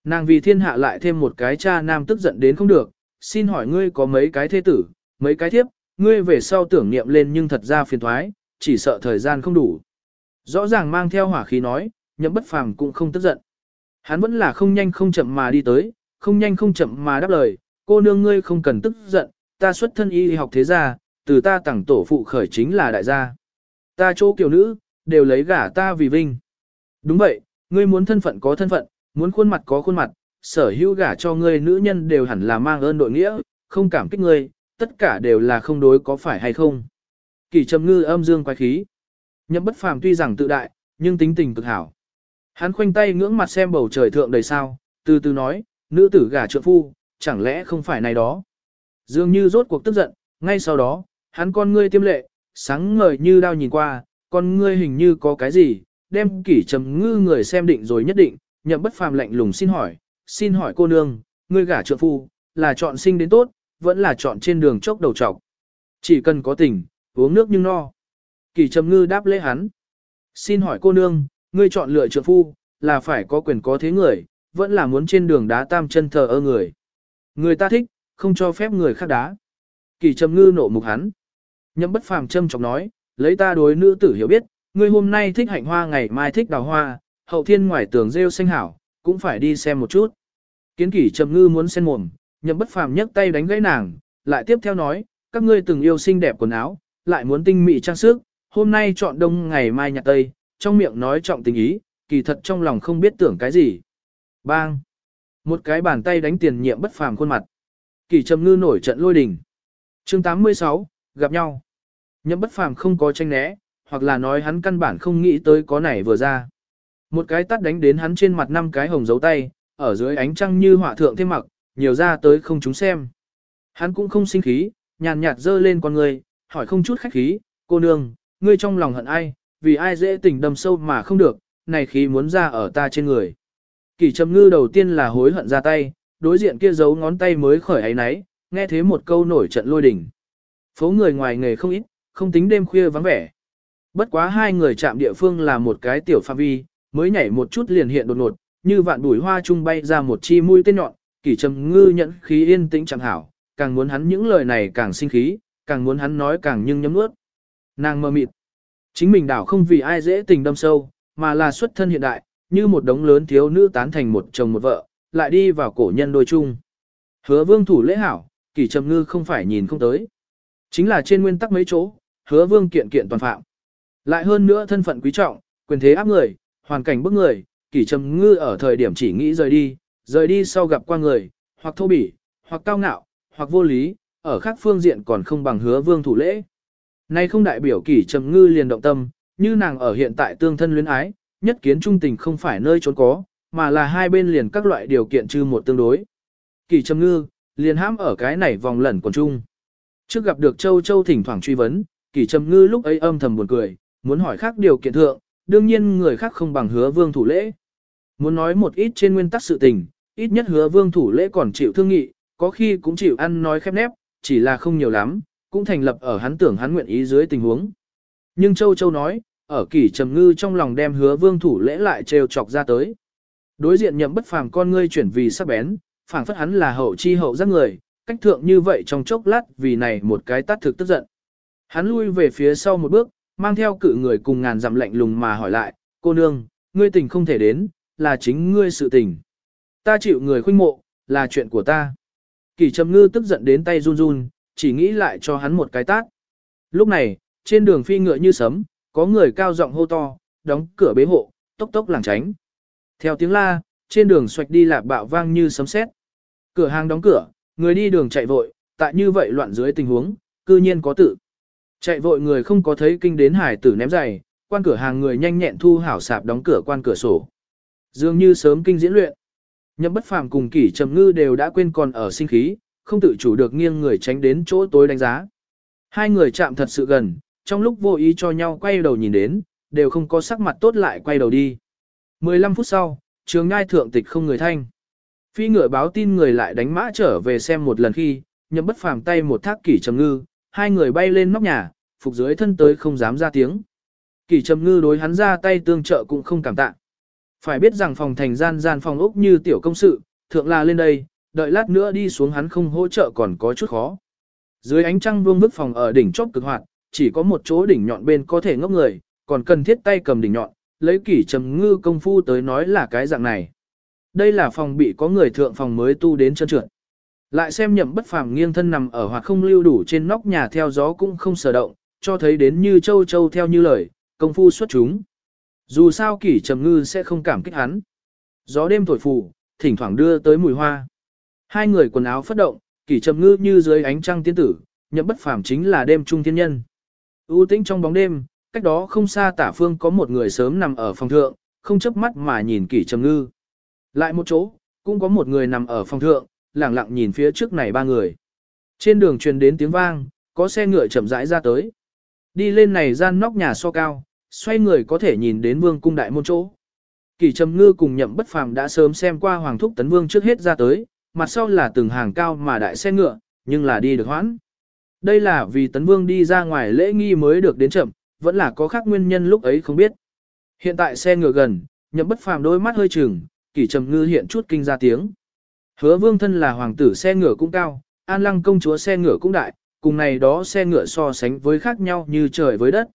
Nàng vì thiên hạ lại thêm một cái cha nam tức giận đến không được, xin hỏi ngươi có mấy cái thế tử, mấy cái thiếp, ngươi về sau tưởng niệm lên nhưng thật ra phiền thoái, chỉ sợ thời gian không đủ. Rõ ràng mang theo hỏa khí nói, nhậm bất phàm cũng không tức giận. Hắn vẫn là không nhanh không chậm mà đi tới, không nhanh không chậm mà đáp lời, cô nương ngươi không cần tức giận, ta xuất thân y học thế gia, từ ta tặng tổ phụ khởi chính là đại gia. Ta chỗ kiểu nữ, đều lấy gả ta vì vinh. Đúng vậy, ngươi muốn thân phận có thân phận, muốn khuôn mặt có khuôn mặt, sở hữu gả cho ngươi nữ nhân đều hẳn là mang ơn đội nghĩa, không cảm kích ngươi, tất cả đều là không đối có phải hay không. Kỳ trầm ngư âm dương quái khí. Nhậm bất phàm tuy rằng tự đại, nhưng tính tình cực hảo. Hắn khoanh tay ngưỡng mặt xem bầu trời thượng đầy sao, từ từ nói, nữ tử gả trượng phu, chẳng lẽ không phải này đó. Dường như rốt cuộc tức giận, ngay sau đó, hắn con ngươi tiêm lệ, sáng ngời như đao nhìn qua, con ngươi hình như có cái gì, đem kỷ trầm ngư người xem định rồi nhất định, nhậm bất phàm lạnh lùng xin hỏi, xin hỏi cô nương, ngươi gả trượng phu, là chọn sinh đến tốt, vẫn là chọn trên đường chốc đầu trọc. Chỉ cần có tình, uống nước nhưng no. Kỳ trầm ngư đáp lễ hắn. Xin hỏi cô nương, ngươi chọn lựa trượng phu, là phải có quyền có thế người, vẫn là muốn trên đường đá tam chân thờ ơ người. Người ta thích, không cho phép người khác đá. Kỳ trầm ngư nộ mục hắn. Nhậm bất phàm châm chọc nói, lấy ta đối nữ tử hiểu biết, ngươi hôm nay thích hạnh hoa ngày mai thích đào hoa, hậu thiên ngoài tường rêu xanh hảo, cũng phải đi xem một chút. Kiến kỷ trầm ngư muốn xen mồm, nhậm bất phàm nhấc tay đánh gãy nàng, lại tiếp theo nói, các ngươi từng yêu xinh đẹp quần áo, lại muốn tinh mỹ trang sức, hôm nay chọn đông ngày mai nhặt tây, trong miệng nói trọng tình ý, kỳ thật trong lòng không biết tưởng cái gì. Bang! Một cái bàn tay đánh tiền nhiệm bất phàm khuôn mặt. Kỳ trầm ngư nổi trận lôi đình. chương 86, gặp nhau. Nhậm bất phàm không có tranh né, hoặc là nói hắn căn bản không nghĩ tới có này vừa ra. Một cái tắt đánh đến hắn trên mặt năm cái hồng dấu tay, ở dưới ánh trăng như họa thượng thêm mặc, nhiều ra tới không chúng xem. Hắn cũng không sinh khí, nhàn nhạt dơ lên con người, hỏi không chút khách khí, cô nương, ngươi trong lòng hận ai, vì ai dễ tình đâm sâu mà không được, này khí muốn ra ở ta trên người. Kỷ trầm ngư đầu tiên là hối hận ra tay, đối diện kia giấu ngón tay mới khởi ấy nấy, nghe thế một câu nổi trận lôi đỉnh. Phố người ngoài nghề không ít, không tính đêm khuya vắng vẻ. Bất quá hai người chạm địa phương là một cái tiểu phạm vi, mới nhảy một chút liền hiện đột ngột, như vạn bùi hoa trung bay ra một chi mũi tên nhọn, Kỷ trầm ngư nhận khí yên tĩnh chẳng hảo, càng muốn hắn những lời này càng sinh khí, càng muốn hắn nói càng nhưng nhấm nuốt. Nàng mơ mịt. Chính mình đảo không vì ai dễ tình đâm sâu, mà là xuất thân hiện đại, như một đống lớn thiếu nữ tán thành một chồng một vợ, lại đi vào cổ nhân đôi chung. Hứa vương thủ lễ hảo, kỳ trầm ngư không phải nhìn không tới. Chính là trên nguyên tắc mấy chỗ, hứa vương kiện kiện toàn phạm. Lại hơn nữa thân phận quý trọng, quyền thế áp người, hoàn cảnh bức người, kỳ trầm ngư ở thời điểm chỉ nghĩ rời đi, rời đi sau gặp qua người, hoặc thô bỉ, hoặc cao ngạo, hoặc vô lý, ở khác phương diện còn không bằng hứa vương thủ lễ. Nay không đại biểu kỷ trầm ngư liền động tâm, như nàng ở hiện tại tương thân luyến ái, nhất kiến trung tình không phải nơi trốn có, mà là hai bên liền các loại điều kiện trừ một tương đối. kỷ trầm ngư, liền hãm ở cái này vòng lẩn còn chung. Trước gặp được Châu Châu thỉnh thoảng truy vấn, kỷ trầm ngư lúc ấy âm thầm buồn cười, muốn hỏi khác điều kiện thượng, đương nhiên người khác không bằng hứa vương thủ lễ. Muốn nói một ít trên nguyên tắc sự tình, ít nhất hứa vương thủ lễ còn chịu thương nghị, có khi cũng chịu ăn nói khép nép, chỉ là không nhiều lắm, cũng thành lập ở hắn tưởng hắn nguyện ý dưới tình huống. Nhưng Châu Châu nói, ở kỷ trầm ngư trong lòng đem hứa vương thủ lễ lại trêu chọc ra tới. Đối diện nhậm bất phàm con ngươi chuyển vì sắc bén, phảng phất hắn là hậu chi hậu giác người, cách thượng như vậy trong chốc lát vì này một cái tát thực tức giận. Hắn lui về phía sau một bước, mang theo cự người cùng ngàn dặm lạnh lùng mà hỏi lại, cô nương, ngươi tình không thể đến, là chính ngươi sự tình. Ta chịu người khuynh mộ, là chuyện của ta. Kỷ trầm ngư tức giận đến tay run run, chỉ nghĩ lại cho hắn một cái tát. Lúc này, trên đường phi ngựa như sấm, có người cao giọng hô to, đóng cửa bế hộ, tốc tốc làng tránh. Theo tiếng la, trên đường xoạch đi lạc bạo vang như sấm sét. Cửa hàng đóng cửa, người đi đường chạy vội, tại như vậy loạn dưới tình huống, cư nhiên có tự. Chạy vội người không có thấy kinh đến hải tử ném giày, quan cửa hàng người nhanh nhẹn thu hảo sạp đóng cửa quan cửa sổ. Dường như sớm kinh diễn luyện. Nhậm bất phàm cùng kỷ trầm ngư đều đã quên còn ở sinh khí, không tự chủ được nghiêng người tránh đến chỗ tối đánh giá. Hai người chạm thật sự gần, trong lúc vô ý cho nhau quay đầu nhìn đến, đều không có sắc mặt tốt lại quay đầu đi. 15 phút sau, trường ngai thượng tịch không người thanh. Phi ngựa báo tin người lại đánh mã trở về xem một lần khi, nhậm bất phàm tay một thác kỷ trầm ngư, hai người bay lên nóc nhà, phục dưới thân tới không dám ra tiếng. Kỷ trầm ngư đối hắn ra tay tương trợ cũng không cảm tạ. Phải biết rằng phòng thành gian gian phòng ốc như tiểu công sự, thượng là lên đây, đợi lát nữa đi xuống hắn không hỗ trợ còn có chút khó. Dưới ánh trăng vuông bức phòng ở đỉnh chóp cực hoạt, chỉ có một chỗ đỉnh nhọn bên có thể ngốc người, còn cần thiết tay cầm đỉnh nhọn, lấy kỷ trầm ngư công phu tới nói là cái dạng này. Đây là phòng bị có người thượng phòng mới tu đến chân trượt. Lại xem nhậm bất phàm nghiêng thân nằm ở hoặc không lưu đủ trên nóc nhà theo gió cũng không sở động, cho thấy đến như châu châu theo như lời, công phu xuất chúng. Dù sao kỷ trầm ngư sẽ không cảm kích hắn. Gió đêm thổi phù, thỉnh thoảng đưa tới mùi hoa. Hai người quần áo phất động, kỷ trầm ngư như dưới ánh trăng tiên tử, nhậm bất phàm chính là đêm trung thiên nhân. u tĩnh trong bóng đêm, cách đó không xa tả phương có một người sớm nằm ở phòng thượng, không chớp mắt mà nhìn kỷ trầm ngư. Lại một chỗ, cũng có một người nằm ở phòng thượng, lẳng lặng nhìn phía trước này ba người. Trên đường truyền đến tiếng vang, có xe ngựa chậm rãi ra tới. Đi lên này gian nóc nhà so cao, xoay người có thể nhìn đến vương cung đại môn chỗ. Kỷ trầm ngư cùng nhậm bất phàm đã sớm xem qua hoàng thúc tấn vương trước hết ra tới, mặt sau là từng hàng cao mà đại xe ngựa, nhưng là đi được hoãn. Đây là vì tấn vương đi ra ngoài lễ nghi mới được đến chậm, vẫn là có khác nguyên nhân lúc ấy không biết. Hiện tại xe ngựa gần, nhậm bất phàm đôi mắt hơi chừng, kỷ trầm ngư hiện chút kinh ra tiếng. Hứa vương thân là hoàng tử xe ngựa cũng cao, an lăng công chúa xe ngựa cũng đại, cùng này đó xe ngựa so sánh với khác nhau như trời với đất.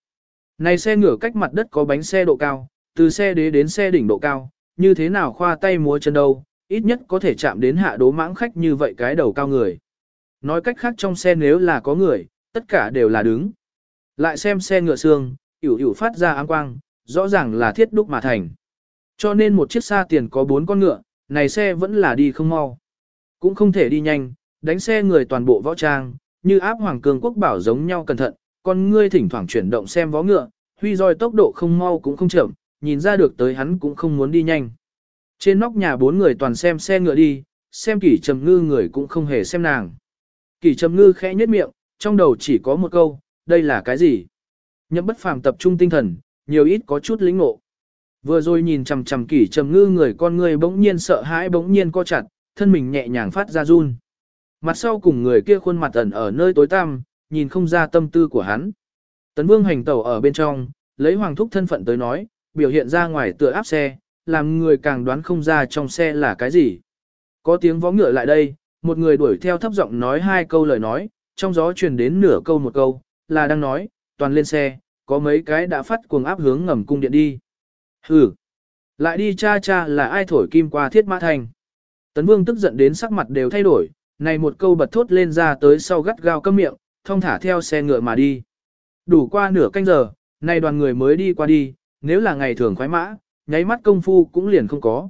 Này xe ngựa cách mặt đất có bánh xe độ cao, từ xe đế đến xe đỉnh độ cao, như thế nào khoa tay múa chân đâu, ít nhất có thể chạm đến hạ đố mãng khách như vậy cái đầu cao người. Nói cách khác trong xe nếu là có người, tất cả đều là đứng. Lại xem xe ngựa xương, ỉu ỉu phát ra áng quang, rõ ràng là thiết đúc mà thành. Cho nên một chiếc xa tiền có bốn con ngựa, này xe vẫn là đi không mau. Cũng không thể đi nhanh, đánh xe người toàn bộ võ trang, như áp hoàng cường quốc bảo giống nhau cẩn thận, con ngươi thỉnh thoảng chuyển động xem vó ngựa, huy roi tốc độ không mau cũng không chậm, nhìn ra được tới hắn cũng không muốn đi nhanh. Trên nóc nhà bốn người toàn xem xe ngựa đi, xem kỷ trầm ngư người cũng không hề xem nàng. Kỷ trầm ngư khẽ nhếch miệng, trong đầu chỉ có một câu, đây là cái gì? Nhậm bất phàm tập trung tinh thần, nhiều ít có chút lĩnh ngộ. Vừa rồi nhìn chằm chằm kỷ trầm ngư người con người bỗng nhiên sợ hãi bỗng nhiên co chặt, thân mình nhẹ nhàng phát ra run. Mặt sau cùng người kia khuôn mặt ẩn ở nơi tối tăm, nhìn không ra tâm tư của hắn. Tấn vương hành tẩu ở bên trong, lấy hoàng thúc thân phận tới nói, biểu hiện ra ngoài tựa áp xe, làm người càng đoán không ra trong xe là cái gì. Có tiếng vó ngựa lại đây, một người đuổi theo thấp giọng nói hai câu lời nói, trong gió truyền đến nửa câu một câu, là đang nói, toàn lên xe, có mấy cái đã phát cuồng áp hướng ngầm cung điện đi. Hừ, lại đi cha cha là ai thổi kim qua thiết mã thành. Tấn vương tức giận đến sắc mặt đều thay đổi, này một câu bật thốt lên ra tới sau gắt gao câm miệng, thông thả theo xe ngựa mà đi. Đủ qua nửa canh giờ, này đoàn người mới đi qua đi, nếu là ngày thường khoái mã, nháy mắt công phu cũng liền không có.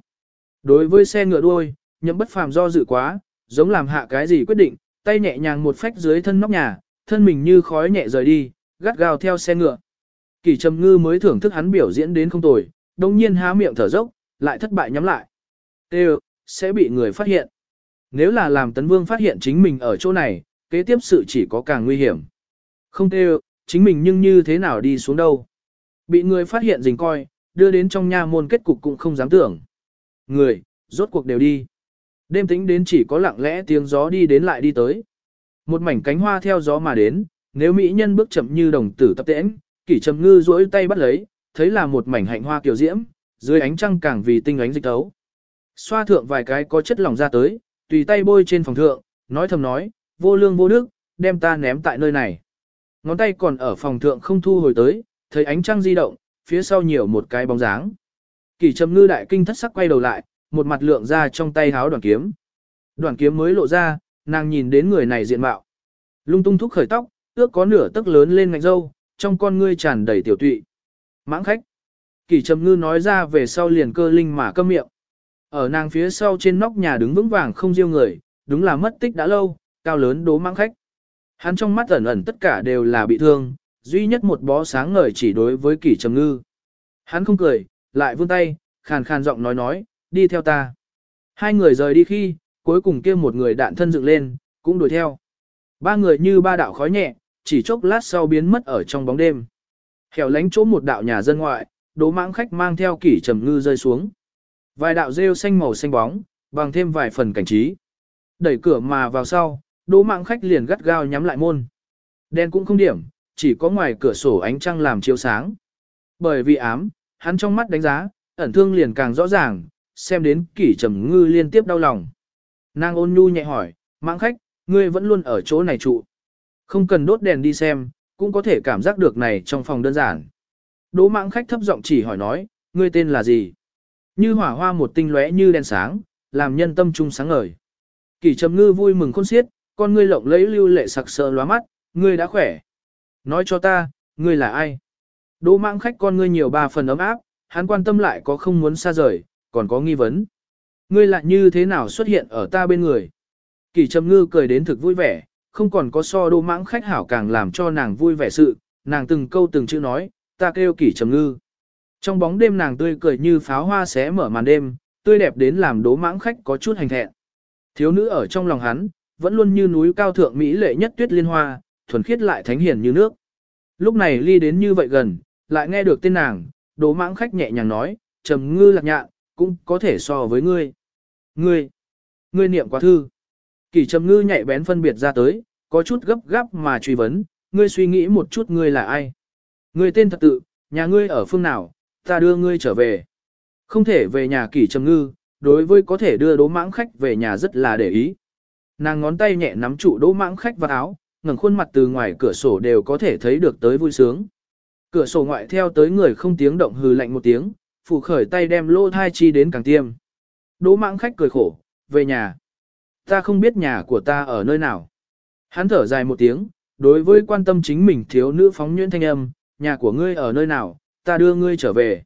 Đối với xe ngựa đuôi, nhậm bất phàm do dự quá, giống làm hạ cái gì quyết định, tay nhẹ nhàng một phách dưới thân nóc nhà, thân mình như khói nhẹ rời đi, gắt gao theo xe ngựa. Kỳ trầm ngư mới thưởng thức hắn biểu diễn đến không tồi, đồng nhiên há miệng thở dốc, lại thất bại nhắm lại. Tê sẽ bị người phát hiện. Nếu là làm tấn vương phát hiện chính mình ở chỗ này, kế tiếp sự chỉ có càng nguy hiểm. Không tê chính mình nhưng như thế nào đi xuống đâu. Bị người phát hiện dình coi, đưa đến trong nha môn kết cục cũng không dám tưởng. Người, rốt cuộc đều đi. Đêm tính đến chỉ có lặng lẽ tiếng gió đi đến lại đi tới. Một mảnh cánh hoa theo gió mà đến, nếu mỹ nhân bước chậm như đồng tử tập tễnh, kỷ trầm ngư duỗi tay bắt lấy, thấy là một mảnh hạnh hoa kiều diễm, dưới ánh trăng càng vì tinh ánh dịch tấu. Xoa thượng vài cái có chất lỏng ra tới, tùy tay bôi trên phòng thượng, nói thầm nói, vô lương vô đức, đem ta ném tại nơi này. Ngón tay còn ở phòng thượng không thu hồi tới, thấy ánh trăng di động, phía sau nhiều một cái bóng dáng. Kỷ trầm ngư đại kinh thất sắc quay đầu lại, một mặt lượng ra trong tay háo đoàn kiếm. Đoàn kiếm mới lộ ra, nàng nhìn đến người này diện mạo. Lung tung thúc khởi tóc, ước có nửa tấc lớn lên ngạch dâu, trong con ngươi tràn đầy tiểu tụy. Mãng khách. Kỷ trầm ngư nói ra về sau liền cơ linh mà câm miệng. Ở nàng phía sau trên nóc nhà đứng vững vàng không riêu người, đúng là mất tích đã lâu, cao lớn đố mãng khách. Hắn trong mắt ẩn ẩn tất cả đều là bị thương, duy nhất một bó sáng ngời chỉ đối với kỷ trầm ngư. Hắn không cười, lại vươn tay, khàn khàn giọng nói nói, đi theo ta. Hai người rời đi khi, cuối cùng kia một người đạn thân dựng lên, cũng đuổi theo. Ba người như ba đạo khói nhẹ, chỉ chốc lát sau biến mất ở trong bóng đêm. Hẻo lánh chỗ một đạo nhà dân ngoại, đố mãng khách mang theo kỷ trầm ngư rơi xuống. Vài đạo rêu xanh màu xanh bóng, bằng thêm vài phần cảnh trí. Đẩy cửa mà vào sau, đố mãng khách liền gắt gao nhắm lại môn. Đen cũng không điểm, chỉ có ngoài cửa sổ ánh trăng làm chiếu sáng. Bởi vì ám, hắn trong mắt đánh giá, ẩn thương liền càng rõ ràng, xem đến kỷ trầm ngư liên tiếp đau lòng. Nàng ôn nhu nhẹ hỏi, mạng khách, ngươi vẫn luôn ở chỗ này trụ. Không cần đốt đèn đi xem, cũng có thể cảm giác được này trong phòng đơn giản. Đỗ mạng khách thấp giọng chỉ hỏi nói, ngươi tên là gì? Như hỏa hoa một tinh lóe như đèn sáng, làm nhân tâm trung sáng ngời. Kỷ trầm ngư vui mừng khôn xiết, con ngươi lộng lấy lưu lệ sặc sỡ lóa mắt, ngươi đã khỏe. Nói cho ta, ngươi là ai? Đỗ mạng khách con ngươi nhiều ba phần ấm áp, hắn quan tâm lại có không muốn xa rời, còn có nghi vấn. Ngươi lại như thế nào xuất hiện ở ta bên người? Kỳ trầm ngư cười đến thực vui vẻ, không còn có so đô mãng khách hảo càng làm cho nàng vui vẻ sự, nàng từng câu từng chữ nói, ta kêu kỳ trầm ngư. Trong bóng đêm nàng tươi cười như pháo hoa xé mở màn đêm, tươi đẹp đến làm đố mãng khách có chút hành thẹn. Thiếu nữ ở trong lòng hắn, vẫn luôn như núi cao thượng mỹ lệ nhất tuyết liên hoa, thuần khiết lại thánh hiền như nước. Lúc này ly đến như vậy gần, lại nghe được tên nàng, đố mãng khách nhẹ nhàng nói, trầm ngư lạc nhạn, cũng có thể so với ngươi. Ngươi, ngươi niệm quá thư. Kỳ trầm ngư nhạy bén phân biệt ra tới, có chút gấp gáp mà truy vấn, ngươi suy nghĩ một chút ngươi là ai. Ngươi tên thật tự, nhà ngươi ở phương nào, ta đưa ngươi trở về. Không thể về nhà kỷ trầm ngư, đối với có thể đưa đố mãng khách về nhà rất là để ý. Nàng ngón tay nhẹ nắm trụ đố mãng khách vào áo, ngẩng khuôn mặt từ ngoài cửa sổ đều có thể thấy được tới vui sướng. Cửa sổ ngoại theo tới người không tiếng động hừ lạnh một tiếng, phủ khởi tay đem lô thai chi đến càng tiêm. Đỗ mãng khách cười khổ, về nhà. Ta không biết nhà của ta ở nơi nào. Hắn thở dài một tiếng, đối với quan tâm chính mình thiếu nữ phóng nhuyễn thanh âm, nhà của ngươi ở nơi nào, ta đưa ngươi trở về.